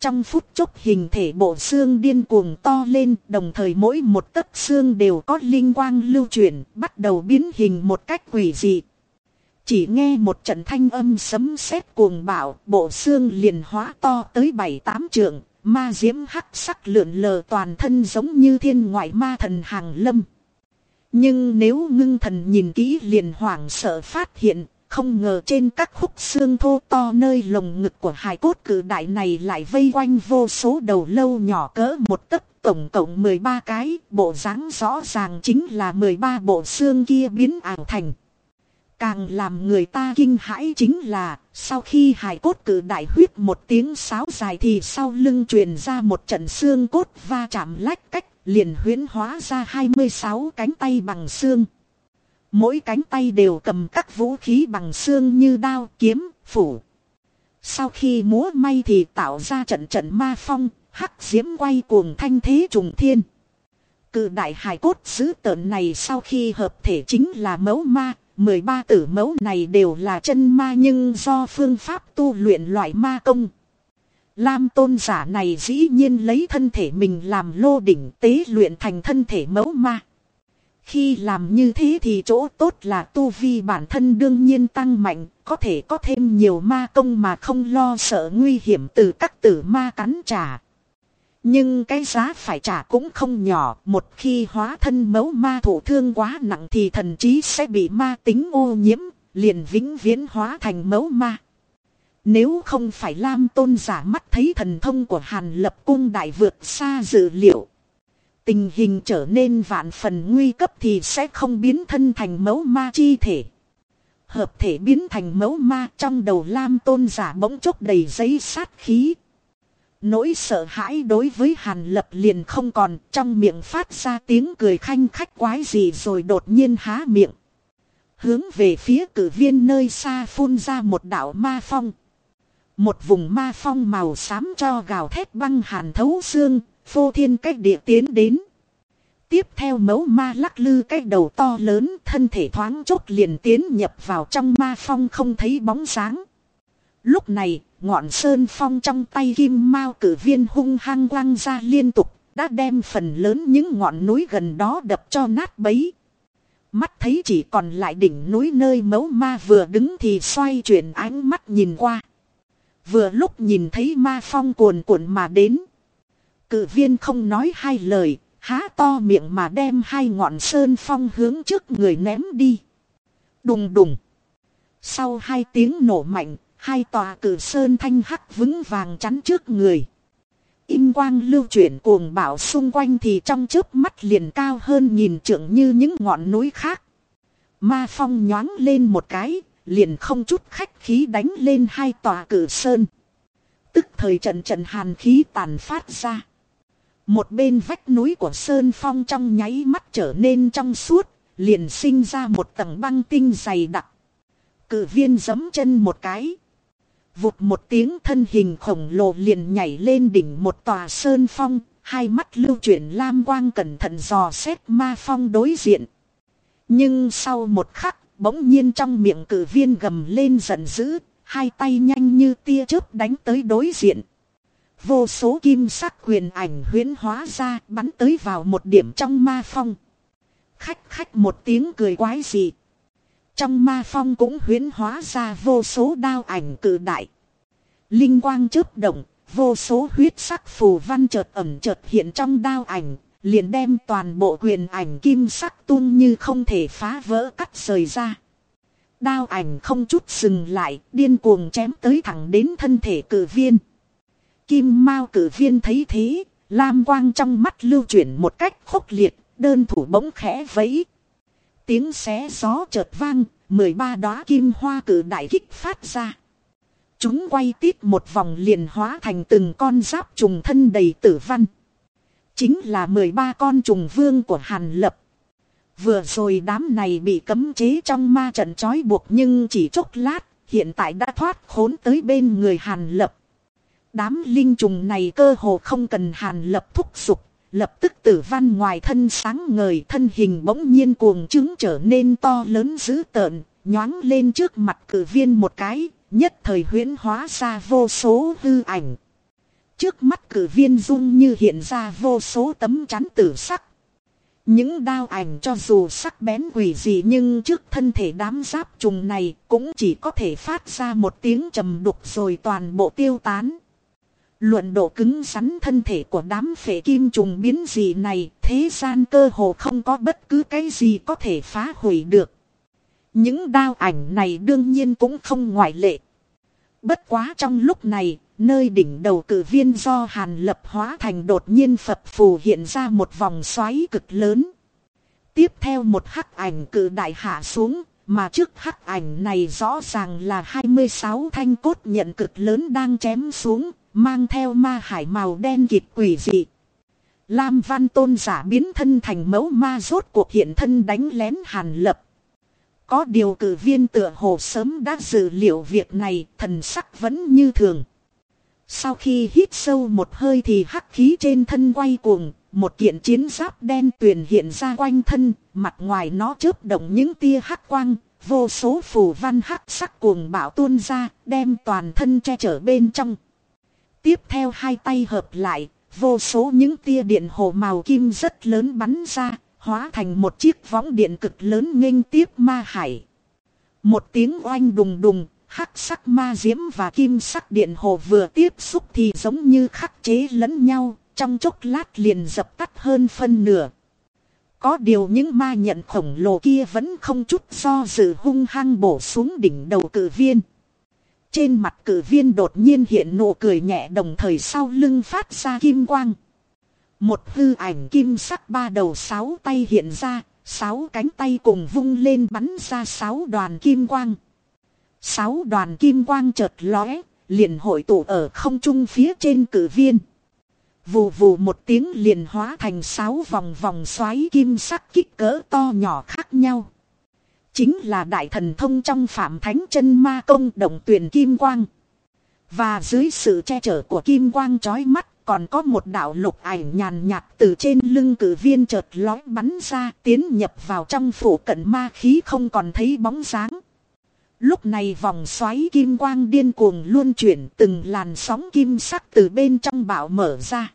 Trong phút chốc hình thể bộ xương điên cuồng to lên, đồng thời mỗi một tấc xương đều có linh quang lưu chuyển, bắt đầu biến hình một cách quỷ dị. Chỉ nghe một trận thanh âm sấm sét cuồng bạo, bộ xương liền hóa to tới bảy tám trượng, ma diễm hắc sắc lượn lờ toàn thân giống như thiên ngoại ma thần hàng lâm. Nhưng nếu ngưng thần nhìn kỹ liền hoảng sợ phát hiện không ngờ trên các khúc xương thô to nơi lồng ngực của hài cốt cử đại này lại vây quanh vô số đầu lâu nhỏ cỡ một tấc tổng cộng 13 cái, bộ dáng rõ ràng chính là 13 bộ xương kia biến ảo thành. Càng làm người ta kinh hãi chính là, sau khi hài cốt cử đại huyết một tiếng sáo dài thì sau lưng truyền ra một trận xương cốt va chạm lách cách, liền huyến hóa ra 26 cánh tay bằng xương. Mỗi cánh tay đều cầm các vũ khí bằng xương như đao, kiếm, phủ. Sau khi múa may thì tạo ra trận trận ma phong, hắc diễm quay cuồng thanh thế trùng thiên. Cự đại hài cốt sứ tợn này sau khi hợp thể chính là mẫu ma, 13 tử mẫu này đều là chân ma nhưng do phương pháp tu luyện loại ma công. Lam tôn giả này dĩ nhiên lấy thân thể mình làm lô đỉnh tế luyện thành thân thể mẫu ma. Khi làm như thế thì chỗ tốt là tu vi bản thân đương nhiên tăng mạnh, có thể có thêm nhiều ma công mà không lo sợ nguy hiểm từ các tử ma cắn trả. Nhưng cái giá phải trả cũng không nhỏ, một khi hóa thân mẫu ma thổ thương quá nặng thì thần trí sẽ bị ma tính ô nhiễm, liền vĩnh viễn hóa thành mẫu ma. Nếu không phải Lam tôn giả mắt thấy thần thông của Hàn lập cung đại vượt xa dự liệu. Tình hình trở nên vạn phần nguy cấp thì sẽ không biến thân thành mẫu ma chi thể. Hợp thể biến thành mẫu ma trong đầu Lam tôn giả bỗng chốc đầy giấy sát khí. Nỗi sợ hãi đối với Hàn Lập liền không còn trong miệng phát ra tiếng cười khanh khách quái gì rồi đột nhiên há miệng. Hướng về phía cử viên nơi xa phun ra một đảo ma phong. Một vùng ma phong màu xám cho gào thét băng hàn thấu xương, phô thiên cách địa tiến đến. Tiếp theo mẫu ma lắc lư cái đầu to lớn thân thể thoáng chốc liền tiến nhập vào trong ma phong không thấy bóng sáng. Lúc này, ngọn sơn phong trong tay kim mao cử viên hung hăng quăng ra liên tục, đã đem phần lớn những ngọn núi gần đó đập cho nát bấy. Mắt thấy chỉ còn lại đỉnh núi nơi mẫu ma vừa đứng thì xoay chuyển ánh mắt nhìn qua. Vừa lúc nhìn thấy ma phong cuồn cuộn mà đến. Cự viên không nói hai lời, há to miệng mà đem hai ngọn sơn phong hướng trước người ném đi. Đùng đùng. Sau hai tiếng nổ mạnh, hai tòa cử sơn thanh hắc vững vàng chắn trước người. im quang lưu chuyển cuồng bảo xung quanh thì trong chớp mắt liền cao hơn nhìn trưởng như những ngọn núi khác. Ma phong nhoáng lên một cái, liền không chút khách khí đánh lên hai tòa cử sơn. Tức thời trận trận hàn khí tàn phát ra. Một bên vách núi của Sơn Phong trong nháy mắt trở nên trong suốt, liền sinh ra một tầng băng tinh dày đặc. Cự viên giấm chân một cái. Vụt một tiếng thân hình khổng lồ liền nhảy lên đỉnh một tòa Sơn Phong, hai mắt lưu chuyển lam quang cẩn thận dò xét ma phong đối diện. Nhưng sau một khắc, bỗng nhiên trong miệng cử viên gầm lên giận dữ, hai tay nhanh như tia chớp đánh tới đối diện. Vô số kim sắc quyền ảnh huyến hóa ra bắn tới vào một điểm trong ma phong. Khách khách một tiếng cười quái dị. Trong ma phong cũng huyến hóa ra vô số đao ảnh cử đại. Linh quang chớp động, vô số huyết sắc phù văn chợt ẩm chợt hiện trong đao ảnh, liền đem toàn bộ quyền ảnh kim sắc tung như không thể phá vỡ cắt rời ra. Đao ảnh không chút dừng lại, điên cuồng chém tới thẳng đến thân thể cử viên. Kim Mao cử viên thấy thế, lam quang trong mắt lưu chuyển một cách khốc liệt, đơn thủ bỗng khẽ vẫy. Tiếng xé gió chợt vang, 13 đóa kim hoa cử đại kích phát ra. Chúng quay tít một vòng liền hóa thành từng con giáp trùng thân đầy tử văn. Chính là 13 con trùng vương của Hàn Lập. Vừa rồi đám này bị cấm chế trong ma trận trói buộc nhưng chỉ chốc lát, hiện tại đã thoát khốn tới bên người Hàn Lập. Đám linh trùng này cơ hồ không cần Hàn Lập thúc giục, lập tức tử văn ngoài thân sáng ngời thân hình bỗng nhiên cuồng trứng trở nên to lớn dữ tợn, nhoáng lên trước mặt cử viên một cái, nhất thời huyễn hóa ra vô số hư ảnh. Trước mắt cử viên dung như hiện ra vô số tấm chắn tử sắc. Những đao ảnh cho dù sắc bén quỷ gì nhưng trước thân thể đám giáp trùng này cũng chỉ có thể phát ra một tiếng trầm đục rồi toàn bộ tiêu tán. Luận độ cứng rắn thân thể của đám phệ kim trùng biến gì này thế gian cơ hồ không có bất cứ cái gì có thể phá hủy được. Những đao ảnh này đương nhiên cũng không ngoại lệ. Bất quá trong lúc này, nơi đỉnh đầu cử viên do hàn lập hóa thành đột nhiên phập phù hiện ra một vòng xoáy cực lớn. Tiếp theo một hắc ảnh cử đại hạ xuống, mà trước hắc ảnh này rõ ràng là 26 thanh cốt nhận cực lớn đang chém xuống, mang theo ma hải màu đen kịp quỷ dị. Lam văn tôn giả biến thân thành mẫu ma rốt cuộc hiện thân đánh lén hàn lập. Có điều cử viên tựa hồ sớm đã dự liệu việc này, thần sắc vẫn như thường. Sau khi hít sâu một hơi thì hắc khí trên thân quay cuồng, một kiện chiến giáp đen tuyền hiện ra quanh thân, mặt ngoài nó chớp động những tia hắc quang, vô số phù văn hắc sắc cuồng bạo tuôn ra, đem toàn thân che chở bên trong. Tiếp theo hai tay hợp lại, vô số những tia điện hồ màu kim rất lớn bắn ra, hóa thành một chiếc võng điện cực lớn nghênh tiếp ma hải. Một tiếng oanh đùng đùng, hắc sắc ma diễm và kim sắc điện hồ vừa tiếp xúc thì giống như khắc chế lẫn nhau, trong chốc lát liền dập tắt hơn phân nửa. Có điều những ma nhận khổng lồ kia vẫn không chút do dự hung hăng bổ xuống đỉnh đầu cử viên. Trên mặt cử viên đột nhiên hiện nụ cười nhẹ đồng thời sau lưng phát ra kim quang. Một hư ảnh kim sắc ba đầu sáu tay hiện ra, sáu cánh tay cùng vung lên bắn ra sáu đoàn kim quang. Sáu đoàn kim quang chợt lóe, liền hội tụ ở không trung phía trên cử viên. Vù vù một tiếng liền hóa thành sáu vòng vòng xoáy kim sắc kích cỡ to nhỏ khác nhau. Chính là đại thần thông trong phạm thánh chân ma công động tuyển kim quang. Và dưới sự che chở của kim quang chói mắt còn có một đạo lục ảnh nhàn nhạt từ trên lưng cử viên chợt lói bắn ra tiến nhập vào trong phủ cận ma khí không còn thấy bóng dáng. Lúc này vòng xoáy kim quang điên cuồng luôn chuyển từng làn sóng kim sắc từ bên trong bạo mở ra.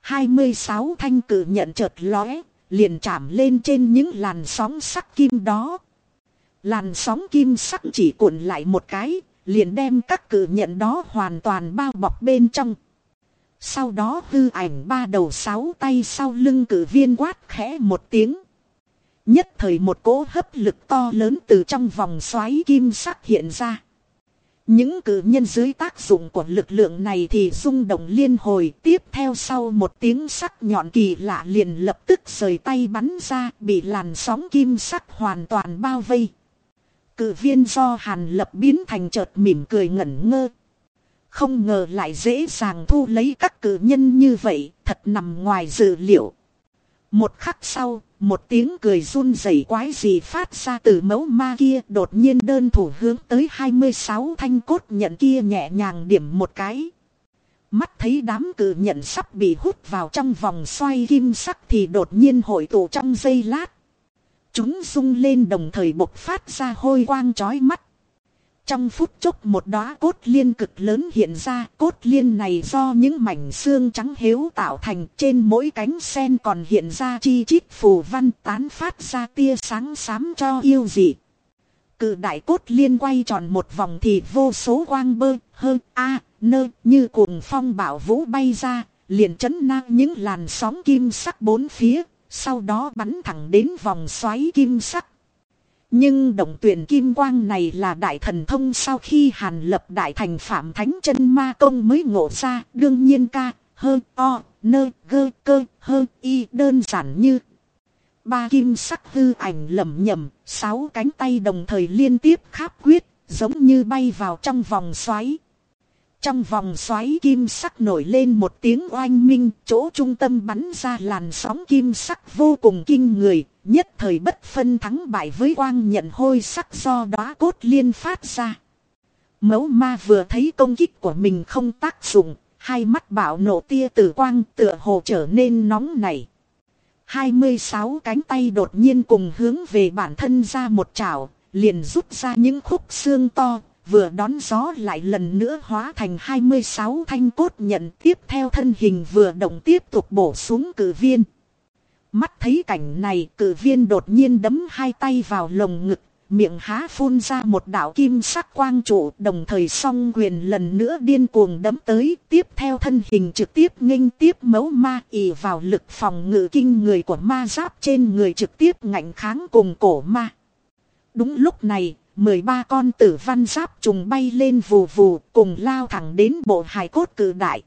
26 thanh cử nhận chợt lóe, liền chạm lên trên những làn sóng sắc kim đó. Làn sóng kim sắc chỉ cuộn lại một cái, liền đem các cử nhận đó hoàn toàn bao bọc bên trong. Sau đó hư ảnh ba đầu sáu tay sau lưng cử viên quát khẽ một tiếng. Nhất thời một cỗ hấp lực to lớn từ trong vòng xoáy kim sắc hiện ra. Những cử nhân dưới tác dụng của lực lượng này thì rung động liên hồi tiếp theo sau một tiếng sắc nhọn kỳ lạ liền lập tức rời tay bắn ra bị làn sóng kim sắc hoàn toàn bao vây. Cử viên do hàn lập biến thành chợt mỉm cười ngẩn ngơ. Không ngờ lại dễ dàng thu lấy các cử nhân như vậy, thật nằm ngoài dự liệu. Một khắc sau, một tiếng cười run rẩy quái gì phát ra từ mẫu ma kia đột nhiên đơn thủ hướng tới 26 thanh cốt nhận kia nhẹ nhàng điểm một cái. Mắt thấy đám cử nhận sắp bị hút vào trong vòng xoay kim sắc thì đột nhiên hội tụ trong giây lát. Chúng rung lên đồng thời bộc phát ra hôi quang chói mắt. Trong phút chốc một đóa cốt liên cực lớn hiện ra, cốt liên này do những mảnh xương trắng hiếu tạo thành, trên mỗi cánh sen còn hiện ra chi chít phù văn tán phát ra tia sáng xám cho yêu dị. Cự đại cốt liên quay tròn một vòng thì vô số quang bơ, hơn a, nơ, như cuồng phong bảo vũ bay ra, liền chấn nang những làn sóng kim sắc bốn phía, sau đó bắn thẳng đến vòng xoáy kim sắc. Nhưng động tuyển kim quang này là đại thần thông sau khi hàn lập đại thành phạm thánh chân ma công mới ngộ ra, đương nhiên ca, hơ, o, nơ, gơ, cơ, hơ, y đơn giản như. Ba kim sắc hư ảnh lầm nhầm, sáu cánh tay đồng thời liên tiếp kháp quyết, giống như bay vào trong vòng xoáy. Trong vòng xoáy kim sắc nổi lên một tiếng oanh minh, chỗ trung tâm bắn ra làn sóng kim sắc vô cùng kinh người, nhất thời bất phân thắng bại với quang nhận hôi sắc do đó cốt liên phát ra. Mẫu ma vừa thấy công kích của mình không tác dụng, hai mắt bảo nổ tia tử quang tựa hồ trở nên nóng nảy. 26 cánh tay đột nhiên cùng hướng về bản thân ra một chảo, liền rút ra những khúc xương to, vừa đón gió lại lần nữa hóa thành 26 thanh cốt nhận tiếp theo thân hình vừa động tiếp tục bổ xuống cử viên. Mắt thấy cảnh này cử viên đột nhiên đấm hai tay vào lồng ngực, miệng há phun ra một đạo kim sắc quang trụ đồng thời song quyền lần nữa điên cuồng đấm tới tiếp theo thân hình trực tiếp nghênh tiếp mấu ma ỉ vào lực phòng ngự kinh người của ma giáp trên người trực tiếp ngạnh kháng cùng cổ ma. Đúng lúc này, 13 con tử văn giáp trùng bay lên vù vù cùng lao thẳng đến bộ hài cốt cử đại.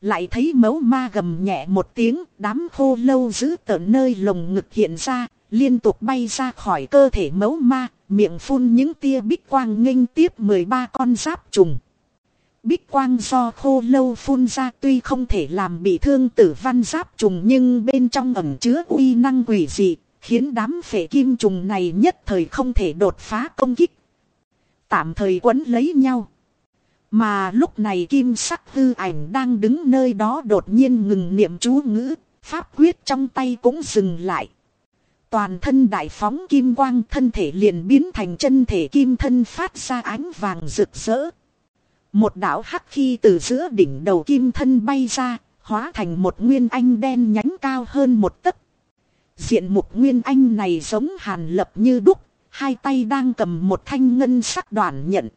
Lại thấy mấu ma gầm nhẹ một tiếng, đám khô lâu giữ tợn nơi lồng ngực hiện ra, liên tục bay ra khỏi cơ thể mấu ma, miệng phun những tia bích quang nghênh tiếp 13 con giáp trùng. Bích quang do khô lâu phun ra tuy không thể làm bị thương tử văn giáp trùng nhưng bên trong ẩm chứa uy năng quỷ dị, khiến đám phệ kim trùng này nhất thời không thể đột phá công kích. Tạm thời quấn lấy nhau. Mà lúc này kim sắc hư ảnh đang đứng nơi đó đột nhiên ngừng niệm chú ngữ, pháp quyết trong tay cũng dừng lại. Toàn thân đại phóng kim quang thân thể liền biến thành chân thể kim thân phát ra ánh vàng rực rỡ. Một đạo hắc khi từ giữa đỉnh đầu kim thân bay ra, hóa thành một nguyên anh đen nhánh cao hơn một tấc. Diện mục nguyên anh này giống hàn lập như đúc, hai tay đang cầm một thanh ngân sắc đoàn nhận.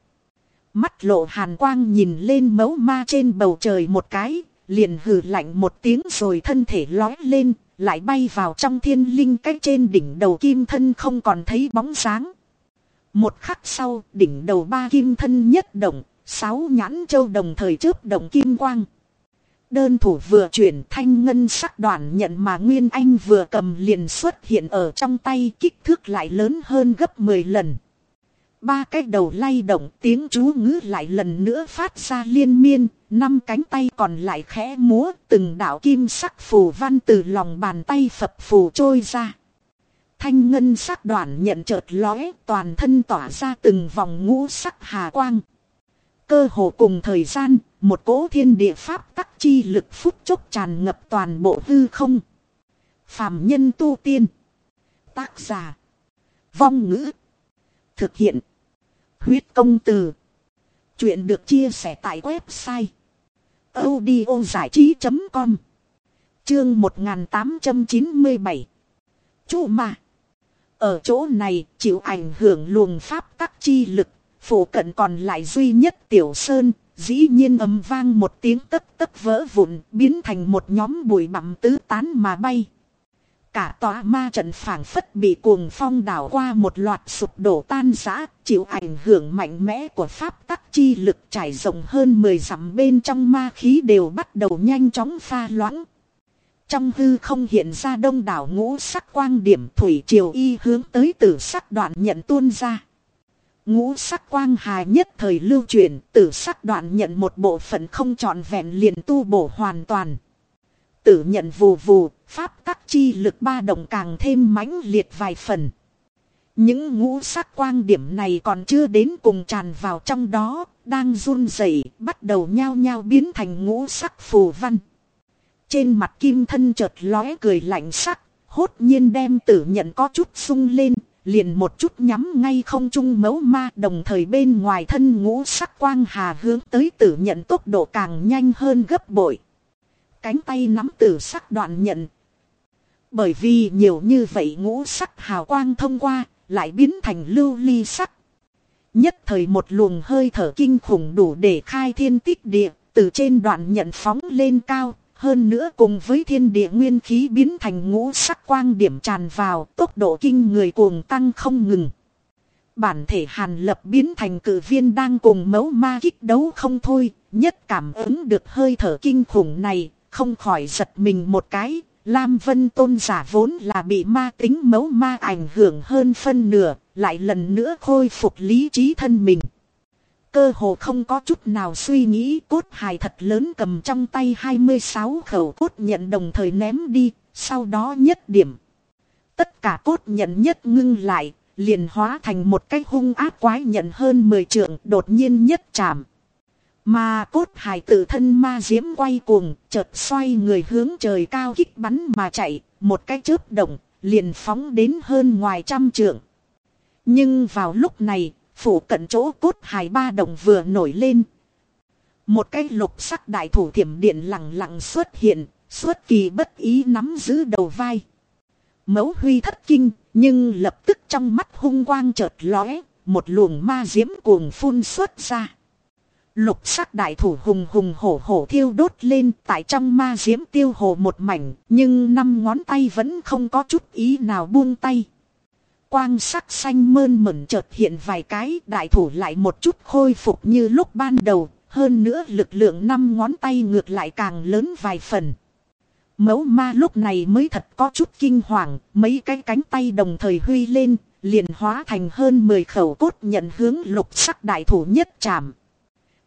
Mắt lộ hàn quang nhìn lên mấu ma trên bầu trời một cái, liền hừ lạnh một tiếng rồi thân thể lói lên, lại bay vào trong thiên linh cách trên đỉnh đầu kim thân không còn thấy bóng sáng. Một khắc sau, đỉnh đầu ba kim thân nhất động, sáu nhãn châu đồng thời chớp động kim quang. Đơn thủ vừa chuyển thanh ngân sắc đoàn nhận mà Nguyên Anh vừa cầm liền xuất hiện ở trong tay kích thước lại lớn hơn gấp 10 lần. Ba cái đầu lay động tiếng chú ngữ lại lần nữa phát ra liên miên, năm cánh tay còn lại khẽ múa từng đạo kim sắc phù văn từ lòng bàn tay phập phù trôi ra. Thanh ngân sắc đoàn nhận chợt lóe toàn thân tỏa ra từng vòng ngũ sắc hà quang. Cơ hồ cùng thời gian, một cỗ thiên địa pháp tắc chi lực phút chốc tràn ngập toàn bộ hư không. Phàm nhân tu tiên. Tác giả. Vong ngữ. Thực hiện. Huyết công từ. Chuyện được chia sẻ tại website. audiozảichí.com Chương 1897 Chú mà. Ở chỗ này chịu ảnh hưởng luồng pháp tắc chi lực. Phủ cận còn lại duy nhất tiểu sơn. Dĩ nhiên ầm vang một tiếng tất tất vỡ vụn biến thành một nhóm bụi bặm tứ tán mà bay. Cả tòa ma trận phảng phất bị cuồng phong đảo qua một loạt sụp đổ tan rã, chịu ảnh hưởng mạnh mẽ của pháp tắc chi lực trải rộng hơn 10 dặm bên trong ma khí đều bắt đầu nhanh chóng pha loãng. Trong hư không hiện ra đông đảo ngũ sắc quang điểm thủy triều y hướng tới tử sắc đoạn nhận tuôn ra. Ngũ sắc quang hài nhất thời lưu truyền, tử sắc đoạn nhận một bộ phận không trọn vẹn liền tu bổ hoàn toàn. Tử nhận vù vù, pháp tắc chi lực ba động càng thêm mãnh liệt vài phần. Những ngũ sắc quang điểm này còn chưa đến cùng tràn vào trong đó, đang run rẩy, bắt đầu nhao nhao biến thành ngũ sắc phù văn. Trên mặt kim thân chợt lóe cười lạnh sắc, hốt nhiên đem tử nhận có chút sung lên, liền một chút nhắm ngay không trung mấu ma đồng thời bên ngoài thân ngũ sắc quang hà hướng tới tử nhận tốc độ càng nhanh hơn gấp bội. Cánh tay nắm tử sắc đoạn nhận. Bởi vì nhiều như vậy ngũ sắc hào quang thông qua, lại biến thành lưu ly sắc. Nhất thời một luồng hơi thở kinh khủng đủ để khai thiên tích địa, từ trên đoạn nhận phóng lên cao, hơn nữa cùng với thiên địa nguyên khí biến thành ngũ sắc quang điểm tràn vào, tốc độ kinh người cuồng tăng không ngừng. Bản thể hàn lập biến thành cử viên đang cùng mẫu ma kích đấu không thôi, nhất cảm ứng được hơi thở kinh khủng này, không khỏi giật mình một cái. Lam Vân Tôn giả vốn là bị ma tính mẫu ma ảnh hưởng hơn phân nửa, lại lần nữa khôi phục lý trí thân mình. Cơ hồ không có chút nào suy nghĩ cốt hài thật lớn cầm trong tay 26 khẩu cốt nhận đồng thời ném đi, sau đó nhất điểm. Tất cả cốt nhận nhất ngưng lại, liền hóa thành một cái hung ác quái nhận hơn 10 trượng đột nhiên nhất chạm. Mà cốt hài tự thân ma diễm quay cuồng, chợt xoay người hướng trời cao kích bắn mà chạy, một cái chớp động, liền phóng đến hơn ngoài trăm trượng. Nhưng vào lúc này, phủ cận chỗ cốt hài ba đồng vừa nổi lên. Một cái lục sắc đại thủ thiểm điện lặng lặng xuất hiện, xuất kỳ bất ý nắm giữ đầu vai. Mẫu huy thất kinh, nhưng lập tức trong mắt hung quang chợt lóe, một luồng ma diễm cuồng phun xuất ra. Lục sắc đại thủ hùng hùng hổ hổ thiêu đốt lên tại trong ma diễm tiêu hồ một mảnh, nhưng năm ngón tay vẫn không có chút ý nào buông tay quang sắc xanh mơn mẩn chợt hiện vài cái đại thủ lại một chút khôi phục như lúc ban đầu, hơn nữa lực lượng năm ngón tay ngược lại càng lớn vài phần. Mẫu ma lúc này mới thật có chút kinh hoàng, mấy cái cánh tay đồng thời huy lên, liền hóa thành hơn 10 khẩu cốt nhận hướng lục sắc đại thủ nhất chạm.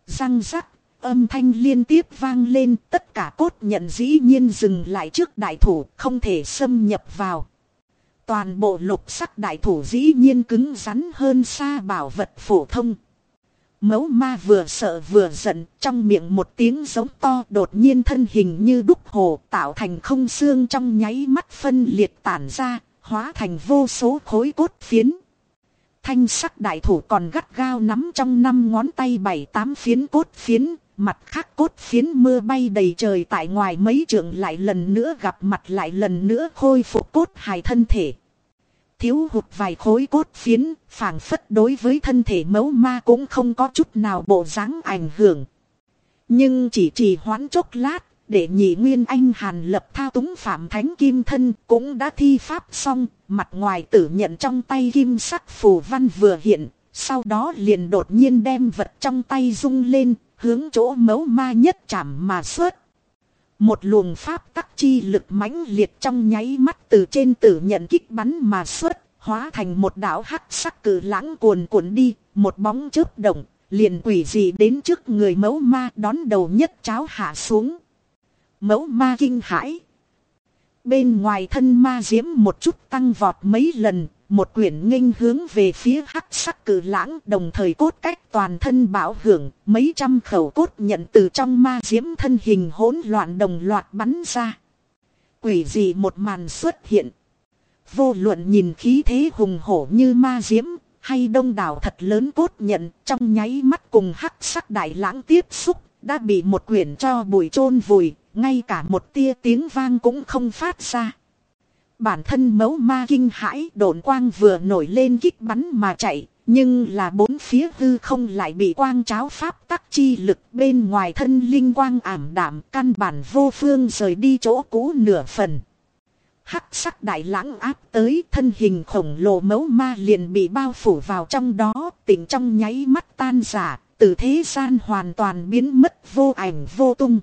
Răng rắc, âm thanh liên tiếp vang lên, tất cả cốt nhận dĩ nhiên dừng lại trước đại thủ, không thể xâm nhập vào. Toàn bộ lục sắc đại thủ dĩ nhiên cứng rắn hơn xa bảo vật phổ thông. Mẫu ma vừa sợ vừa giận, trong miệng một tiếng giống to đột nhiên thân hình như đúc hồ tạo thành không xương trong nháy mắt phân liệt tản ra, hóa thành vô số khối cốt phiến. Thanh sắc đại thủ còn gắt gao nắm trong năm ngón tay bảy tám phiến cốt phiến, mặt khác cốt phiến mưa bay đầy trời tại ngoài mấy trường lại lần nữa gặp mặt lại lần nữa khôi phục cốt hài thân thể. Thiếu hụt vài khối cốt phiến, phảng phất đối với thân thể mẫu ma cũng không có chút nào bộ dáng ảnh hưởng. Nhưng chỉ trì hoãn chốc lát, để nhị nguyên anh hàn lập thao túng phạm thánh kim thân cũng đã thi pháp xong, mặt ngoài tử nhận trong tay kim sắc phù văn vừa hiện, sau đó liền đột nhiên đem vật trong tay rung lên, hướng chỗ mấu ma nhất chạm mà xuất. Một luồng pháp tắc chi lực mãnh liệt trong nháy mắt từ trên tử nhận kích bắn mà xuất, hóa thành một đảo hắc sắc cử lãng cuồn cuộn đi, một bóng chớp động, liền quỷ gì đến trước người mẫu ma đón đầu nhất cháo hạ xuống. Mẫu ma kinh hãi. Bên ngoài thân ma diễm một chút tăng vọt mấy lần, một quyển nghênh hướng về phía hắc sắc cử lãng đồng thời cốt cách toàn thân bảo hưởng, mấy trăm khẩu cốt nhận từ trong ma diễm thân hình hỗn loạn đồng loạt bắn ra. Quỷ gì một màn xuất hiện. Vô luận nhìn khí thế hùng hổ như ma diễm, hay đông đảo thật lớn cốt nhận trong nháy mắt cùng hắc sắc đại lãng tiếp xúc, đã bị một quyển cho bụi chôn vùi, ngay cả một tia tiếng vang cũng không phát ra. Bản thân mẫu ma kinh hãi đồn quang vừa nổi lên kích bắn mà chạy, nhưng là bốn phía hư không lại bị quang cháo pháp tắc chi lực bên ngoài thân linh quang ảm đạm căn bản vô phương rời đi chỗ cũ nửa phần. Hắc sắc đại lãng áp tới thân hình khổng lồ mẫu ma liền bị bao phủ vào trong đó tỉnh trong nháy mắt tan giả, từ thế gian hoàn toàn biến mất vô ảnh vô tung.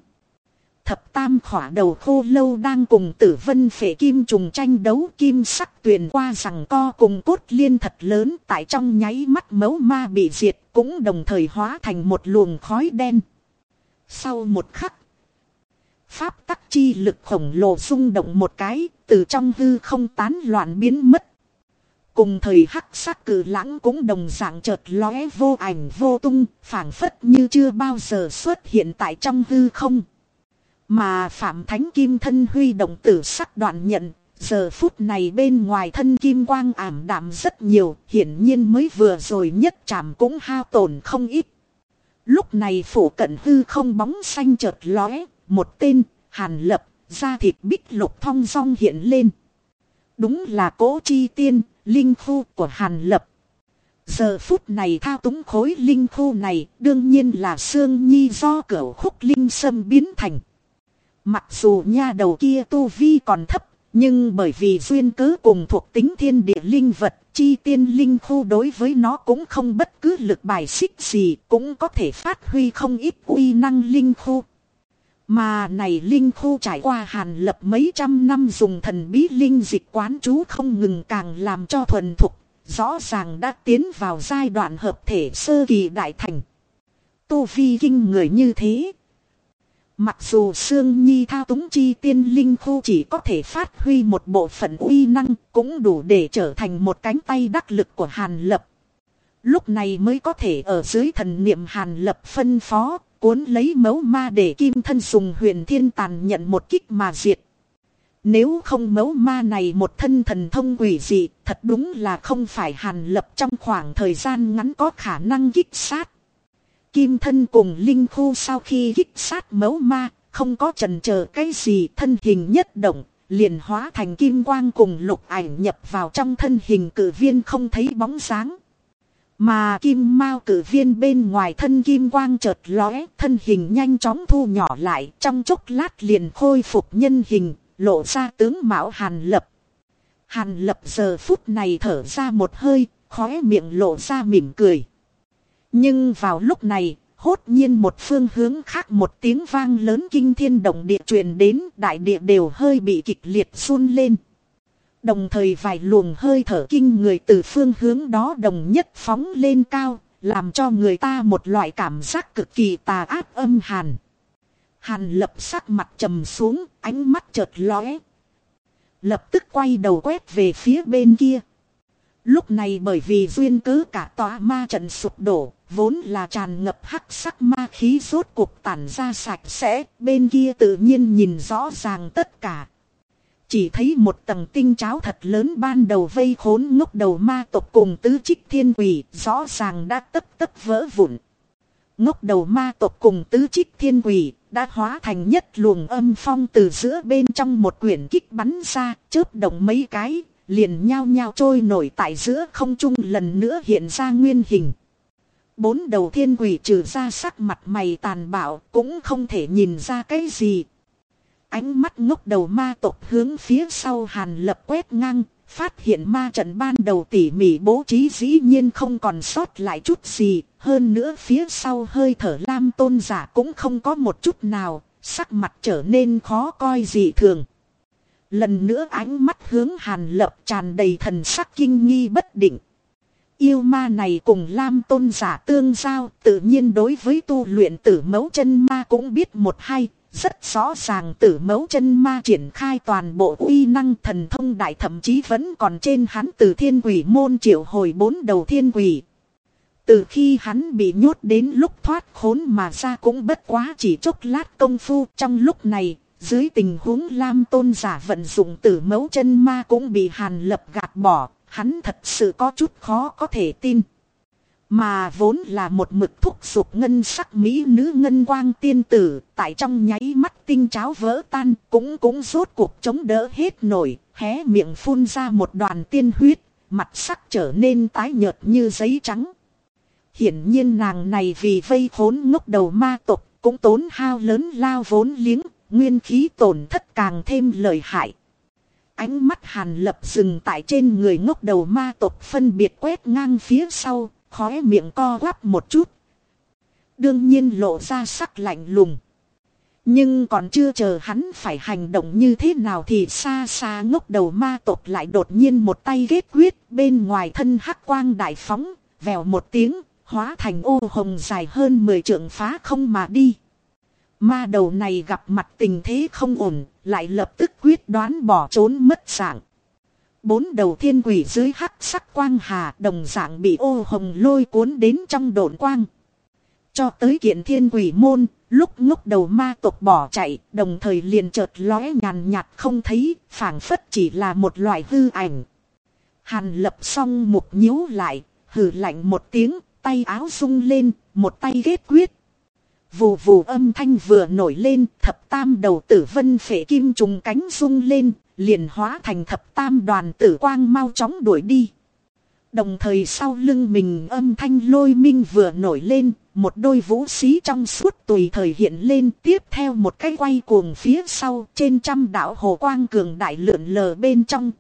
Thập tam khỏa đầu khô lâu đang cùng tử vân phệ kim trùng tranh đấu kim sắc tuyền qua rằng co cùng cốt liên thật lớn tại trong nháy mắt mấu ma bị diệt cũng đồng thời hóa thành một luồng khói đen. Sau một khắc, pháp tắc chi lực khổng lồ rung động một cái từ trong hư không tán loạn biến mất. Cùng thời hắc sắc cử lãng cũng đồng dạng chợt lóe vô ảnh vô tung, phảng phất như chưa bao giờ xuất hiện tại trong hư không. Mà Phạm Thánh Kim thân huy động tử sắc đoạn nhận, giờ phút này bên ngoài thân kim quang ảm đạm rất nhiều, hiển nhiên mới vừa rồi nhất chạm cũng hao tổn không ít. Lúc này phủ cận hư không bóng xanh chợt lóe, một tên, hàn lập, da thịt bích lục thong song hiện lên. Đúng là cố chi tiên, linh khu của hàn lập. Giờ phút này thao túng khối linh khu này đương nhiên là xương nhi do cửa khúc linh sâm biến thành. Mặc dù nha đầu kia tu vi còn thấp, nhưng bởi vì duyên cớ cùng thuộc tính thiên địa linh vật, chi tiên linh khu đối với nó cũng không bất cứ lực bài xích gì, cũng có thể phát huy không ít uy năng linh khu. Mà này linh khu trải qua hàn lập mấy trăm năm dùng thần bí linh dịch quán chú không ngừng càng làm cho thuần thục, rõ ràng đã tiến vào giai đoạn hợp thể sơ kỳ đại thành. Tu vi kinh người như thế, Mặc dù Sương Nhi thao túng chi tiên linh khu chỉ có thể phát huy một bộ phận uy năng cũng đủ để trở thành một cánh tay đắc lực của Hàn Lập. Lúc này mới có thể ở dưới thần niệm Hàn Lập phân phó, cuốn lấy mấu ma để kim thân sùng huyền thiên tàn nhận một kích mà diệt. Nếu không mấu ma này một thân thần thông quỷ dị, thật đúng là không phải Hàn Lập trong khoảng thời gian ngắn có khả năng kích sát. Kim thân cùng linh khu sau khi kích sát mấu ma, không có trần chờ cái gì thân hình nhất động, liền hóa thành kim quang cùng lục ảnh nhập vào trong thân hình cử viên không thấy bóng sáng. Mà kim mao cử viên bên ngoài thân kim quang chợt lóe, thân hình nhanh chóng thu nhỏ lại, trong chốc lát liền khôi phục nhân hình, lộ ra tướng mạo hàn lập. Hàn lập giờ phút này thở ra một hơi, khóe miệng lộ ra mỉm cười. Nhưng vào lúc này, hốt nhiên một phương hướng khác một tiếng vang lớn kinh thiên động địa truyền đến đại địa đều hơi bị kịch liệt run lên. Đồng thời vài luồng hơi thở kinh người từ phương hướng đó đồng nhất phóng lên cao, làm cho người ta một loại cảm giác cực kỳ tà ác âm hàn. Hàn lập sắc mặt trầm xuống, ánh mắt chợt lóe. Lập tức quay đầu quét về phía bên kia. Lúc này bởi vì duyên cớ cả tòa ma trận sụp đổ, vốn là tràn ngập hắc sắc ma khí rốt cuộc tản ra sạch sẽ, bên kia tự nhiên nhìn rõ ràng tất cả. Chỉ thấy một tầng tinh cháo thật lớn ban đầu vây khốn ngốc đầu ma tộc cùng tứ trích thiên quỷ, rõ ràng đã tấp tấp vỡ vụn. Ngốc đầu ma tộc cùng tứ trích thiên quỷ, đã hóa thành nhất luồng âm phong từ giữa bên trong một quyển kích bắn ra, chớp động mấy cái, liền nhao nhao trôi nổi tại giữa không trung lần nữa hiện ra nguyên hình. Bốn đầu thiên quỷ trừ ra sắc mặt mày tàn bạo cũng không thể nhìn ra cái gì. Ánh mắt ngốc đầu ma tộc hướng phía sau hàn lập quét ngang, phát hiện ma trận ban đầu tỉ mỉ bố trí dĩ nhiên không còn sót lại chút gì, hơn nữa phía sau hơi thở lam tôn giả cũng không có một chút nào, sắc mặt trở nên khó coi dị thường. Lần nữa ánh mắt hướng hàn lập tràn đầy thần sắc kinh nghi bất định. Yêu ma này cùng Lam tôn giả tương giao, tự nhiên đối với tu luyện tử mẫu chân ma cũng biết một hai. Rất rõ ràng tử mẫu chân ma triển khai toàn bộ uy năng thần thông đại thậm chí vẫn còn trên hắn từ thiên quỷ môn triệu hồi bốn đầu thiên quỷ. Từ khi hắn bị nhốt đến lúc thoát khốn mà ra cũng bất quá chỉ chốc lát công phu, trong lúc này dưới tình huống Lam tôn giả vận dụng tử mẫu chân ma cũng bị hàn lập gạt bỏ, hắn thật sự có chút khó có thể tin. Mà vốn là một mực thúc dục ngân sắc mỹ nữ ngân quang tiên tử, tại trong nháy mắt tinh cháo vỡ tan, cũng cũng rốt cuộc chống đỡ hết nổi, hé miệng phun ra một đoàn tiên huyết, mặt sắc trở nên tái nhợt như giấy trắng. Hiển nhiên nàng này vì vây khốn ngốc đầu ma tộc cũng tốn hao lớn lao vốn liếng, nguyên khí tổn thất càng thêm lợi hại. Ánh mắt hàn lập dừng tại trên người ngốc đầu ma tộc phân biệt quét ngang phía sau, khóe miệng co quắp một chút. Đương nhiên lộ ra sắc lạnh lùng. Nhưng còn chưa chờ hắn phải hành động như thế nào thì xa xa ngốc đầu ma tộc lại đột nhiên một tay ghét quyết bên ngoài thân hắc quang đại phóng, vèo một tiếng, hóa thành ô hồng dài hơn 10 trượng phá không mà đi. Ma đầu này gặp mặt tình thế không ổn, lại lập tức quyết đoán bỏ trốn mất dạng. Bốn đầu thiên quỷ dưới hắc sắc quang hà đồng dạng bị ô hồng lôi cuốn đến trong đồn quang. Cho tới kiện thiên quỷ môn, lúc ngốc đầu ma tộc bỏ chạy, đồng thời liền chợt lóe nhàn nhạt không thấy, phảng phất chỉ là một loại hư ảnh. Hàn lập xong mục nhíu lại, hử lạnh một tiếng, tay áo rung lên, một tay ghét quyết, Vù vù âm thanh vừa nổi lên, thập tam đầu tử vân phệ kim trùng cánh rung lên, liền hóa thành thập tam đoàn tử quang mau chóng đuổi đi. Đồng thời sau lưng mình âm thanh lôi minh vừa nổi lên, một đôi vũ sĩ trong suốt tùy thời hiện lên tiếp theo một cái quay cuồng phía sau trên trăm đảo hồ quang cường đại lượn lờ bên trong.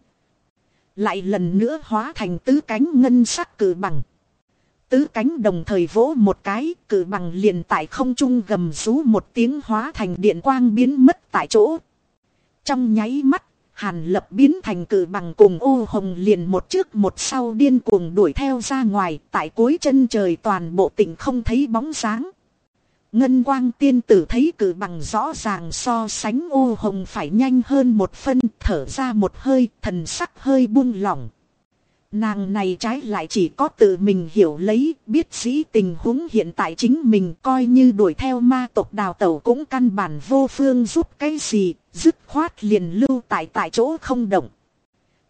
Lại lần nữa hóa thành tứ cánh ngân sắc cử bằng. Tứ cánh đồng thời vỗ một cái, cử bằng liền tại không trung gầm rú một tiếng hóa thành điện quang biến mất tại chỗ. Trong nháy mắt, hàn lập biến thành cử bằng cùng ô hồng liền một trước một sau điên cuồng đuổi theo ra ngoài, tại cuối chân trời toàn bộ tỉnh không thấy bóng dáng. Ngân quang tiên tử thấy cử bằng rõ ràng so sánh ô hồng phải nhanh hơn một phân, thở ra một hơi, thần sắc hơi buông lỏng. Nàng này trái lại chỉ có tự mình hiểu lấy, biết dĩ tình huống hiện tại chính mình coi như đuổi theo ma tộc đào tẩu cũng căn bản vô phương giúp cái gì, dứt khoát liền lưu tại tại chỗ không động.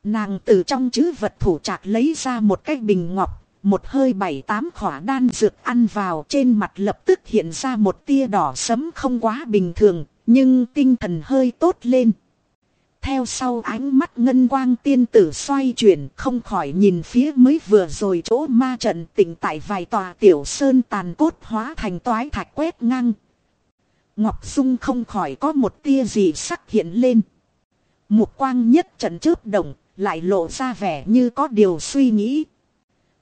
Nàng từ trong chữ vật thủ trạc lấy ra một cái bình ngọc, một hơi bảy tám khỏa đan dược ăn vào trên mặt lập tức hiện ra một tia đỏ sấm không quá bình thường, nhưng tinh thần hơi tốt lên. Theo sau ánh mắt ngân quang tiên tử xoay chuyển không khỏi nhìn phía mới vừa rồi chỗ ma trận tỉnh tại vài tòa tiểu sơn tàn cốt hóa thành toái thạch quét ngang. Ngọc Dung không khỏi có một tia gì sắc hiện lên. Một quang nhất trận chớp động, lại lộ ra vẻ như có điều suy nghĩ.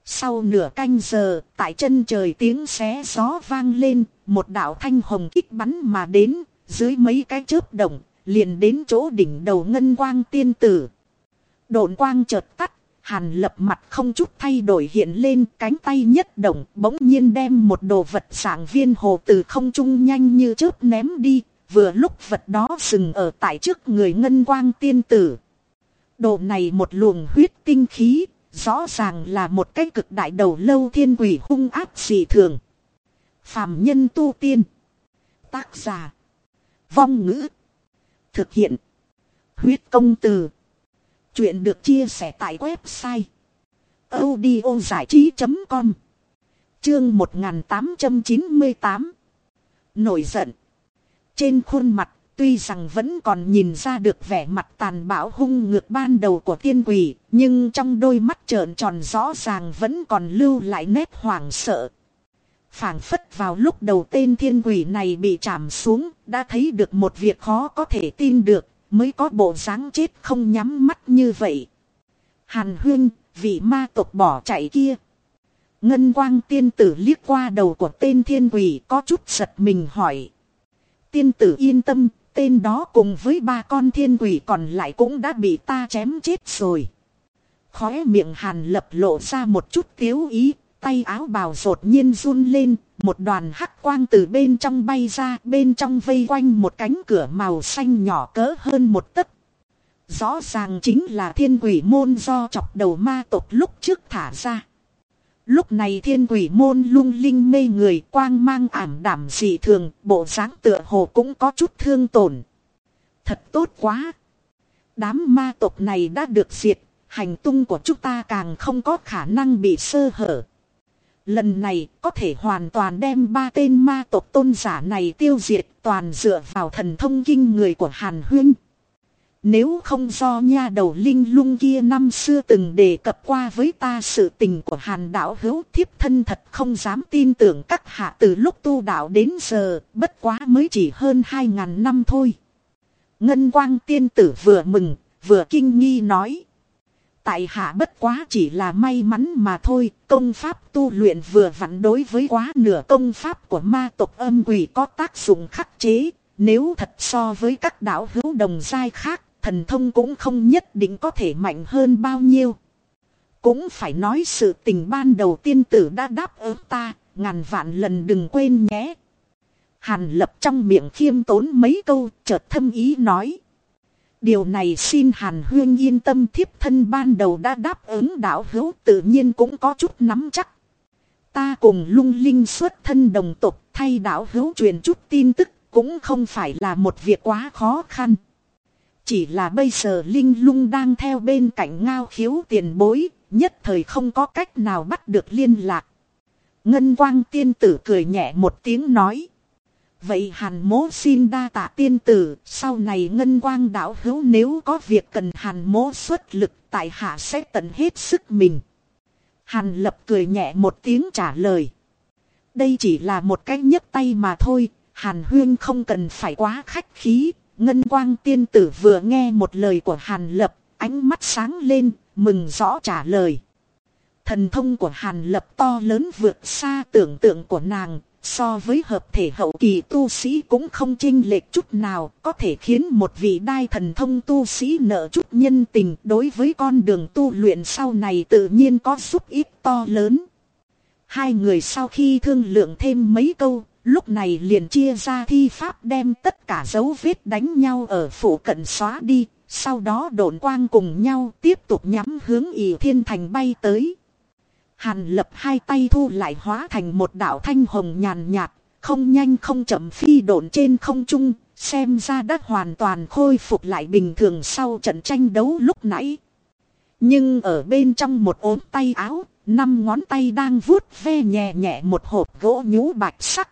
Sau nửa canh giờ, tại chân trời tiếng xé gió vang lên, một đạo thanh hồng kích bắn mà đến, dưới mấy cái chớp động, liền đến chỗ đỉnh đầu ngân quang tiên tử. Độn quang chợt tắt, hàn lập mặt không chút thay đổi hiện lên cánh tay nhất động bỗng nhiên đem một đồ vật dạng viên hồ từ không trung nhanh như chớp ném đi, vừa lúc vật đó dừng ở tại trước người ngân quang tiên tử. Đồ này một luồng huyết tinh khí, rõ ràng là một cái cực đại đầu lâu thiên quỷ hung áp dị thường. Phạm nhân tu tiên. Tác giả. Vong ngữ. Thực hiện. Huyết công từ. Chuyện được chia sẻ tại website. audiozảichí.com Chương 1898 Nổi giận. Trên khuôn mặt, tuy rằng vẫn còn nhìn ra được vẻ mặt tàn bạo hung ngược ban đầu của tiên quỷ, nhưng trong đôi mắt trợn tròn rõ ràng vẫn còn lưu lại nét hoảng sợ phảng phất vào lúc đầu tên thiên quỷ này bị chạm xuống, đã thấy được một việc khó có thể tin được, mới có bộ dáng chết không nhắm mắt như vậy. Hàn huyên, vị ma tộc bỏ chạy kia. Ngân quang tiên tử liếc qua đầu của tên thiên quỷ có chút giật mình hỏi. Tiên tử yên tâm, tên đó cùng với ba con thiên quỷ còn lại cũng đã bị ta chém chết rồi. Khóe miệng hàn lập lộ ra một chút tiếu ý, tay áo bào rột nhiên run lên, một đoàn hắc quang từ bên trong bay ra, bên trong vây quanh một cánh cửa màu xanh nhỏ cỡ hơn một tấc. Rõ ràng chính là thiên quỷ môn do chọc đầu ma tộc lúc trước thả ra. Lúc này thiên quỷ môn lung linh mê người quang mang ảm đảm dị thường, bộ dáng tựa hồ cũng có chút thương tổn. Thật tốt quá! Đám ma tộc này đã được diệt, hành tung của chúng ta càng không có khả năng bị sơ hở. Lần này có thể hoàn toàn đem ba tên ma tộc tôn giả này tiêu diệt toàn dựa vào thần thông kinh người của Hàn Huyên. Nếu không do nha đầu linh lung kia năm xưa từng đề cập qua với ta sự tình của hàn đạo hữu thiếp thân thật không dám tin tưởng các hạ từ lúc tu đạo đến giờ, bất quá mới chỉ hơn hai ngàn năm thôi. Ngân quang tiên tử vừa mừng, vừa kinh nghi nói tại hạ bất quá chỉ là may mắn mà thôi, công pháp tu luyện vừa vặn đối với quá nửa công pháp của ma tộc âm quỷ có tác dụng khắc chế, nếu thật so với các đạo hữu đồng giai khác, thần thông cũng không nhất định có thể mạnh hơn bao nhiêu. Cũng phải nói sự tình ban đầu tiên tử đã đáp ứng ta, ngàn vạn lần đừng quên nhé. Hàn lập trong miệng khiêm tốn mấy câu, chợt thâm ý nói. Điều này xin Hàn Huyên yên tâm thiếp thân ban đầu đã đáp ứng đạo hữu tự nhiên cũng có chút nắm chắc. Ta cùng lung linh xuất thân đồng tục thay đạo hữu truyền chút tin tức cũng không phải là một việc quá khó khăn. Chỉ là bây giờ linh lung đang theo bên cạnh ngao khiếu tiền bối, nhất thời không có cách nào bắt được liên lạc. Ngân quang tiên tử cười nhẹ một tiếng nói. Vậy hàn mố xin đa tạ tiên tử, sau này ngân quang đạo hữu nếu có việc cần hàn mố xuất lực tại hạ sẽ tận hết sức mình. Hàn lập cười nhẹ một tiếng trả lời. Đây chỉ là một cái nhấc tay mà thôi, hàn huyên không cần phải quá khách khí. Ngân quang tiên tử vừa nghe một lời của hàn lập, ánh mắt sáng lên, mừng rõ trả lời. Thần thông của hàn lập to lớn vượt xa tưởng tượng của nàng, So với hợp thể hậu kỳ tu sĩ cũng không chênh lệch chút nào, có thể khiến một vị đai thần thông tu sĩ nợ chút nhân tình đối với con đường tu luyện sau này tự nhiên có giúp ít to lớn. Hai người sau khi thương lượng thêm mấy câu, lúc này liền chia ra thi pháp đem tất cả dấu vết đánh nhau ở phủ cận xóa đi, sau đó độn quang cùng nhau tiếp tục nhắm hướng ỷ thiên thành bay tới. Hàn lập hai tay thu lại hóa thành một đạo thanh hồng nhàn nhạt, không nhanh không chậm phi độn trên không trung, xem ra đã hoàn toàn khôi phục lại bình thường sau trận tranh đấu lúc nãy. Nhưng ở bên trong một ốm tay áo, năm ngón tay đang vuốt ve nhẹ nhẹ một hộp gỗ nhũ bạch sắc.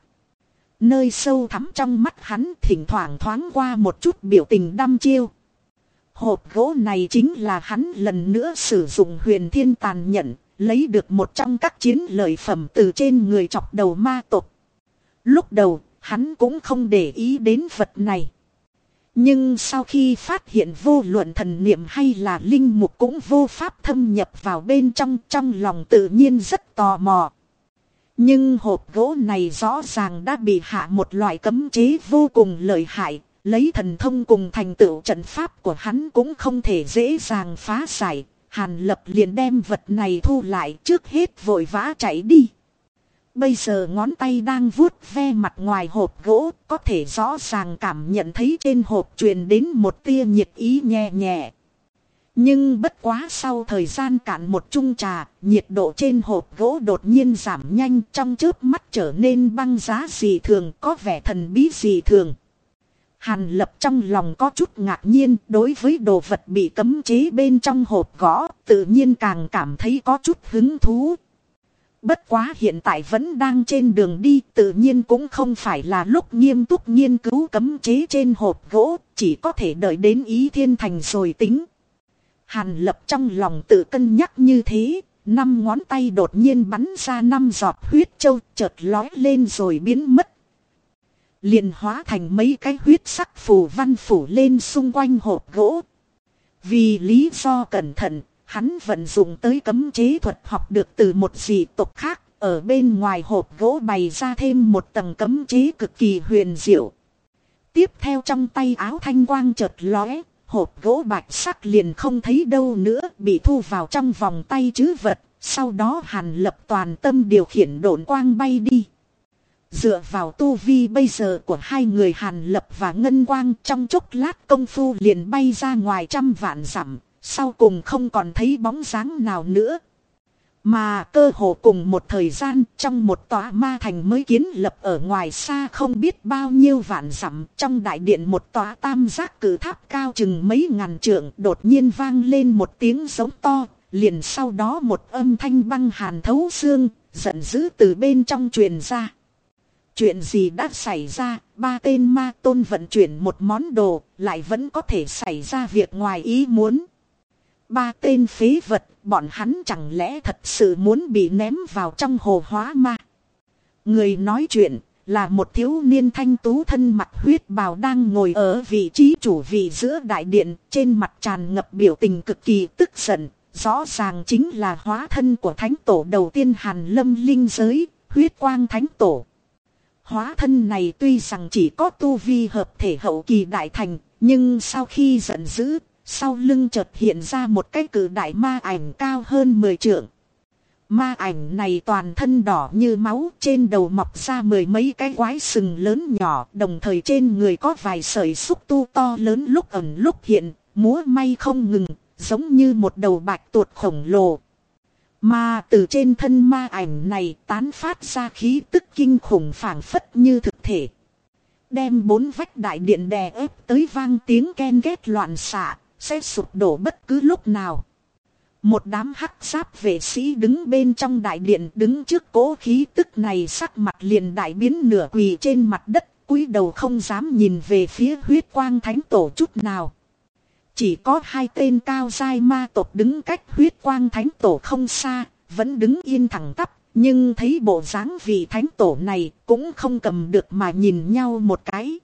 Nơi sâu thắm trong mắt hắn thỉnh thoảng thoáng qua một chút biểu tình đăm chiêu. Hộp gỗ này chính là hắn lần nữa sử dụng huyền thiên tàn nhận Lấy được một trong các chiến lợi phẩm từ trên người chọc đầu ma tộc. Lúc đầu, hắn cũng không để ý đến vật này. Nhưng sau khi phát hiện vô luận thần niệm hay là linh mục cũng vô pháp thâm nhập vào bên trong trong lòng tự nhiên rất tò mò. Nhưng hộp gỗ này rõ ràng đã bị hạ một loại cấm chế vô cùng lợi hại, lấy thần thông cùng thành tựu trận pháp của hắn cũng không thể dễ dàng phá giải. Hàn lập liền đem vật này thu lại trước hết vội vã chạy đi. Bây giờ ngón tay đang vuốt ve mặt ngoài hộp gỗ, có thể rõ ràng cảm nhận thấy trên hộp truyền đến một tia nhiệt ý nhẹ nhẹ. Nhưng bất quá sau thời gian cạn một chung trà, nhiệt độ trên hộp gỗ đột nhiên giảm nhanh trong chớp mắt trở nên băng giá dị thường có vẻ thần bí dị thường. Hàn lập trong lòng có chút ngạc nhiên đối với đồ vật bị cấm chế bên trong hộp gõ, tự nhiên càng cảm thấy có chút hứng thú. Bất quá hiện tại vẫn đang trên đường đi tự nhiên cũng không phải là lúc nghiêm túc nghiên cứu cấm chế trên hộp gỗ, chỉ có thể đợi đến ý thiên thành rồi tính. Hàn lập trong lòng tự cân nhắc như thế, năm ngón tay đột nhiên bắn ra năm giọt huyết châu chợt lói lên rồi biến mất liền hóa thành mấy cái huyết sắc phù văn phủ lên xung quanh hộp gỗ. Vì lý do cẩn thận, hắn vận dụng tới cấm chế thuật học được từ một dị tộc khác, ở bên ngoài hộp gỗ bày ra thêm một tầng cấm chế cực kỳ huyền diệu. Tiếp theo trong tay áo thanh quang chợt lóe, hộp gỗ bạch sắc liền không thấy đâu nữa, bị thu vào trong vòng tay chứ vật, sau đó hàn lập toàn tâm điều khiển độn quang bay đi. Dựa vào tu vi bây giờ của hai người hàn lập và ngân quang trong chốc lát công phu liền bay ra ngoài trăm vạn dặm sau cùng không còn thấy bóng dáng nào nữa. Mà cơ hồ cùng một thời gian trong một tòa ma thành mới kiến lập ở ngoài xa không biết bao nhiêu vạn dặm trong đại điện một tòa tam giác cử tháp cao chừng mấy ngàn trượng đột nhiên vang lên một tiếng giống to, liền sau đó một âm thanh băng hàn thấu xương, giận dữ từ bên trong truyền ra. Chuyện gì đã xảy ra, ba tên ma tôn vận chuyển một món đồ, lại vẫn có thể xảy ra việc ngoài ý muốn. Ba tên phế vật, bọn hắn chẳng lẽ thật sự muốn bị ném vào trong hồ hóa ma. Người nói chuyện là một thiếu niên thanh tú thân mặt huyết bào đang ngồi ở vị trí chủ vị giữa đại điện, trên mặt tràn ngập biểu tình cực kỳ tức giận, rõ ràng chính là hóa thân của thánh tổ đầu tiên hàn lâm linh giới, huyết quang thánh tổ. Hóa thân này tuy rằng chỉ có tu vi hợp thể hậu kỳ đại thành, nhưng sau khi giận dữ, sau lưng chợt hiện ra một cái cử đại ma ảnh cao hơn 10 trượng. Ma ảnh này toàn thân đỏ như máu, trên đầu mọc ra mười mấy cái quái sừng lớn nhỏ, đồng thời trên người có vài sợi xúc tu to lớn lúc ẩn lúc hiện, múa may không ngừng, giống như một đầu bạch tuột khổng lồ. Mà từ trên thân ma ảnh này tán phát ra khí tức kinh khủng phảng phất như thực thể. Đem bốn vách đại điện đè ép tới vang tiếng ken ghét loạn xạ, sẽ sụp đổ bất cứ lúc nào. Một đám hắc giáp vệ sĩ đứng bên trong đại điện đứng trước cố khí tức này sắc mặt liền đại biến nửa quỳ trên mặt đất, cúi đầu không dám nhìn về phía huyết quang thánh tổ chút nào. Chỉ có hai tên cao dai ma tộc đứng cách huyết quang thánh tổ không xa, vẫn đứng yên thẳng tắp, nhưng thấy bộ dáng vị thánh tổ này cũng không cầm được mà nhìn nhau một cái.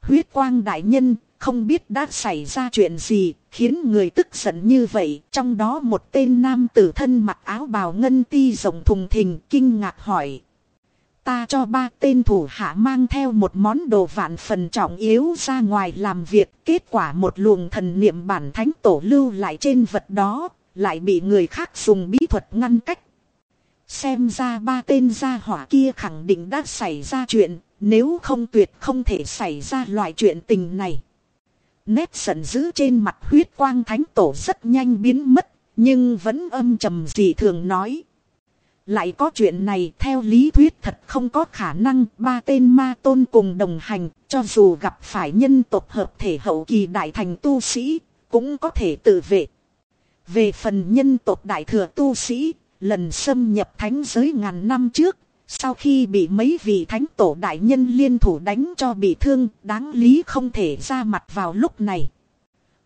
Huyết quang đại nhân không biết đã xảy ra chuyện gì, khiến người tức giận như vậy. Trong đó một tên nam tử thân mặc áo bào ngân ti rộng thùng thình kinh ngạc hỏi. Ta cho ba tên thủ hạ mang theo một món đồ vạn phần trọng yếu ra ngoài làm việc. Kết quả một luồng thần niệm bản thánh tổ lưu lại trên vật đó, lại bị người khác dùng bí thuật ngăn cách. Xem ra ba tên gia hỏa kia khẳng định đã xảy ra chuyện, nếu không tuyệt không thể xảy ra loại chuyện tình này. Nét giận dữ trên mặt huyết quang thánh tổ rất nhanh biến mất, nhưng vẫn âm trầm dị thường nói. Lại có chuyện này theo lý thuyết thật không có khả năng ba tên ma tôn cùng đồng hành, cho dù gặp phải nhân tộc hợp thể hậu kỳ đại thành tu sĩ, cũng có thể tự vệ. Về phần nhân tộc đại thừa tu sĩ, lần xâm nhập thánh giới ngàn năm trước, sau khi bị mấy vị thánh tổ đại nhân liên thủ đánh cho bị thương, đáng lý không thể ra mặt vào lúc này.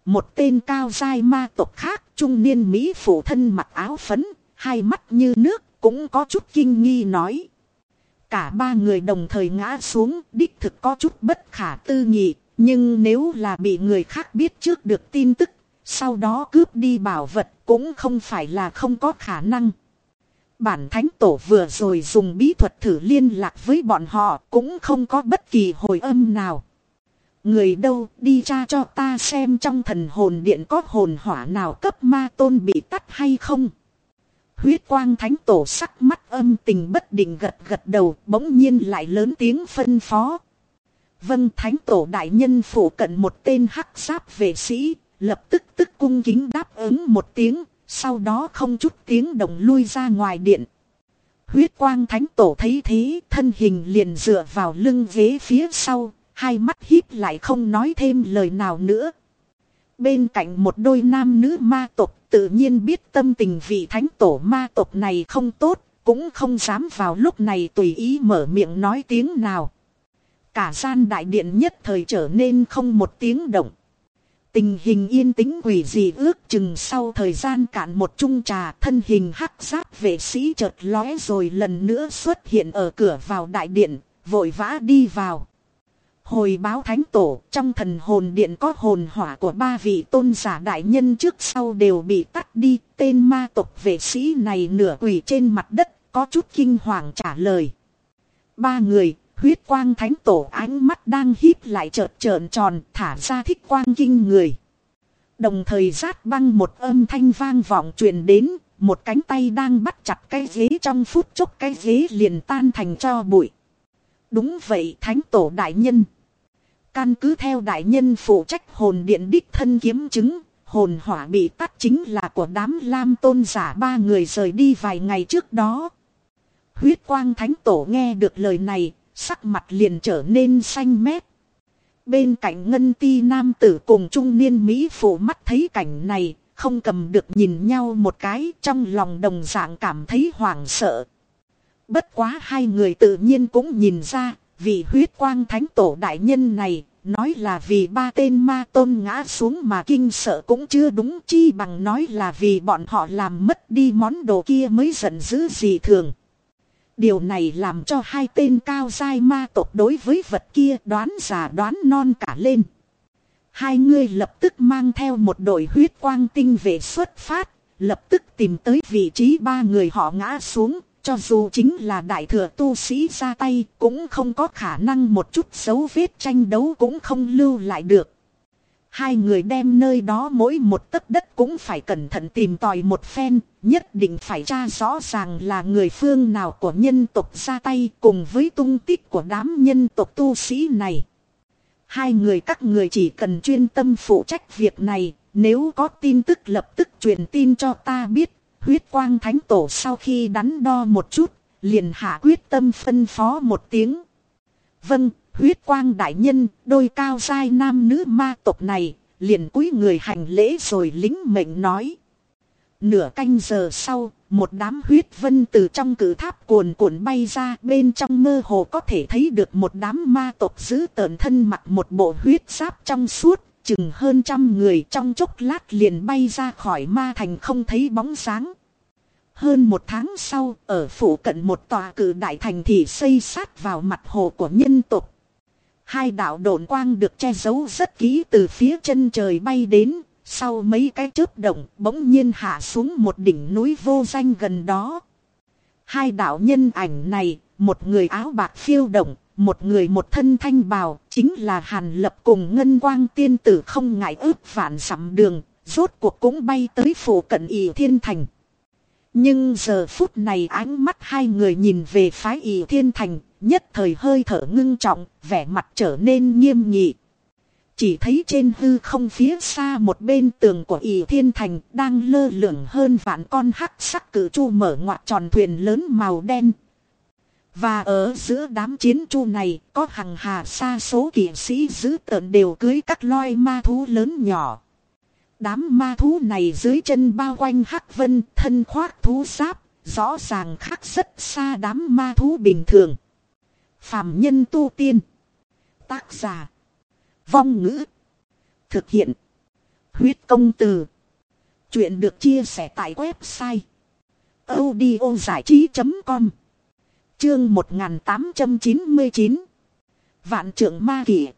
Một tên cao giai ma tộc khác, trung niên Mỹ phụ thân mặc áo phấn, hai mắt như nước, cũng có chút kinh nghi nói. Cả ba người đồng thời ngã xuống, đích thực có chút bất khả tư nghị, Nhưng nếu là bị người khác biết trước được tin tức, sau đó cướp đi bảo vật cũng không phải là không có khả năng. Bản thánh tổ vừa rồi dùng bí thuật thử liên lạc với bọn họ cũng không có bất kỳ hồi âm nào. Người đâu đi tra cho ta xem trong thần hồn điện có hồn hỏa nào cấp ma tôn bị tắt hay không. Huyết quang thánh tổ sắc mắt âm tình bất định gật gật đầu bỗng nhiên lại lớn tiếng phân phó. Vâng thánh tổ đại nhân phủ cận một tên hắc giáp vệ sĩ, lập tức tức cung kính đáp ứng một tiếng, sau đó không chút tiếng động lui ra ngoài điện. Huyết quang thánh tổ thấy thế, thân hình liền dựa vào lưng ghế phía sau, hai mắt híp lại không nói thêm lời nào nữa. Bên cạnh một đôi nam nữ ma tộc tự nhiên biết tâm tình vị thánh tổ ma tộc này không tốt, cũng không dám vào lúc này tùy ý mở miệng nói tiếng nào. Cả gian đại điện nhất thời trở nên không một tiếng động. Tình hình yên tĩnh quỷ gì ước chừng sau thời gian cạn một chung trà thân hình hắc giáp vệ sĩ chợt lóe rồi lần nữa xuất hiện ở cửa vào đại điện, vội vã đi vào. Hồi báo thánh tổ, trong thần hồn điện có hồn hỏa của ba vị tôn giả đại nhân trước sau đều bị tắt đi, tên ma tộc vệ sĩ này nửa quỷ trên mặt đất, có chút kinh hoàng trả lời. Ba người, huyết quang thánh tổ ánh mắt đang híp lại chợt trợn tròn, thả ra thích quang kinh người. Đồng thời rát băng một âm thanh vang vọng truyền đến, một cánh tay đang bắt chặt cái ghế trong phút chốc cái ghế liền tan thành cho bụi. Đúng vậy thánh tổ đại nhân. Căn cứ theo đại nhân phụ trách hồn điện đích thân kiếm chứng, hồn hỏa bị tắt chính là của đám lam tôn giả ba người rời đi vài ngày trước đó. Huyết quang thánh tổ nghe được lời này, sắc mặt liền trở nên xanh mét. Bên cạnh ngân ti nam tử cùng trung niên Mỹ phụ mắt thấy cảnh này, không cầm được nhìn nhau một cái trong lòng đồng dạng cảm thấy hoảng sợ. Bất quá hai người tự nhiên cũng nhìn ra, vì huyết quang thánh tổ đại nhân này, nói là vì ba tên ma tôn ngã xuống mà kinh sợ cũng chưa đúng chi bằng nói là vì bọn họ làm mất đi món đồ kia mới giận dữ gì thường. Điều này làm cho hai tên cao dai ma tộc đối với vật kia đoán giả đoán non cả lên. Hai người lập tức mang theo một đội huyết quang tinh về xuất phát, lập tức tìm tới vị trí ba người họ ngã xuống, cho dù chính là đại thừa tu sĩ ra tay cũng không có khả năng một chút dấu vết tranh đấu cũng không lưu lại được. Hai người đem nơi đó mỗi một tấc đất cũng phải cẩn thận tìm tòi một phen, nhất định phải tra rõ ràng là người phương nào của nhân tộc ra tay cùng với tung tích của đám nhân tộc tu sĩ này. Hai người các người chỉ cần chuyên tâm phụ trách việc này, nếu có tin tức lập tức truyền tin cho ta biết, huyết quang thánh tổ sau khi đắn đo một chút, liền hạ quyết tâm phân phó một tiếng. Vâng, huyết quang đại nhân, đôi cao sai nam nữ ma tộc này, liền cúi người hành lễ rồi lính mệnh nói. Nửa canh giờ sau, một đám huyết vân từ trong cử tháp cuồn cuộn bay ra bên trong mơ hồ có thể thấy được một đám ma tộc giữ tợn thân mặc một bộ huyết giáp trong suốt, chừng hơn trăm người trong chốc lát liền bay ra khỏi ma thành không thấy bóng sáng. Hơn một tháng sau, ở phủ cận một tòa cử đại thành thì xây sát vào mặt hồ của nhân tộc Hai đạo độn quang được che giấu rất kỹ từ phía chân trời bay đến, sau mấy cái chớp động bỗng nhiên hạ xuống một đỉnh núi vô danh gần đó. Hai đạo nhân ảnh này, một người áo bạc phiêu động, một người một thân thanh bào, chính là Hàn Lập cùng Ngân Quang Tiên Tử không ngại ước vạn sắm đường, rốt cuộc cũng bay tới phủ cận ỷ thiên thành. Nhưng giờ phút này ánh mắt hai người nhìn về phái ỷ thiên thành, nhất thời hơi thở ngưng trọng, vẻ mặt trở nên nghiêm nghị. Chỉ thấy trên hư không phía xa một bên tường của ỷ thiên thành đang lơ lửng hơn vạn con hắc sắc cử chu mở ngoặt tròn thuyền lớn màu đen. Và ở giữa đám chiến chu này có hàng hà xa số kỵ sĩ giữ tợn đều cưới các loài ma thú lớn nhỏ. Đám ma thú này dưới chân bao quanh hắc vân thân khoác thú giáp, rõ ràng khác rất xa đám ma thú bình thường. Phạm nhân tu tiên. Tác giả. Vong ngữ. Thực hiện. Huyết công từ. Chuyện được chia sẻ tại website. audio trí.com Chương 1899 Vạn trưởng ma kỷ.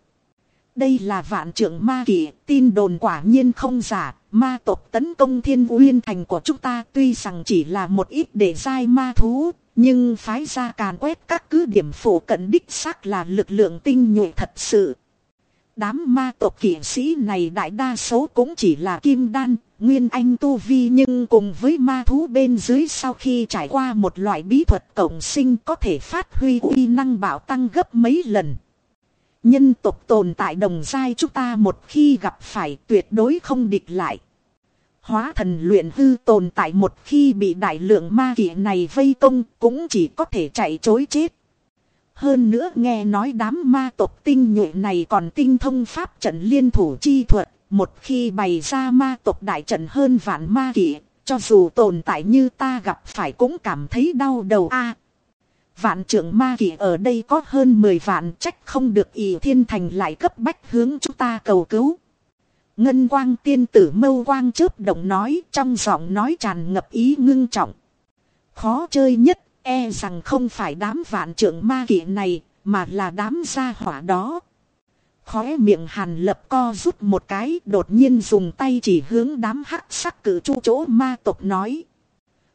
Đây là vạn trưởng ma kỷ, tin đồn quả nhiên không giả, ma tộc tấn công thiên uyên thành của chúng ta tuy rằng chỉ là một ít để dai ma thú, nhưng phái ra càn quét các cứ điểm phổ cận đích xác là lực lượng tinh nhuệ thật sự. Đám ma tộc kỷ sĩ này đại đa số cũng chỉ là kim đan, nguyên anh tu vi nhưng cùng với ma thú bên dưới sau khi trải qua một loại bí thuật cộng sinh có thể phát huy uy năng bảo tăng gấp mấy lần. Nhân tộc tồn tại đồng giai chúng ta một khi gặp phải tuyệt đối không địch lại. Hóa thần luyện hư tồn tại một khi bị đại lượng ma kỷ này vây công cũng chỉ có thể chạy chối chết. Hơn nữa nghe nói đám ma tộc tinh nhuệ này còn tinh thông pháp trận liên thủ chi thuật. Một khi bày ra ma tộc đại trận hơn vạn ma kỷ, cho dù tồn tại như ta gặp phải cũng cảm thấy đau đầu a. vạn trưởng ma kỷ ở đây có hơn 10 vạn trách không được ỷ thiên thành lại cấp bách hướng chúng ta cầu cứu. Ngân quang tiên tử mâu quang chớp động nói trong giọng nói tràn ngập ý ngưng trọng. Khó chơi nhất e rằng không phải đám vạn trưởng ma kỵ này mà là đám gia hỏa đó. Khóe miệng hàn lập co rút một cái đột nhiên dùng tay chỉ hướng đám hắc sắc cử chu chỗ ma tộc nói.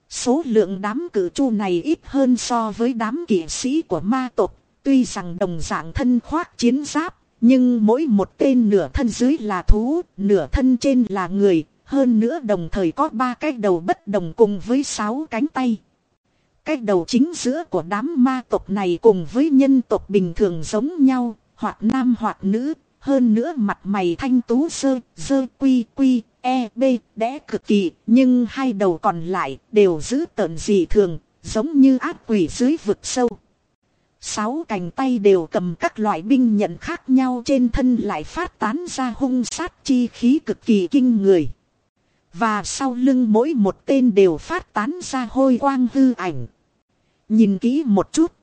Số lượng đám cử chu này ít hơn so với đám kỵ sĩ của ma tộc, tuy rằng đồng dạng thân khoác chiến giáp, nhưng mỗi một tên nửa thân dưới là thú, nửa thân trên là người, hơn nữa đồng thời có ba cái đầu bất đồng cùng với sáu cánh tay. Cái đầu chính giữa của đám ma tộc này cùng với nhân tộc bình thường giống nhau, hoặc nam hoặc nữ, hơn nữa mặt mày thanh tú sơ, sơ quy quy, e b, đẽ cực kỳ, nhưng hai đầu còn lại đều giữ tợn dị thường, giống như ác quỷ dưới vực sâu. Sáu cành tay đều cầm các loại binh nhận khác nhau trên thân lại phát tán ra hung sát chi khí cực kỳ kinh người. Và sau lưng mỗi một tên đều phát tán ra hôi quang hư ảnh. Nhìn kỹ một chút.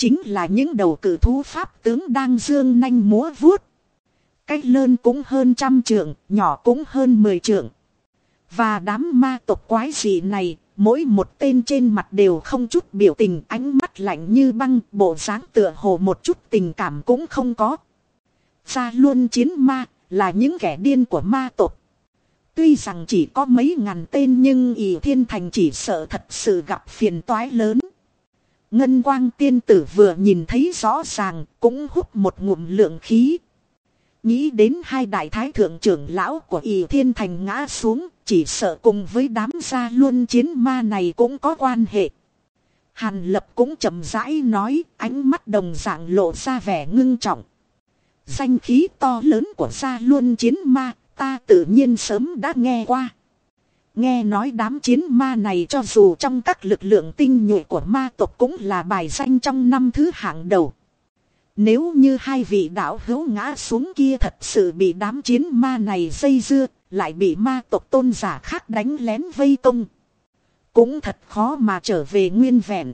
Chính là những đầu cử thú pháp tướng đang dương nanh múa vuốt. Cái lớn cũng hơn trăm trượng, nhỏ cũng hơn mười trượng. Và đám ma tộc quái dị này Mỗi một tên trên mặt đều không chút biểu tình ánh mắt lạnh như băng bộ dáng tựa hồ một chút tình cảm cũng không có. Gia luôn chiến ma là những kẻ điên của ma tộc. Tuy rằng chỉ có mấy ngàn tên nhưng ỷ thiên thành chỉ sợ thật sự gặp phiền toái lớn. Ngân quang tiên tử vừa nhìn thấy rõ ràng cũng hút một ngụm lượng khí. Nghĩ đến hai đại thái thượng trưởng lão của ỷ thiên thành ngã xuống chỉ sợ cùng với đám gia luôn chiến ma này cũng có quan hệ. Hàn lập cũng chậm rãi nói, ánh mắt đồng dạng lộ ra vẻ ngưng trọng. Danh khí to lớn của gia luôn chiến ma, ta tự nhiên sớm đã nghe qua. Nghe nói đám chiến ma này cho dù trong các lực lượng tinh nhuệ của ma tộc cũng là bài danh trong năm thứ hạng đầu. Nếu như hai vị đạo hữu ngã xuống kia thật sự bị đám chiến ma này dây dưa, lại bị ma tộc tôn giả khác đánh lén vây công. Cũng thật khó mà trở về nguyên vẹn.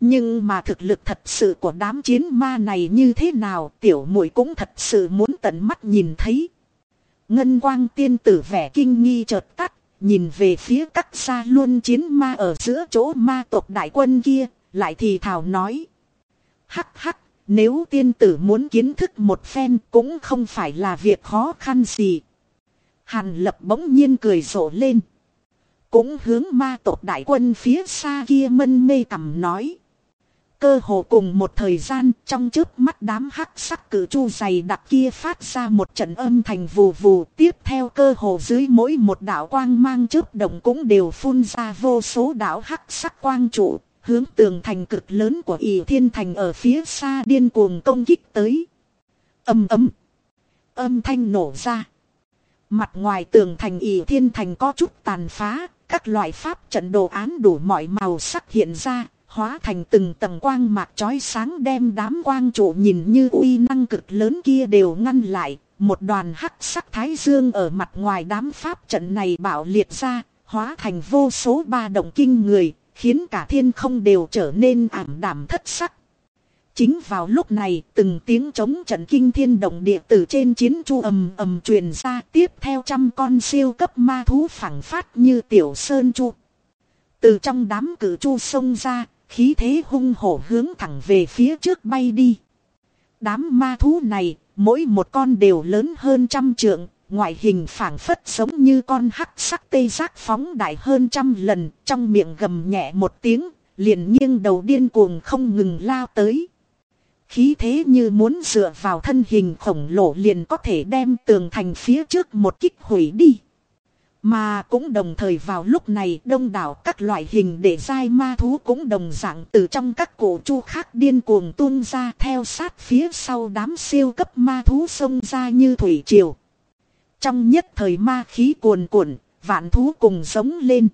Nhưng mà thực lực thật sự của đám chiến ma này như thế nào tiểu muội cũng thật sự muốn tận mắt nhìn thấy. Ngân quang tiên tử vẻ kinh nghi chợt tắt, nhìn về phía các xa luôn chiến ma ở giữa chỗ ma tộc đại quân kia, lại thì thảo nói. Hắc hắc, nếu tiên tử muốn kiến thức một phen cũng không phải là việc khó khăn gì. Hàn lập bỗng nhiên cười rộ lên. Cũng hướng ma tộc đại quân phía xa kia mân mê cầm nói. Cơ hồ cùng một thời gian trong trước mắt đám hắc sắc cử chu dày đặc kia phát ra một trận âm thành vù vù. Tiếp theo cơ hồ dưới mỗi một đảo quang mang chớp động cũng đều phun ra vô số đảo hắc sắc quang trụ. Hướng tường thành cực lớn của ỷ thiên thành ở phía xa điên cuồng công kích tới. Âm ấm. Âm thanh nổ ra. Mặt ngoài tường thành ỷ thiên thành có chút tàn phá, các loại pháp trận đồ án đủ mọi màu sắc hiện ra, hóa thành từng tầng quang mạc chói sáng đem đám quang trụ nhìn như uy năng cực lớn kia đều ngăn lại. Một đoàn hắc sắc thái dương ở mặt ngoài đám pháp trận này bạo liệt ra, hóa thành vô số ba động kinh người, khiến cả thiên không đều trở nên ảm đạm thất sắc. Chính vào lúc này, từng tiếng chống trận kinh thiên động địa từ trên chiến chu ầm ầm truyền ra tiếp theo trăm con siêu cấp ma thú phẳng phát như tiểu sơn chu. Từ trong đám cử chu sông ra, khí thế hung hổ hướng thẳng về phía trước bay đi. Đám ma thú này, mỗi một con đều lớn hơn trăm trượng, ngoại hình phảng phất giống như con hắc sắc tê giác phóng đại hơn trăm lần, trong miệng gầm nhẹ một tiếng, liền nghiêng đầu điên cuồng không ngừng lao tới. Khí thế như muốn dựa vào thân hình khổng lồ liền có thể đem tường thành phía trước một kích hủy đi. Mà cũng đồng thời vào lúc này đông đảo các loại hình để dai ma thú cũng đồng dạng từ trong các cổ chu khác điên cuồng tuôn ra theo sát phía sau đám siêu cấp ma thú xông ra như thủy triều. Trong nhất thời ma khí cuồn cuộn, vạn thú cùng giống lên.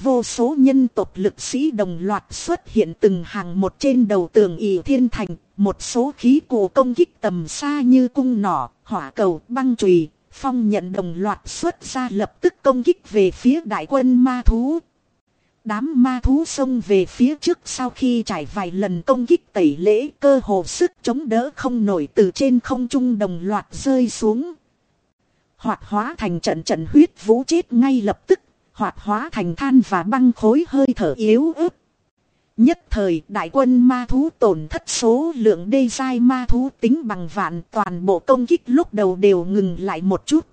Vô số nhân tộc lực sĩ đồng loạt xuất hiện từng hàng một trên đầu tường ỷ thiên thành, một số khí cụ công kích tầm xa như cung nỏ, hỏa cầu, băng chùy, phong nhận đồng loạt xuất ra lập tức công kích về phía đại quân ma thú. Đám ma thú xông về phía trước sau khi trải vài lần công kích tẩy lễ cơ hồ sức chống đỡ không nổi từ trên không trung đồng loạt rơi xuống. Hoạt hóa thành trận trận huyết vũ chết ngay lập tức, hoạt hóa thành than và băng khối hơi thở yếu ớt. Nhất thời đại quân ma thú tổn thất số lượng đê dai ma thú tính bằng vạn toàn bộ công kích lúc đầu đều ngừng lại một chút.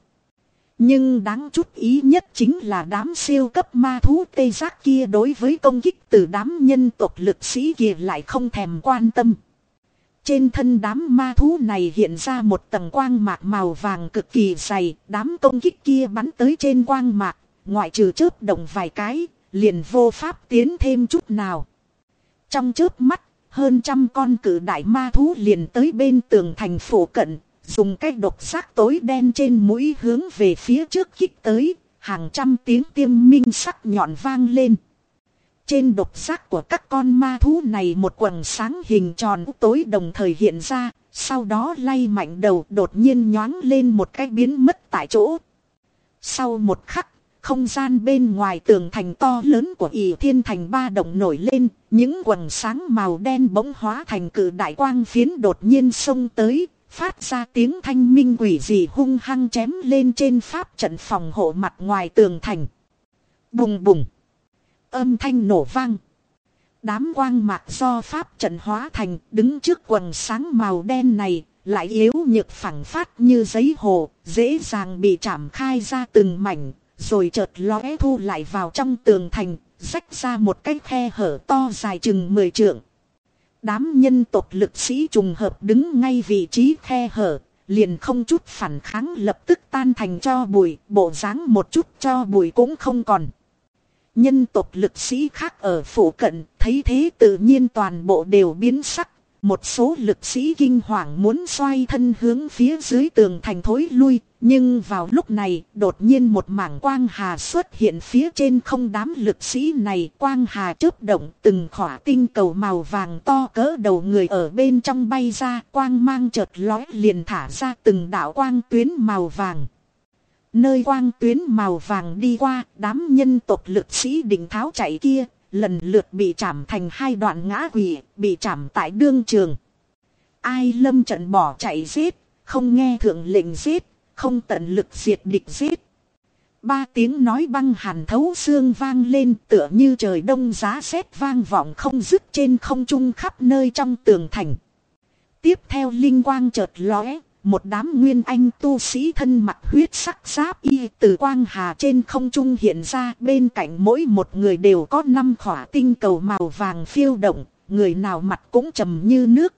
Nhưng đáng chút ý nhất chính là đám siêu cấp ma thú tê giác kia đối với công kích từ đám nhân tộc lực sĩ kia lại không thèm quan tâm. Trên thân đám ma thú này hiện ra một tầng quang mạc màu vàng cực kỳ dày, đám công kích kia bắn tới trên quang mạc, ngoại trừ chớp động vài cái, liền vô pháp tiến thêm chút nào. Trong trước mắt, hơn trăm con cử đại ma thú liền tới bên tường thành phủ cận, dùng cái độc sắc tối đen trên mũi hướng về phía trước kích tới, hàng trăm tiếng tiêm minh sắc nhọn vang lên. Trên độc sắc của các con ma thú này một quần sáng hình tròn tối đồng thời hiện ra, sau đó lay mạnh đầu đột nhiên nhoáng lên một cái biến mất tại chỗ. Sau một khắc, không gian bên ngoài tường thành to lớn của ỷ thiên thành ba động nổi lên, những quần sáng màu đen bỗng hóa thành cử đại quang phiến đột nhiên xông tới, phát ra tiếng thanh minh quỷ dị hung hăng chém lên trên pháp trận phòng hộ mặt ngoài tường thành. Bùng bùng âm thanh nổ vang. Đám quang mạc do pháp trận hóa thành đứng trước quần sáng màu đen này, lại yếu nhược phẳng phát như giấy hồ, dễ dàng bị chạm khai ra từng mảnh, rồi chợt lóe thu lại vào trong tường thành, rách ra một cái khe hở to dài chừng 10 trượng. Đám nhân tộc lực sĩ trùng hợp đứng ngay vị trí khe hở, liền không chút phản kháng lập tức tan thành cho bụi, bộ dáng một chút cho bụi cũng không còn. Nhân tộc lực sĩ khác ở phủ cận, thấy thế tự nhiên toàn bộ đều biến sắc. Một số lực sĩ kinh hoàng muốn xoay thân hướng phía dưới tường thành thối lui, nhưng vào lúc này, đột nhiên một mảng quang hà xuất hiện phía trên không đám lực sĩ này. Quang hà chớp động từng khỏa tinh cầu màu vàng to cỡ đầu người ở bên trong bay ra. Quang mang chợt lói liền thả ra từng đạo quang tuyến màu vàng. Nơi quang tuyến màu vàng đi qua, đám nhân tộc lực sĩ định tháo chạy kia, lần lượt bị chạm thành hai đoạn ngã quỷ, bị chạm tại đương trường. Ai lâm trận bỏ chạy giết, không nghe thượng lệnh giết, không tận lực diệt địch giết. Ba tiếng nói băng hàn thấu xương vang lên tựa như trời đông giá rét vang vọng không dứt trên không trung khắp nơi trong tường thành. Tiếp theo linh quang chợt lóe, một đám nguyên anh tu sĩ thân mặt huyết sắc giáp y từ quang hà trên không trung hiện ra bên cạnh mỗi một người đều có năm khỏa tinh cầu màu vàng phiêu động, người nào mặt cũng trầm như nước.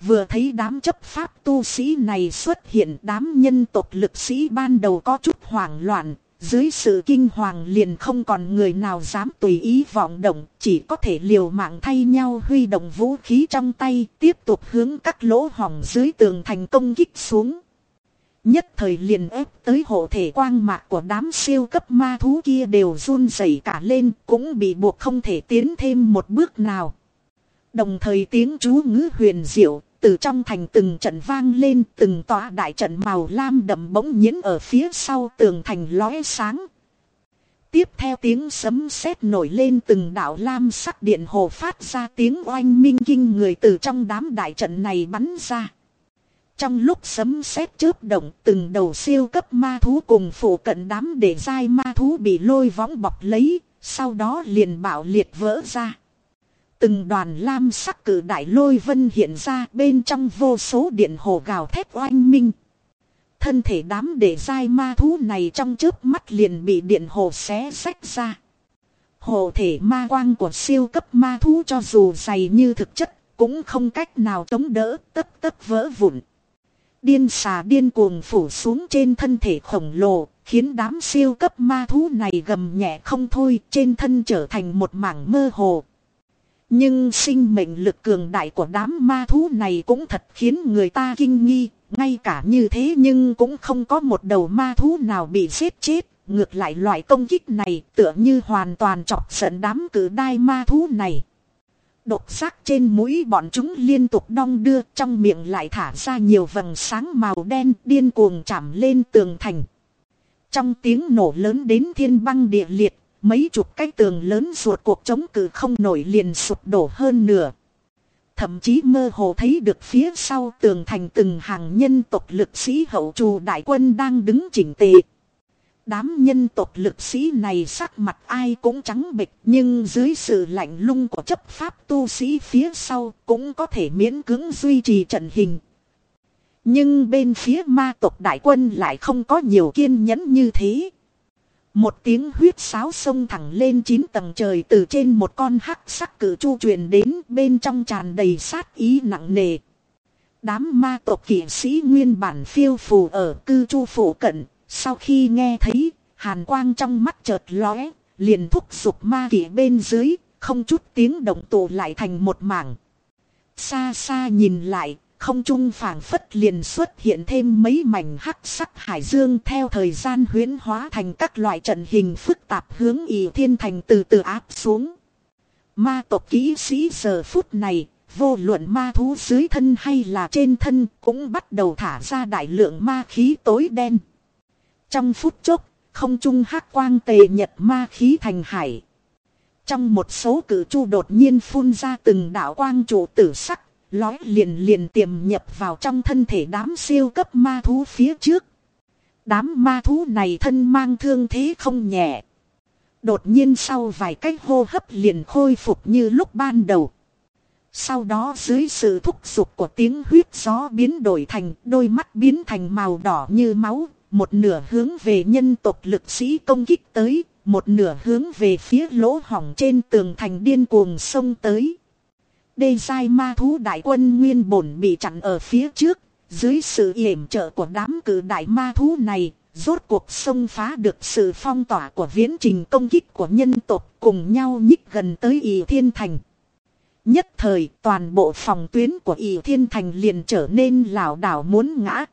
Vừa thấy đám chấp pháp tu sĩ này xuất hiện đám nhân tộc lực sĩ ban đầu có chút hoảng loạn, dưới sự kinh hoàng liền không còn người nào dám tùy ý vọng động, chỉ có thể liều mạng thay nhau huy động vũ khí trong tay, tiếp tục hướng các lỗ hỏng dưới tường thành công kích xuống. Nhất thời liền ép tới hộ thể quang mạc của đám siêu cấp ma thú kia đều run rẩy cả lên, cũng bị buộc không thể tiến thêm một bước nào. Đồng thời tiếng chú ngữ huyền diệu, từ trong thành từng trận vang lên từng tòa đại trận màu lam đậm bỗng nhiễn ở phía sau tường thành lóe sáng. Tiếp theo tiếng sấm sét nổi lên từng đạo lam sắc điện hồ phát ra tiếng oanh minh kinh người từ trong đám đại trận này bắn ra. Trong lúc sấm sét chớp động từng đầu siêu cấp ma thú cùng phụ cận đám để dai ma thú bị lôi võng bọc lấy, sau đó liền bạo liệt vỡ ra. Từng đoàn lam sắc cử đại lôi vân hiện ra bên trong vô số điện hồ gào thét oanh minh. Thân thể đám để dai ma thú này trong chớp mắt liền bị điện hồ xé sách ra. Hồ thể ma quang của siêu cấp ma thú cho dù dày như thực chất cũng không cách nào chống đỡ tất tất vỡ vụn. Điên xà điên cuồng phủ xuống trên thân thể khổng lồ, khiến đám siêu cấp ma thú này gầm nhẹ không thôi trên thân trở thành một mảng mơ hồ. Nhưng sinh mệnh lực cường đại của đám ma thú này cũng thật khiến người ta kinh nghi, ngay cả như thế nhưng cũng không có một đầu ma thú nào bị giết chết. Ngược lại loại công kích này tựa như hoàn toàn chọc giận đám cử đai ma thú này. Độc sắc trên mũi bọn chúng liên tục đong đưa trong miệng lại thả ra nhiều vầng sáng màu đen điên cuồng chạm lên tường thành. Trong tiếng nổ lớn đến thiên băng địa liệt, mấy chục cái tường lớn ruột cuộc chống cự không nổi liền sụp đổ hơn nửa. Thậm chí mơ hồ thấy được phía sau tường thành từng hàng nhân tộc lực sĩ hậu trù đại quân đang đứng chỉnh tề. Đám nhân tộc lực sĩ này sắc mặt ai cũng trắng bệch, nhưng dưới sự lạnh lung của chấp pháp tu sĩ phía sau cũng có thể miễn cưỡng duy trì trận hình. Nhưng bên phía ma tộc đại quân lại không có nhiều kiên nhẫn như thế. Một tiếng huyết sáo sông thẳng lên chín tầng trời từ trên một con hắc sắc cử chu truyền đến bên trong tràn đầy sát ý nặng nề. Đám ma tộc kỷ sĩ nguyên bản phiêu phù ở cư chu phủ cận, sau khi nghe thấy, hàn quang trong mắt chợt lóe, liền thúc giục ma kỷ bên dưới, không chút tiếng động tụ lại thành một mảng. Xa xa nhìn lại, không trung phảng phất liền xuất hiện thêm mấy mảnh hắc sắc hải dương theo thời gian huyễn hóa thành các loại trận hình phức tạp hướng ỷ thiên thành từ từ áp xuống. Ma tộc kỹ sĩ giờ phút này, vô luận ma thú dưới thân hay là trên thân cũng bắt đầu thả ra đại lượng ma khí tối đen. Trong phút chốc, không trung hắc quang tề nhật ma khí thành hải. Trong một số cử chu đột nhiên phun ra từng đạo quang trụ tử sắc lói liền liền tiềm nhập vào trong thân thể đám siêu cấp ma thú phía trước. Đám ma thú này thân mang thương thế không nhẹ. Đột nhiên sau vài cách hô hấp liền khôi phục như lúc ban đầu. Sau đó dưới sự thúc giục của tiếng huyết gió biến đổi thành đôi mắt biến thành màu đỏ như máu, một nửa hướng về nhân tộc lực sĩ công kích tới, một nửa hướng về phía lỗ hỏng trên tường thành điên cuồng sông tới. Đê sai ma thú đại quân nguyên bổn bị chặn ở phía trước, dưới sự yểm trợ của đám cử đại ma thú này, rốt cuộc xông phá được sự phong tỏa của viễn trình công kích của nhân tộc cùng nhau nhích gần tới ỷ thiên thành. Nhất thời toàn bộ phòng tuyến của ỷ thiên thành liền trở nên lảo đảo muốn ngã.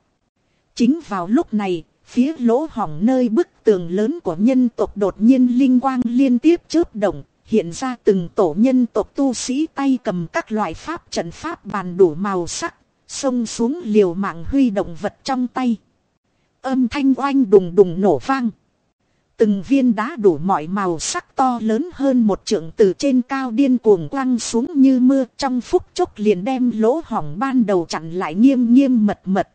Chính vào lúc này, phía lỗ hỏng nơi bức tường lớn của nhân tộc đột nhiên linh quang liên tiếp chớp động, hiện ra từng tổ nhân tộc tu sĩ tay cầm các loại pháp trận pháp bàn đủ màu sắc, xông xuống liều mạng huy động vật trong tay. Âm thanh oanh đùng đùng nổ vang. Từng viên đá đủ mọi màu sắc to lớn hơn một trượng từ trên cao điên cuồng quăng xuống như mưa trong phút chốc liền đem lỗ hỏng ban đầu chặn lại nghiêm nghiêm mật mật.